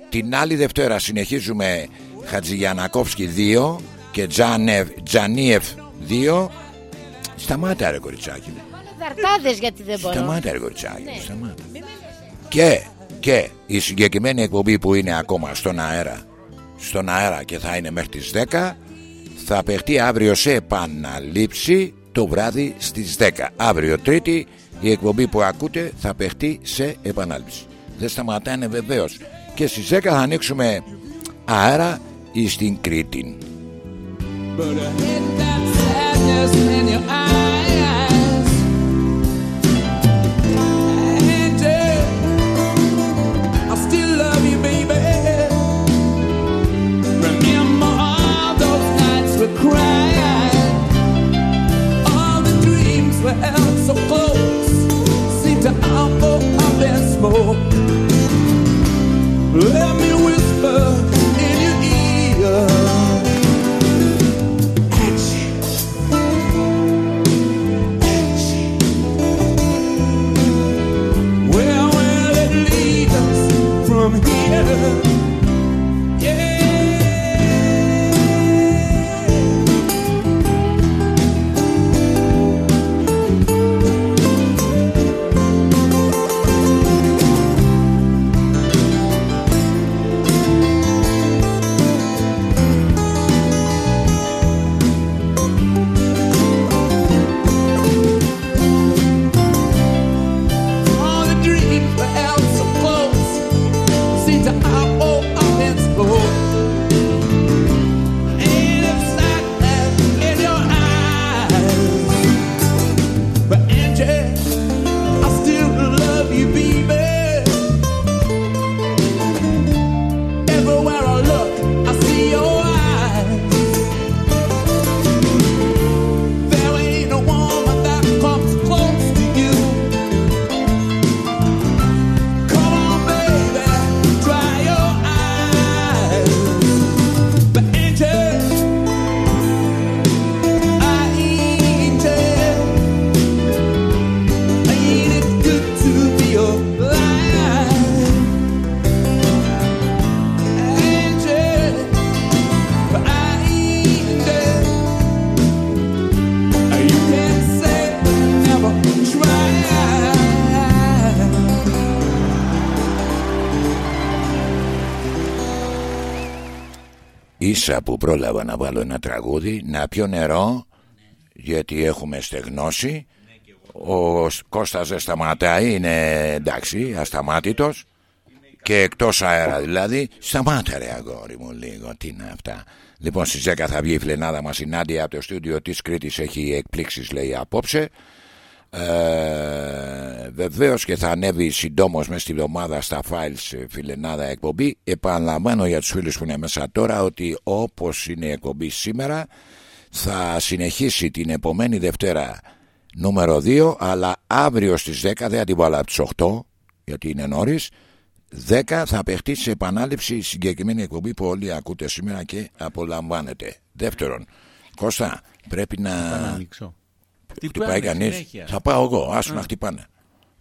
την άλλη Δευτέρα συνεχίζουμε Χατζηγιανακόφσκι 2 και Τζάνεφ, Τζανίεφ 2. Σταμάτα ρε κοριτσάκι μου. Βάλε δαρτάδες γιατί δεν μπορώ. Σταμάτα ρε κοριτσάκι μου, Ναι. σταμάτα. Μη με λες. Και, και η συγκεκριμένη εκπομπή που είναι ακόμα στον αέρα στον αέρα και θα είναι μέχρι τις 10 θα παιχτεί αύριο σε επαναλήψη το βράδυ στις 10 αύριο τρίτη η εκπομπή που ακούτε θα παιχτεί σε επανάληψη. Δεν σταματάνε βεβαίως. Και στις 10 θα ανοίξουμε αέρα εις την Κρήτη. But I Everywhere so close seem to envelope up in smoke. Let me whisper in your ear. Angie, where it lead us from here? Μέσα που πρόλαβα να βάλω ένα τραγούδι να πιω νερό γιατί έχουμε στεγνώσει. Ο Κώστας δεν σταματάει είναι εντάξει ασταμάτητος. Και εκτός αέρα δηλαδή σταμάτα ρε αγόρι μου λίγο τι είναι αυτά. Λοιπόν στις 10 θα βγει η φλενάδα μας η Νάντια από το στούντιο της Κρήτης έχει εκπλήξεις λέει απόψε ε, βεβαίως και θα ανέβει συντόμως μέσα στη εβδομάδα στα files ε, φιλενάδα εκπομπή επαναλαμβάνω για τους φίλους που είναι μέσα τώρα ότι όπως είναι η εκπομπή σήμερα θα συνεχίσει την επομένη Δευτέρα νούμερο 2 αλλά αύριο στις 10 δεν θα την βάλω από τις 8 γιατί είναι νωρίς 10 θα παιχτεί σε επανάληψη η συγκεκριμένη εκπομπή που όλοι ακούτε σήμερα και απολαμβάνετε δεύτερον Κώστα πρέπει να Θα να ανοίξω. Τι χτυπάει πάνε κανείς; συνέχεια. θα πάω εγώ. Άσου να χτυπάνε.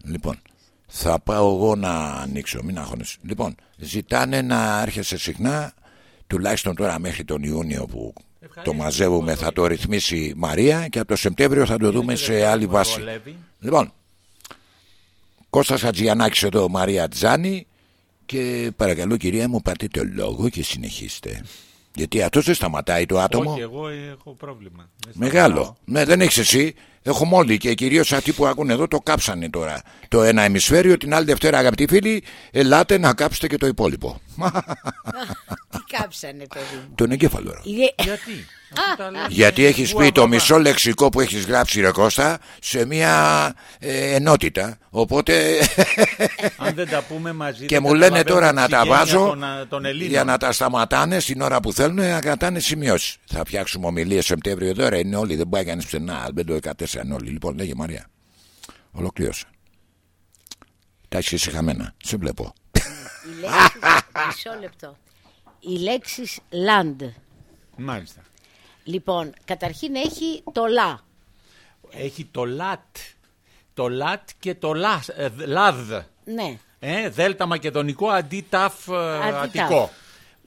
Λοιπόν θα πάω εγώ να ανοίξω. Μην αγχώνεσαι. Λοιπόν ζητάνε να έρχεσαι συχνά τουλάχιστον τώρα μέχρι τον Ιούνιο που το μαζεύουμε θα το ρυθμίσει η Μαρία και από το Σεπτέμβριο θα το δούμε σε άλλη βάση. Βολεύει. Λοιπόν, Κώστας Χατζιανάκης εδώ, Μαρία Τζάνη και παρακαλώ κυρία μου πάρτε το λόγο και συνεχίστε. Γιατί αυτός δεν σταματάει το άτομο. Όχι, εγώ έχω πρόβλημα. Δεν Μεγάλο. σταματάω. Ναι, δεν έχεις εσύ. Έχουμε όλοι και κυρίως αυτοί που ακούνε εδώ το κάψανε τώρα. Το ένα ημισφαίριο, την άλλη Δευτέρα, αγαπητοί φίλοι, ελάτε να κάψετε και το υπόλοιπο. Τι κάψανε, παιδί μου; Τον εγκέφαλο. ρε. Είναι- Γιατί; Αυτό τα λέω. Γιατί έχεις Πού πει το ακόμα. μισό λεξικό που έχεις γράψει ρε Κώστα σε μια ε, ενότητα. Οπότε Αν δεν τα πούμε μαζί. και δεν μου λένε καταλαβαίνω τώρα την να τα συγγένεια βάζω των, α, των Ελλήνων. για να τα σταματάνε στην ώρα που θέλουν να κρατάνε σημειώσεις. Θα φτιάξουμε ομιλίες Σεπτέμβριο τώρα. Είναι όλοι, δεν πάει κανείς πουθενά. Δεν το 14 είναι όλοι. Λοιπόν, λέγε Μαρία. Ολοκλήρωσα. Τα έχεις εσύ χαμένα. Σε βλέπω. Οι λέξεις, μισό λεπτό. Οι λέξεις land. Μάλιστα. Λοιπόν, καταρχήν έχει το λα. Έχει το λατ. Το λατ και το λα- ε, λαδ. Ναι. Ε, δέλτα μακεδονικό αντί ταφ ε, Αντί αττικό. ταφ.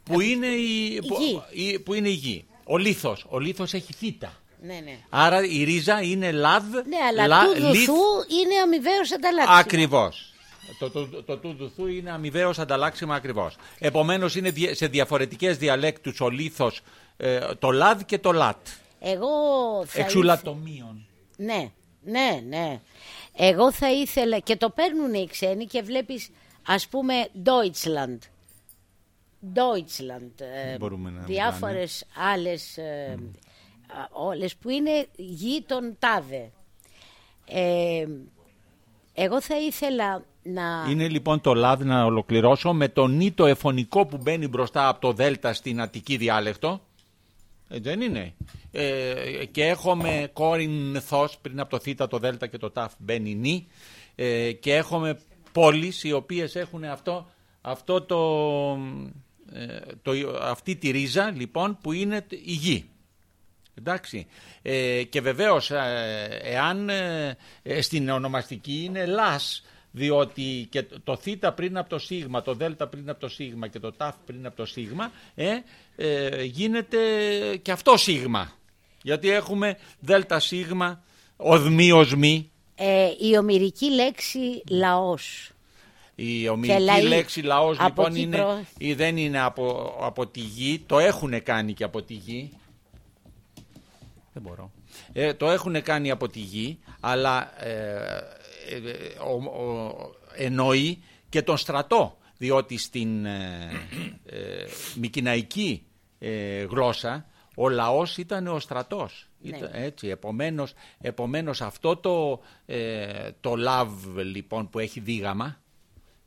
Που είναι η, που, γη. η- που είναι η γη. Ο λίθος. Ο λίθος έχει θήτα. Ναι, ναι. Άρα η ρίζα είναι λαδ. Ναι, αλλά λα- του λιθ, δουθού είναι αμοιβαίως ανταλλάξιμο. Ακριβώς. Το, το, το, του δουθού είναι αμοιβαίως ανταλλάξιμα ακριβώς. Επομένως είναι δια- σε διαφορετικές διαλέκτους ο λίθος ε, το λαδ και το λατ. Εγώ θα Εξουλατομίων. Ναι, ναι, ναι. Εγώ θα ήθελα και το παίρνουν οι ξένοι και βλέπεις ας πούμε Deutschland. Deutschland. ε, Μπορούμε να διάφορες άλλες ε, α, όλες που είναι γη των τάδε. Ε, εγώ θα ήθελα να... Είναι λοιπόν το λαδ να ολοκληρώσω με το νη το εφωνικό που μπαίνει μπροστά από το δέλτα στην Αττική διάλεκτο. Ε, δεν είναι. Ε, και έχουμε κόρην θος πριν από το θήτα, το δέλτα και το ταφ μπαίνει νη. Ε, και έχουμε πόλεις οι οποίες έχουν αυτό, αυτό το, ε, το, αυτή τη ρίζα λοιπόν που είναι η γη. Εντάξει. Ε, και βεβαίως ε, εάν ε, ε, στην ονομαστική είναι λας διότι και το- το θ πριν από το σίγμα, το δέλτα πριν από το σίγμα και το ταφ πριν από το σίγμα ε, ε, γίνεται και αυτό σίγμα. Γιατί έχουμε δέλτα σίγμα, οδμή οσμή. Ε, η ομυρική λέξη λαός. Η ομιλική λαοί. λέξη λαός Από λοιπόν εκεί είναι, προ- ή δεν είναι από, από τη γη, το έχουν κάνει και από τη γη. Δεν μπορώ. Ε, το έχουν κάνει από τη γη, αλλά ε, ε, ε, ο- ο- εννοεί και τον στρατό, διότι στην ε, ε, μικυναϊκή ε, γλώσσα ο λαός ήταν ο στρατός. Ναι. Ήταν, έτσι, επομένως, επομένως αυτό το, ε, το love λοιπόν που έχει δίγαμα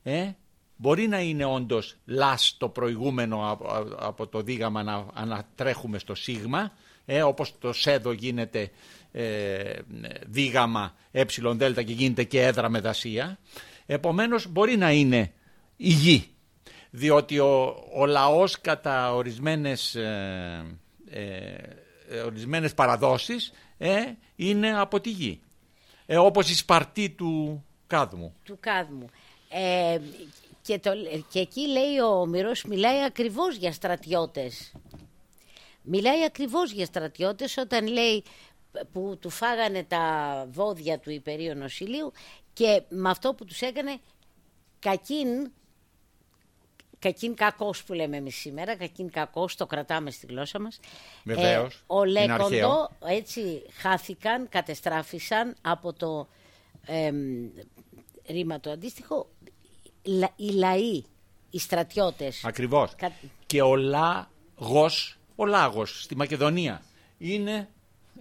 ε, μπορεί να είναι όντως λας το προηγούμενο από, από το δίγαμα να ανατρέχουμε στο σίγμα ε, όπως το σέδο γίνεται ε, δίγαμα ε δέλτα και γίνεται και έδρα με δασία επομένως μπορεί να είναι η γη διότι ο, ο λαός κατά ορισμένες, ε, ε, ορισμένες παραδόσεις ε, είναι από τη γη ε, όπως η Σπαρτή του Κάδμου του Κάδμου. Ε, και, το, και εκεί λέει ο Μυρός μιλάει ακριβώς για στρατιώτες. Μιλάει ακριβώς για στρατιώτες όταν λέει που του φάγανε τα βόδια του υπερίου νοσηλείου και με αυτό που τους έκανε κακήν κακήν κακός που λέμε εμείς σήμερα, κακήν κακός, το κρατάμε στη γλώσσα μας. Βεβαίως, ο είναι Λέκοντο αρχαίο. έτσι χάθηκαν, κατεστράφησαν από το εμ, ρήμα το αντίστοιχο, λα- οι λαοί, οι στρατιώτες. Ακριβώς. Κα- Και ο Λάγος, ο Λάγος στη Μακεδονία είναι,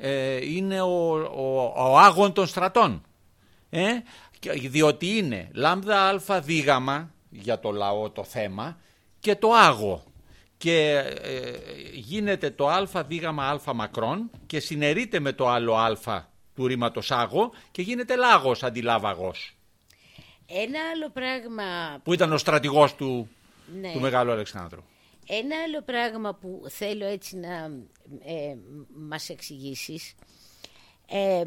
ε, είναι ο, ο, ο άγων των στρατών. Ε; Και- Διότι είναι λάμδα αλφα δίγαμα για το λαό το θέμα και το άγο. Και ε, γίνεται το αλφα δίγαμα αλφα μακρόν και συνερείται με το άλλο αλφα του ρήματος άγο και γίνεται λάγος αντιλάβαγος Ένα άλλο πράγμα που ήταν ο στρατηγός του, Ναι. του Μεγάλου Αλεξάνδρου. Ένα άλλο πράγμα που θέλω έτσι να ε, μας εξηγήσεις. Ε,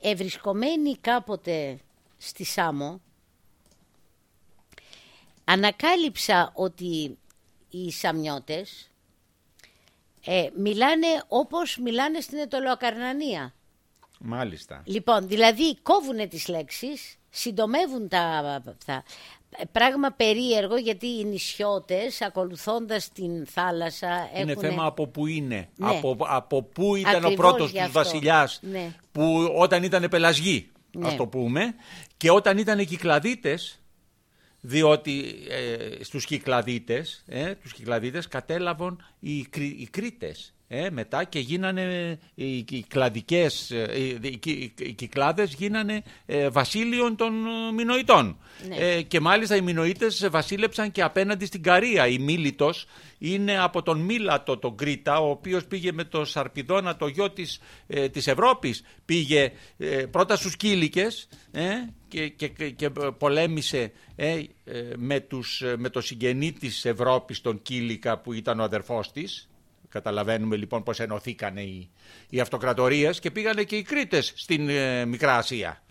ευρισκομένη κάποτε στη Σάμο, ανακάλυψα ότι οι Σαμιώτες ε, μιλάνε όπως μιλάνε στην Ετωλοακαρνανία. Μάλιστα. Λοιπόν, δηλαδή κόβουν τις λέξεις, συντομεύουν τα, τα πράγμα περίεργο γιατί οι νησιώτες ακολουθώντας την θάλασσα Είναι έχουνε- θέμα από πού είναι. Ναι. Από, από πού ήταν Ακριβώς ο πρώτος γι' τους αυτό. βασιλιάς Ναι. που όταν ήταν πελασγοί, Ναι. ας το πούμε, και όταν ήταν κυκλαδίτες, διότι ε, στους κυκλαδίτες, ε, τους κυκλαδίτες κατέλαβαν οι, Κρι- οι Κρήτες. Ε, μετά και γίνανε οι κυκλαδικές, ε, οι, οι, οι- οι κυκλάδες γίνανε ε, βασίλειων των ε, Μινοητών. Ναι. Ε, και μάλιστα οι Μινοίτες βασίλεψαν και απέναντι στην Καρία. Η Μίλητος είναι από τον Μίλατο τον Κρήτα, ο οποίος πήγε με το Σαρπιδόνα, το γιο της, ε, της Ευρώπης. Πήγε ε, πρώτα στους Κίλικες ε, και, και, και, και πολέμησε ε, ε, με, τους, ε, με το συγγενή της Ευρώπης, τον Κίλικα, που ήταν ο αδερφός της. Καταλαβαίνουμε λοιπόν πως ενωθήκανε οι, οι αυτοκρατορίες και πήγανε και οι Κρήτες στην ε, Μικρά Ασία.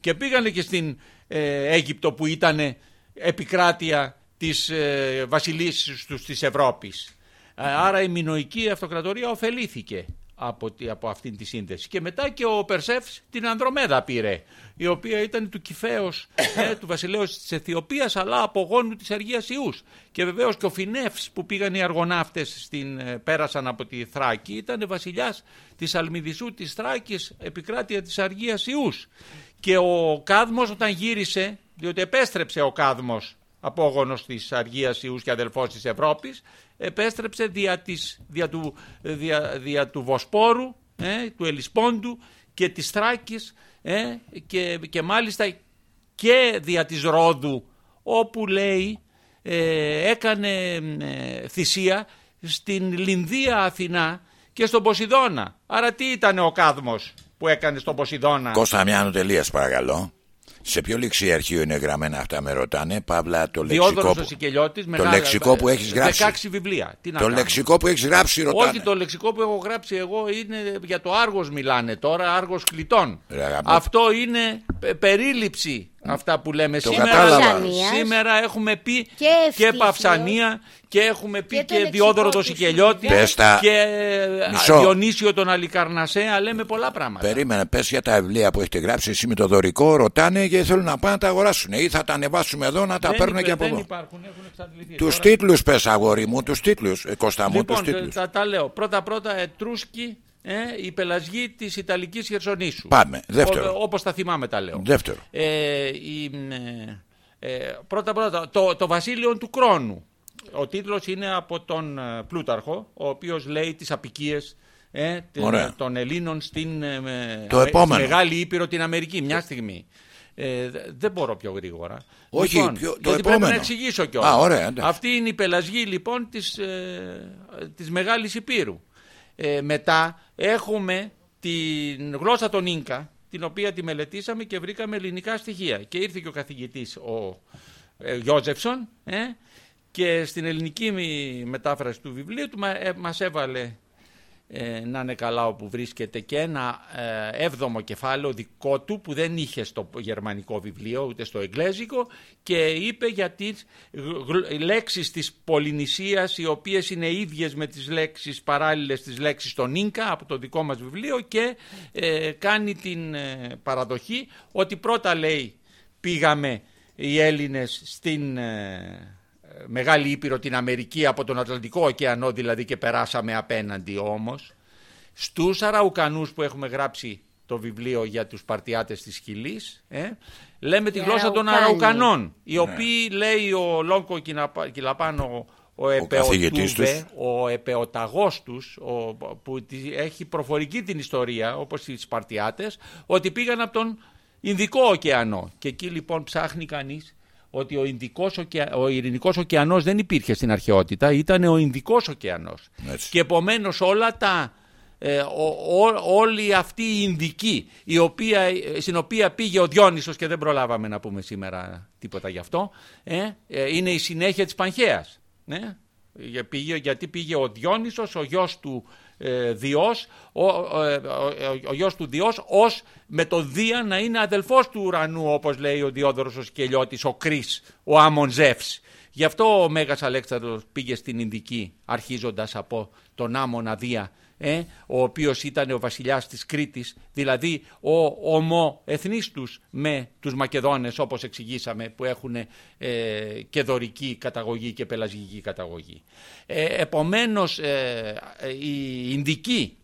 Και πήγανε και στην ε, Αίγυπτο που ήταν επικράτεια της ε, βασιλής τους της Ευρώπης. Ε, άρα η Μινοϊκή Αυτοκρατορία ωφελήθηκε από, τη- από αυτήν τη σύνδεση. Και μετά και ο Περσέφς την Ανδρομέδα πήρε, η οποία ήταν του Κυφαίος, ε, του βασιλέως της Αιθιοπίας, αλλά από γόνου της Αργίας Ιούς. Και βεβαίως και ο Φινεύς που πήγαν οι αργοναύτες, στην, ε, πέρασαν από τη Θράκη, ήταν βασιλιάς της Αλμιδισού της Θράκης, επικράτεια της Αργίας Ιούς. Και ο Κάδμος όταν γύρισε, διότι επέστρεψε ο Κάδμος απόγονος της Αργίας Ιούς και αδελφός της Ευρώπης, επέστρεψε δια, της, δια, του, δια, δια του Βοσπόρου, ε, του Ελισπόντου και της Θράκης ε, και, και μάλιστα και δια της Ρόδου, όπου λέει ε, έκανε ε, θυσία στην Λινδία Αθηνά και στον Ποσειδώνα. Άρα τι ήταν ο Κάδμος που έκανε στον Ποσειδώνα; Κώστα μια τελεία παρακαλώ. Σε ποιο λεξιαρχείο είναι γραμμένα αυτά με ρωτάνε, Παύλα το λεξικό, Διόδωρος ο που, Σικελιώτης, το μεγάλα- λεξικό που έχεις γράψει. 16 βιβλία. Τι να το κάνω. λεξικό που έχεις γράψει ρωτάνε. Όχι, το λεξικό που έχω γράψει εγώ είναι για το Άργος μιλάνε τώρα, Άργος κλητών. Ρε, αγάπη. Αυτό είναι πε- περίληψη αυτά που λέμε Το σήμερα. κατάλαβα. Παυσανίας. Σήμερα έχουμε πει Και και, ευτυχώς. Παυσανία και έχουμε πει Και και, το λεξικό Διόδωρο το του Σικελιώτη Πες τα. και ε, Μισό. Διονύσιο τον Αλικαρνασέα, λέμε πολλά πράγματα. Περίμενε, πες για τα βιβλία που έχετε γράψει εσύ με το δωρικό, ρωτάνε και θέλουν να πάνε να τα αγοράσουν. Ή θα τα ανεβάσουμε εδώ να τα Δεν παίρνουν υπε- και από δεν εδώ. υπάρχουν, έχουν εξαντληθεί. Τους Τώρα- τίτλους πες, αγόρι μου, τους τίτλους. Ε, Κώστα μου, Λοιπόν, του τίτλους. τα, τα λέω. Πρώτα-πρώτα, Ετρούσκοι, ε, οι πελασγοί της Ιταλικής Χερσονήσου. Πάμε. Δεύτερο. Ό, όπως τα θυμάμαι τα λέω. Δεύτερο. Ε, η, ε, ε, πρώτα-πρώτα, το, το βασίλειο του Κρόνου. Ο τίτλος είναι από τον ε, Πλούταρχο, ο οποίος λέει τις απικίες ε, την- Ωραία. των Ελλήνων στην, ε, με- Το στη επόμενο. Μεγάλη Ήπειρο την Αμερική. Μια στιγμή. Ε, δε- δεν μπορώ πιο γρήγορα. Όχι, λοιπόν, πιο- το γιατί πρέπει επόμενο. να εξηγήσω κιόλας. Α, ωραία, εντάξει. Αυτή είναι η πελασγή λοιπόν της, ε, της Μεγάλης Υπήρου. Ε, μετά έχουμε την γλώσσα των Ίνκα, την οποία τη μελετήσαμε και βρήκαμε ελληνικά στοιχεία. Και ήρθε και ο καθηγητής ο ε, Γιώζεφσον ε, και στην ελληνική μη- μετάφραση του βιβλίου του μα- ε, μας έβαλε ε, να είναι καλά όπου βρίσκεται και ένα ε, έβδομο κεφάλαιο δικό του που δεν είχε στο γερμανικό βιβλίο ούτε στο εγγλέζικο και είπε για τις γ- γλ- λέξεις της Πολυνησίας οι οποίες είναι ίδιες με τις λέξεις παράλληλες της λέξης των Ίνκα από το δικό μας βιβλίο και ε, κάνει την ε, παραδοχή ότι πρώτα λέει πήγαμε οι Έλληνες στην, ε, Μεγάλη Ήπειρο την Αμερική από τον Ατλαντικό ωκεανό δηλαδή και περάσαμε απέναντι όμως στους Αραουκανούς που έχουμε γράψει το βιβλίο για τους παρτιάτες της Χιλής ε, λέμε τη Οι γλώσσα των Αραουκάνοι. Αραουκανών οι οποίοι λέει ο Λόγκο Κιλαπα- Κιλαπάνο ο καθηγητής Επεοτούβε, τους. ο επεοταγός τους ο, που τη- έχει προφορική την ιστορία όπως οι Σπαρτιάτες ότι πήγαν από τον Ινδικό ωκεανό και εκεί λοιπόν ψάχνει κανείς ότι ο, Ινδικός ωκεα... ο Ειρηνικός ωκεανός δεν υπήρχε στην αρχαιότητα, ήταν ο Ινδικός ωκεανός. Έτσι. Και επομένως όλα τα, ε, ο- ο- όλη αυτή η Ινδική η οποία, ε, στην οποία πήγε ο Διόνυσος και δεν προλάβαμε να πούμε σήμερα τίποτα γι' αυτό ε, ε, είναι η συνέχεια της Πανχαίας ε, Για- πήγε, γιατί πήγε ο Διόνυσος ο γιος του ε, Διός ο, ο, ε, ο- ο γιος του Διός ως με το Δία να είναι αδελφός του ουρανού όπως λέει ο Διόδωρος ο Σκελιώτης ο Κρίς, ο Άμον Ζεύς. Γι' αυτό ο Μέγας Αλέξανδρος πήγε στην Ινδική αρχίζοντας από τον Άμονα Δία ε, ο οποίος ήταν ο βασιλιάς της Κρήτης, δηλαδή ο ομοεθνής τους με τους Μακεδόνες όπως εξηγήσαμε που έχουν ε, και δωρική καταγωγή και πελαζική καταγωγή. Ε, επομένως ε, ε, η Ινδική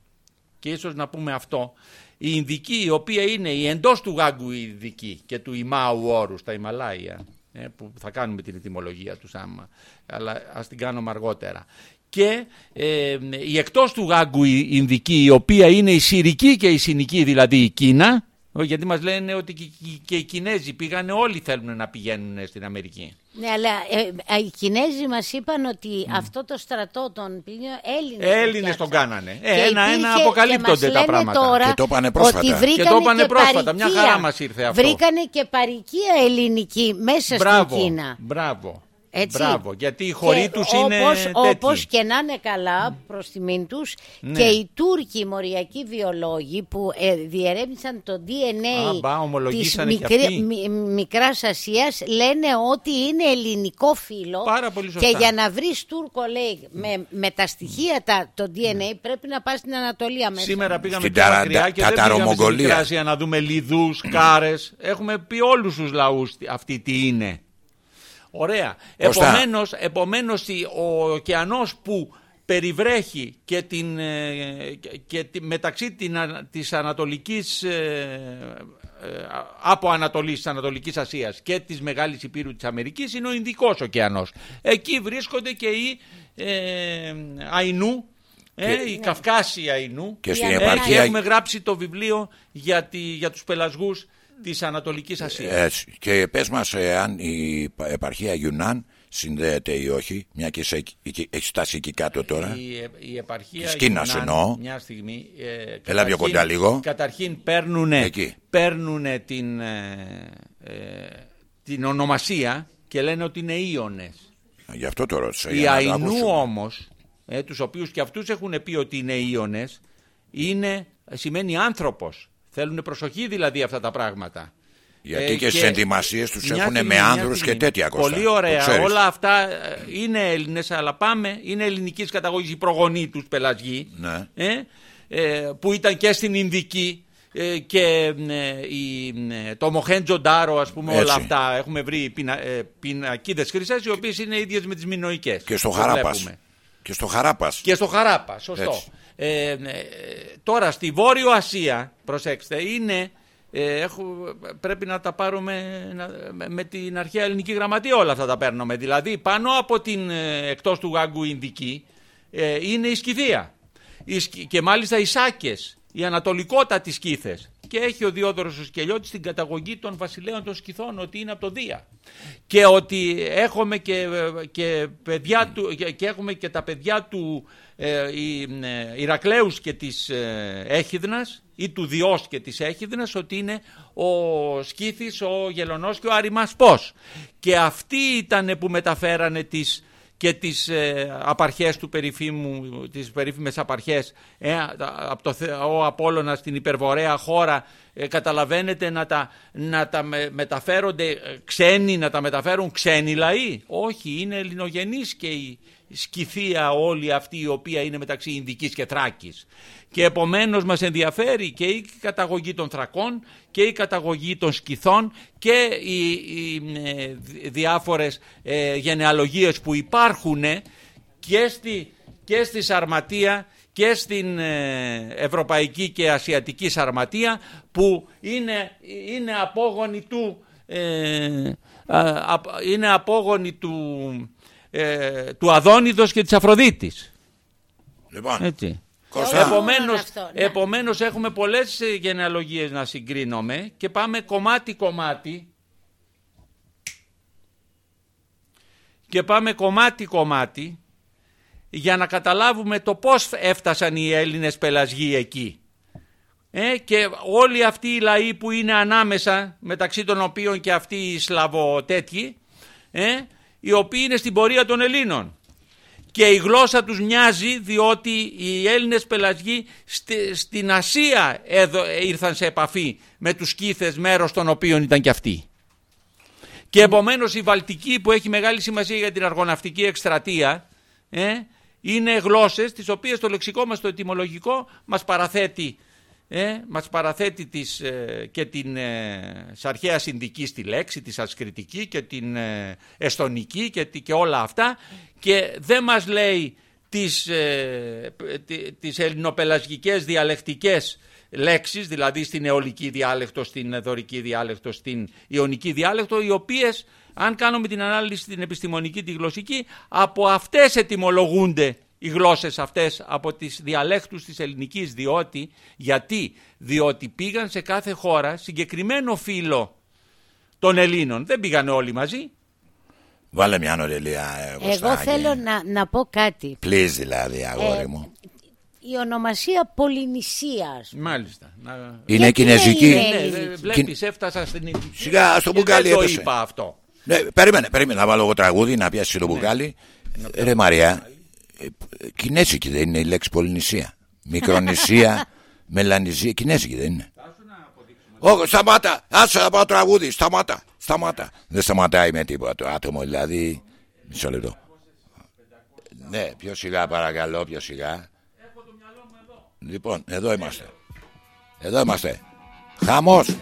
και ίσως να πούμε αυτό, η Ινδική η οποία είναι η εντός του Γάγκου Ινδική και του Ιμάου όρου στα Ιμαλάια ε, που θα κάνουμε την ετοιμολογία τους άμα, αλλά ας την κάνουμε αργότερα. Και ε, η εκτός του Γάγκου η Ινδική η οποία είναι η Συρική και η Συνική δηλαδή η Κίνα γιατί μας λένε ότι και- και- και οι Κινέζοι πήγανε όλοι θέλουν να πηγαίνουν στην Αμερική. Ναι, αλλά ε, ε, οι Κινέζοι μας είπαν ότι αυτό το στρατό των πλοίων Έλληνες, Έλληνες τον φτιάξαν. κάνανε. Και Ε, ένα-ένα υπήρχε- αποκαλύπτονται και μας τα λένε πράγματα. Τώρα Και το είπανε πρόσφατα. Ότι Και βρήκανε το είπανε πρόσφατα. Μια παροικία. χαρά μας ήρθε αυτό. Βρήκανε και παροικία ελληνική μέσα Μπράβο, στην Κίνα. μπράβο. Έτσι. Μπράβο, γιατί οι χωροί Και τους είναι όπως, τέτοιοι. όπως και να είναι καλά προς τιμήν τους Ναι. και οι Τούρκοι οι μοριακοί βιολόγοι που ε, διερεύνησαν το DNA Α, μπα, της ομολογήσανε και μικρή- αυτοί. μι- Μικράς Ασίας λένε ότι είναι ελληνικό φύλλο Πάρα πολύ σωστά. και για να βρεις Τούρκο λέει με, με τα στοιχεία τα, το DNA πρέπει να πας στην Ανατολία μέσα. Σήμερα πήγαμε Στην πιο Ταρα- μακριά και δεν πήγαμε στην Ταταρομογγολία. Μικρά Ασία να δούμε λιδούς, κάρες. Έχουμε πει όλους τους λαούς τι- αυτοί τι είναι. Ωραία. Κώστα. Επομένως, επομένως η- ο ωκεανός που περιβρέχει και, την, ε, και- και τη- μεταξύ την, α- της Ανατολικής ε, ε, από Ανατολής της Ανατολικής Ασίας και της Μεγάλης Υπήρου της Αμερικής είναι ο Ινδικός ωκεανός. Εκεί βρίσκονται και οι ε, Αϊνού, ε, οι Καυκάσοι Αϊνού. Και στην Ε, Ε, και επαρχία. έχουμε γράψει το βιβλίο για, τη, για τους Πελασγούς της Ανατολικής Ασίας. Έτσι. Και πες μας ε, αν η επαρχία Γιουνάν συνδέεται ή όχι, μια και σε- εκεί- έχει φτάσει εκεί κάτω τώρα. Η, ε- η επαρχία Της Κίνας Γιουνάν, εννοώ. Μια στιγμή. Ε, Έλα πιο καταρχήν- κοντά λίγο. Καταρχήν παίρνουν Εκεί. την, ε, ε, την ονομασία και λένε ότι είναι Ίωνες. Γι' αυτό το ρώτησα. Οι για να το Αϊνού ακούσουμε. όμως, ε, τους οποίους και αυτούς έχουν πει ότι είναι Ίωνες, είναι, σημαίνει άνθρωπος. Θέλουν προσοχή δηλαδή αυτά τα πράγματα. Γιατί Ε, και στις ενδυμασίες τους μια έχουν στιγμή, με μια άνδρους και στιγμή. τέτοια κόστα. Πολύ Το ωραία. ξέρεις. Όλα αυτά ε, είναι Έλληνες, αλλά πάμε, είναι ελληνικής καταγωγής οι προγονείς τους πελασγοί, Ναι. ε, ε, που ήταν και στην Ινδική ε, και ε, η, ε, το Μοχέντζο Ντάρο, ας πούμε, όλα Έτσι. αυτά. Έχουμε βρει πινα, ε, πινακίδες χρυσές, οι οποίες είναι ίδιες με τις μινοικές. Και στο Το Χαράπας. βλέπουμε. Και στο Χαράπας. Και στο Χαράπας, σωστό. Έτσι. Ε, ε, τώρα στη Βόρειο Ασία, προσέξτε, είναι, ε, έχω, πρέπει να τα πάρουμε να- με- με την αρχαία ελληνική γραμματεία όλα αυτά τα παίρνουμε. Δηλαδή πάνω από την ε, εκτός του Γάγκου Ινδική ε, είναι η Σκυθία. Οι Σκυ- και μάλιστα οι Σάκες, οι ανατολικότατοι Σκύθες. Και έχει ο Διόδωρος ο Σκελιώτης την καταγωγή των βασιλέων των Σκυθών ότι είναι από το Δία. Και ότι έχουμε και, και, παιδιά του, και- και έχουμε και τα παιδιά του ε, η, ε, Ηρακλέους και της ε, Έχιδνας ή του Διός και της Έχιδνας ότι είναι ο Σκύθης, ο Γελονός και ο Αριμασπός. Και αυτοί ήταν που μεταφέρανε τις και τις ε, απαρχές του περίφημου, τις περίφημες απαρχές ε, από το Θεό Απόλλωνας στην υπερβορέα χώρα ε, καταλαβαίνετε να τα, να τα με- μεταφέρονται ε, ξένοι, να τα μεταφέρουν ξένοι λαοί; Όχι, είναι ελληνογενείς και οι, σκηθία όλη αυτή η οποία είναι μεταξύ Ινδικής και Θράκης. Και επομένως μας ενδιαφέρει και η καταγωγή των Θρακών και η καταγωγή των Σκυθών και οι, οι ε, διάφορες ε, γενεαλογίες που υπάρχουν και στη, και στη Σαρματεία και στην ε, Ευρωπαϊκή και Ασιατική Σαρματεία που είναι, είναι απόγονοι του ε, είναι απόγονοι του, ε, του Αδόνιδος και της Αφροδίτης. Λοιπόν, Έτσι. Κώστα. Επομένως, αυτό, ναι. επομένως έχουμε πολλές ε, γενεαλογίες να συγκρίνουμε και πάμε κομμάτι-κομμάτι και πάμε κομμάτι-κομμάτι για να καταλάβουμε το πώς έφτασαν οι Έλληνες πελασγοί εκεί. Ε, και όλοι αυτοί οι λαοί που είναι ανάμεσα μεταξύ των οποίων και αυτοί οι Σλαβοτέτοιοι ε, οι οποίοι είναι στην πορεία των Ελλήνων και η γλώσσα τους μοιάζει διότι οι Έλληνες πελασγοί στη- στην Ασία έδω- ήρθαν σε επαφή με τους Σκύθες μέρος των οποίων ήταν και αυτοί. Και επομένως η Βαλτική που έχει μεγάλη σημασία για την αργοναυτική εκστρατεία ε, είναι γλώσσες τις οποίες το λεξικό μας το ετυμολογικό μας παραθέτει ε, μας παραθέτει τις, ε, και την ε, της αρχαίας Ινδικής τη λέξη, τη σανσκριτική και την ε, εστονική και, τη- και όλα αυτά και δεν μας λέει τις, ε, τι- τις ελληνοπελασγικές διαλεκτικές λέξεις, δηλαδή στην αιωλική διάλεκτο, στην δωρική διάλεκτο, στην ιωνική διάλεκτο, οι οποίες, αν κάνουμε την ανάλυση την επιστημονική, τη γλωσσική, από αυτές ετυμολογούνται οι γλώσσες αυτές από τις διαλέκτους της ελληνικής, διότι, γιατί, διότι πήγαν σε κάθε χώρα συγκεκριμένο φύλλο των Ελλήνων. Δεν πήγαν όλοι μαζί. Βάλε μια νορελία. Ε, Εγώ Κωστάκη. θέλω να, να πω κάτι. Please δηλαδή, αγόρι Ε, μου. Η ονομασία Πολυνησίας. Μάλιστα. Να... Είναι γιατί κινέζικη. είναι Ναι, Έλληνες; δε- βλέπεις, έφτασα στην... Σιγά, στο Και μπουκάλι Δεν το έπεσε. είπα αυτό. Ναι, περίμενε, περίμενε να βάλω εγώ τραγούδι να πιάσει το μπουκάλι. Ρε Μαριά, ε, ε, κινέζικη δεν είναι η λέξη Πολυνησία. Μικρονησία, Μελανησία, κινέζικη δεν είναι. Όχι, σταμάτα, άσε να πάω τραγούδι, σταμάτα, σταμάτα. Δεν σταματάει με τίποτα το άτομο, δηλαδή. Μισό λεπτό. Ναι, πιο σιγά παρακαλώ, πιο σιγά. Λοιπόν, εδώ είμαστε. Εδώ είμαστε. Χαμός.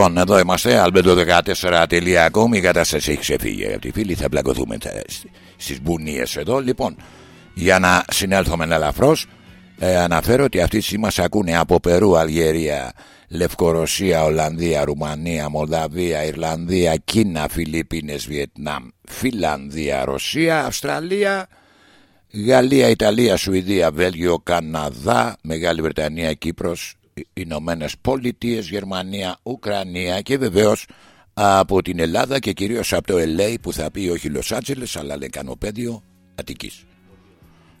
Λοιπόν, εδώ είμαστε, albedo14.com. Η κατάσταση έχει ξεφύγει, αγαπητοί φίλοι. Θα μπλακωθούμε στις μπουνίες εδώ. Λοιπόν, για να συνέλθουμε ελαφρώς, ε, αναφέρω ότι αυτή τη στιγμή μας ακούνε από Περού, Αλγερία, Λευκορωσία, Ολλανδία, Ρουμανία, Μολδαβία, Ιρλανδία, Κίνα, Φιλιππίνες, Βιετνάμ, Φιλανδία, Ρωσία, Αυστραλία, Γαλλία, Ιταλία, Σουηδία, Βέλγιο, Καναδά, Μεγάλη Βρετανία, Κύπρος, Ηνωμένες Πολιτείες, Γερμανία, Ουκρανία και βεβαίως από την Ελλάδα και κυρίως από το LA που θα πει όχι Λος Άντζελες αλλά λεκανοπέδιο Αττικής.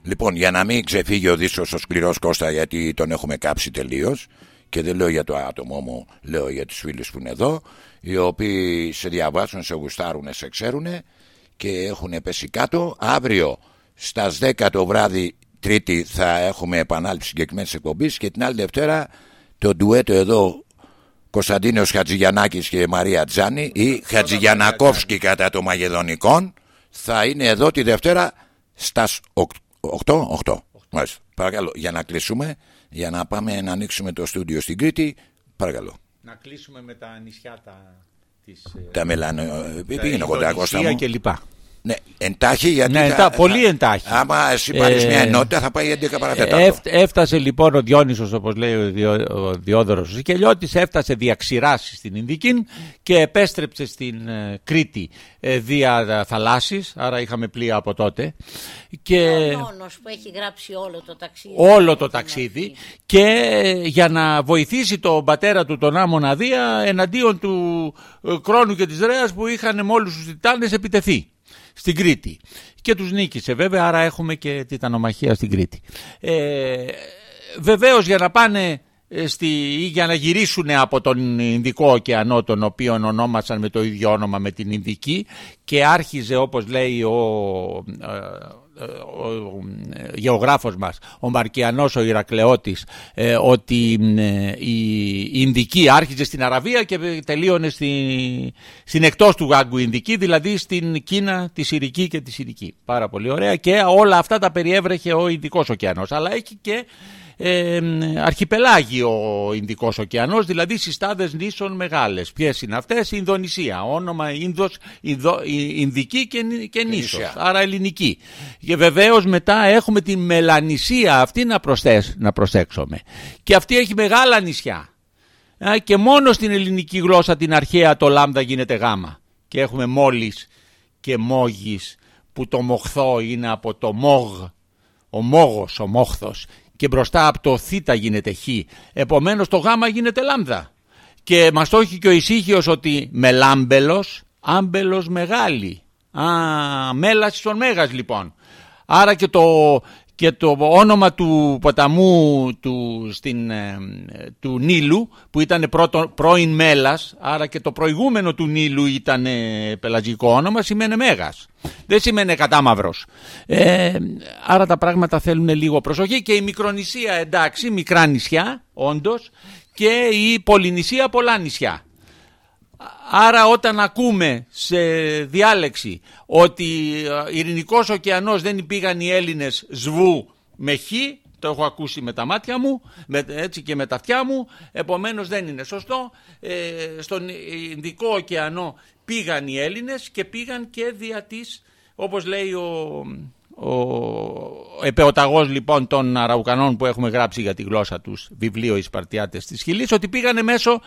Λοιπόν, για να μην ξεφύγει ο Δίσος ο σκληρός Κώστα γιατί τον έχουμε κάψει τελείως και δεν λέω για το άτομό μου, λέω για τους φίλους που είναι εδώ οι οποίοι σε διαβάζουν, σε γουστάρουν, σε ξέρουν και έχουν πέσει κάτω. Αύριο στα 10 το βράδυ Τρίτη θα έχουμε επανάληψη συγκεκριμένης εκπομπής και την άλλη Δευτέρα το ντουέτο εδώ Κωνσταντίνος Χατζηγιαννάκης και Μαρία Τζάνη ή Χατζηγιαννακόφσκι κατά το Μαγεδονικών θα είναι εδώ τη Δευτέρα στα 8. 8. Μάλιστα. Παρακαλώ, για να κλείσουμε, για να πάμε να ανοίξουμε το στούντιο στην Κρήτη. Παρακαλώ. Να κλείσουμε με τα νησιά τα... Της, Τα μελάνο. τα Πήγαινε κοντά, Κώστα Ινδονησία μου. και λοιπά. Ναι, εντάχει γιατί. Ναι, θα- εντά- πολύ θα- εντάχει. Άμα εσύ πάρεις Ε, μια ενότητα θα πάει 11 παρατέταρτο. Έφ- έφτασε λοιπόν ο Διόνυσος όπως λέει ο, Διό, ο Διόδωρος ο Σικελιώτης έφτασε διαξηράσει στην Ινδική και επέστρεψε στην ε, Κρήτη ε, δια θαλάσσης άρα είχαμε πλοία από τότε και Ο νόνος που έχει γράψει όλο το ταξίδι. όλο το Την ταξίδι αρχή. και ε, για να βοηθήσει τον πατέρα του τον Άμονα Δία εναντίον του ε, Κρόνου και της Ρέας που είχαν με όλους τους Τιτάνες επιτεθεί στην Κρήτη. Και τους νίκησε βέβαια άρα έχουμε και τιτανομαχία στην Κρήτη. Ε, βεβαίως για να πάνε ε, στη, ή για να γυρίσουν από τον Ινδικό ωκεανό τον οποίο ονόμασαν με το ίδιο όνομα με την Ινδική και άρχιζε όπως λέει ο, ε, ο ε, γεωγράφος μας, ο Μαρκιανός ο Ηρακλεώτης, ε, ότι ε, η Ινδική άρχιζε στην Αραβία και τελείωνε στη, στην εκτός του Γάγκου Ινδική, δηλαδή στην Κίνα, τη Συρική και τη Συρική. Πάρα πολύ ωραία και όλα αυτά τα περιέβρεχε ο Ινδικός ωκεανός, αλλά έχει και ε, αρχιπελάγιο ο Ινδικός ωκεανός, δηλαδή συστάδες νήσων μεγάλες. Ποιες είναι αυτές, η Ινδονησία, όνομα Ινδος, Ινδο, η- Ινδική και, νη- και νήσος, νησιά. άρα ελληνική. Και βεβαίως μετά έχουμε τη μελανησία αυτή να, προσθέσ, να προσέξουμε. Και αυτή έχει μεγάλα νησιά. Α, Και μόνο στην ελληνική γλώσσα την αρχαία το λάμδα γίνεται γάμα. Και έχουμε μόλις και μόγης που το μοχθό είναι από το μόγ, ο μόγος, ο μόχθος και μπροστά από το θήτα γίνεται χ. Επομένως το γάμα γίνεται λάμδα. Και μας το έχει και ο ησύχιος ότι μελάμπελος, άμπελος μεγάλη. Α, μέλας των μέγας λοιπόν. Άρα και το, και το όνομα του ποταμού του, στην, ε, του Νείλου που ήταν πρώτο, πρώην Μέλας άρα και το προηγούμενο του Νείλου ήταν ε, πελαγικό όνομα σημαίνει Μέγας. Δεν σημαίνει κατάμαυρος. Ε, άρα τα πράγματα θέλουν λίγο προσοχή και η Μικρονησία εντάξει μικρά νησιά όντως και η Πολυνησία πολλά νησιά Άρα όταν ακούμε σε διάλεξη ότι ε, ειρηνικός ωκεανός δεν πήγαν οι Έλληνες σβού με χ, το έχω ακούσει με τα μάτια μου, με, έτσι και με τα αυτιά μου, επομένως δεν είναι σωστό. Ε, στον Ινδικό ωκεανό πήγαν οι Έλληνες και πήγαν και δια της, όπως λέει ο, ο επεοταγός λοιπόν των Αραουκανών που έχουμε γράψει για τη γλώσσα τους βιβλίο «Οι Σπαρτιάτες της Χιλής» ότι πήγανε μέσω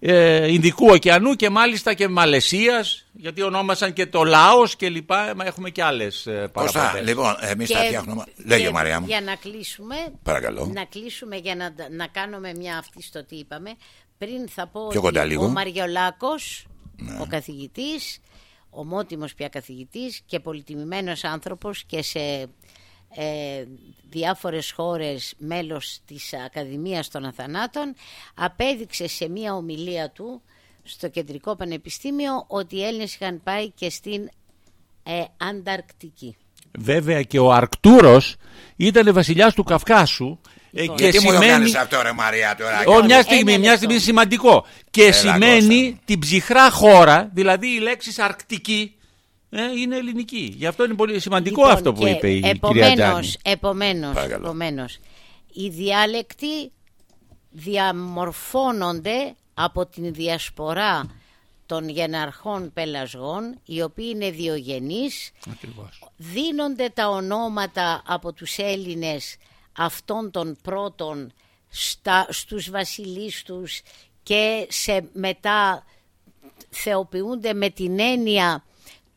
ε, Ινδικού ωκεανού και μάλιστα και Μαλαισίας γιατί ονόμασαν και το Λάος και λοιπά μα έχουμε και άλλες ε, Κώστα, παραπομπές. λοιπόν, εμείς θα Και- φτιάχνουμε. και Λέγε, Μαρία μου. Για να κλείσουμε, Παρακαλώ. να κλείσουμε για να, να κάνουμε μια αυτή στο τι είπαμε. Πριν θα πω Πιο κοντά ότι λίγο. ο Μαριολάκος, ο καθηγητής, ομότιμος πια καθηγητής και πολυτιμημένος άνθρωπος και σε ε, διάφορες χώρες μέλος της Ακαδημίας των Αθανάτων απέδειξε σε μια ομιλία του στο Κεντρικό Πανεπιστήμιο ότι οι Έλληνες είχαν πάει και στην ε, Ανταρκτική. Βέβαια και ο Αρκτούρος ήταν βασιλιάς του Καυκάσου ε, Λοιπόν. και Γιατί μου το σημαίνει... κάνεις αυτό, ρε Μαρία, τώρα. Ω, μια Ένα στιγμή, μια λεπτό. στιγμή σημαντικό. Και Έλα, σημαίνει Κώστα. την ψυχρά χώρα, δηλαδή η λέξη αρκτική ε, είναι ελληνική. Γι' αυτό είναι πολύ σημαντικό Λοιπόν, αυτό που και είπε η κυρία επομένως, Τζάνη. Επομένως, Παρακαλώ. επομένως, οι διάλεκτοι διαμορφώνονται από την διασπορά των γεναρχών πελασγών, οι οποίοι είναι διογενείς, Ακριβώς. δίνονται τα ονόματα από τους Έλληνες αυτών των πρώτων στα, στους βασιλείς τους και σε μετά θεοποιούνται με την έννοια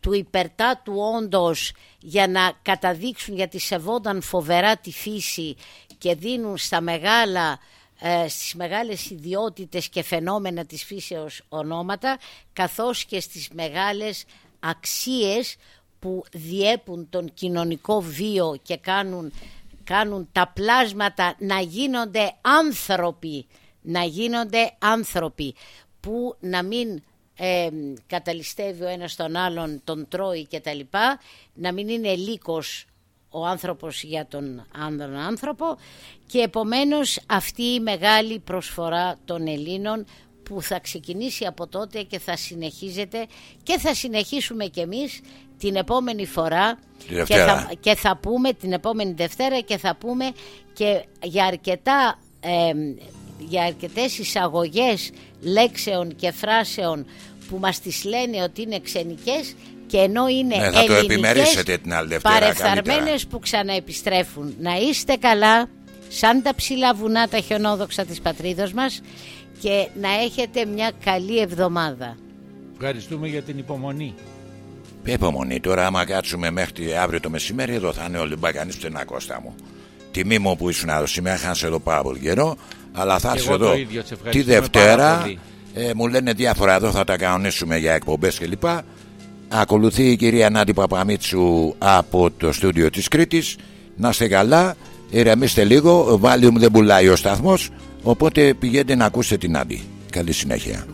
του υπερτάτου όντως για να καταδείξουν γιατί σεβόνταν φοβερά τη φύση και δίνουν στα μεγάλα ε, στις μεγάλες ιδιότητες και φαινόμενα της φύσεως ονόματα καθώς και στις μεγάλες αξίες που διέπουν τον κοινωνικό βίο και κάνουν, κάνουν τα πλάσματα να γίνονται άνθρωποι να γίνονται άνθρωποι που να μην ε, καταλυστεύει ο ένας τον άλλον, τον τρώει και τα λοιπά, να μην είναι λύκος ο άνθρωπος για τον άνδρον άνθρωπο και επομένως αυτή η μεγάλη προσφορά των Ελλήνων που θα ξεκινήσει από τότε και θα συνεχίζεται και θα συνεχίσουμε κι εμείς την επόμενη φορά Τη και Δευτέρα. θα, και θα πούμε την επόμενη Δευτέρα και θα πούμε και για αρκετά ε, για αρκετές εισαγωγές λέξεων και φράσεων που μας τις λένε ότι είναι ξενικές και ενώ είναι Ναι, θα το ελληνικές επιμερίσετε την άλλη Δευτέρα παρεφθαρμένες καλύτερα. που ξαναεπιστρέφουν. Να είστε καλά σαν τα ψηλά βουνά τα χιονόδοξα της πατρίδος μας και να έχετε μια καλή εβδομάδα. Ευχαριστούμε για την υπομονή. Ποια υπομονή; Τώρα, άμα κάτσουμε μέχρι αύριο το μεσημέρι, εδώ θα είναι όλοι μπακανεί στενά κόστα μου. Τιμή μου που ήσουν εδώ σήμερα, χάνσε εδώ πάρα πολύ καιρό. Αλλά θα Και έρθεις εγώ το εδώ ίδιο, σε τη ευχαριστούμε πάρα Δευτέρα. Πολύ. Ε, μου λένε διάφορα εδώ, θα τα κανονίσουμε για εκπομπές κλπ. Ακολουθεί η κυρία Νάντι Παπαμίτσου από το στούντιο της Κρήτης Να είστε καλά, ηρεμήστε λίγο, Valium δεν πουλάει ο σταθμός Οπότε πηγαίνετε να ακούσετε την Νάντι Καλή συνέχεια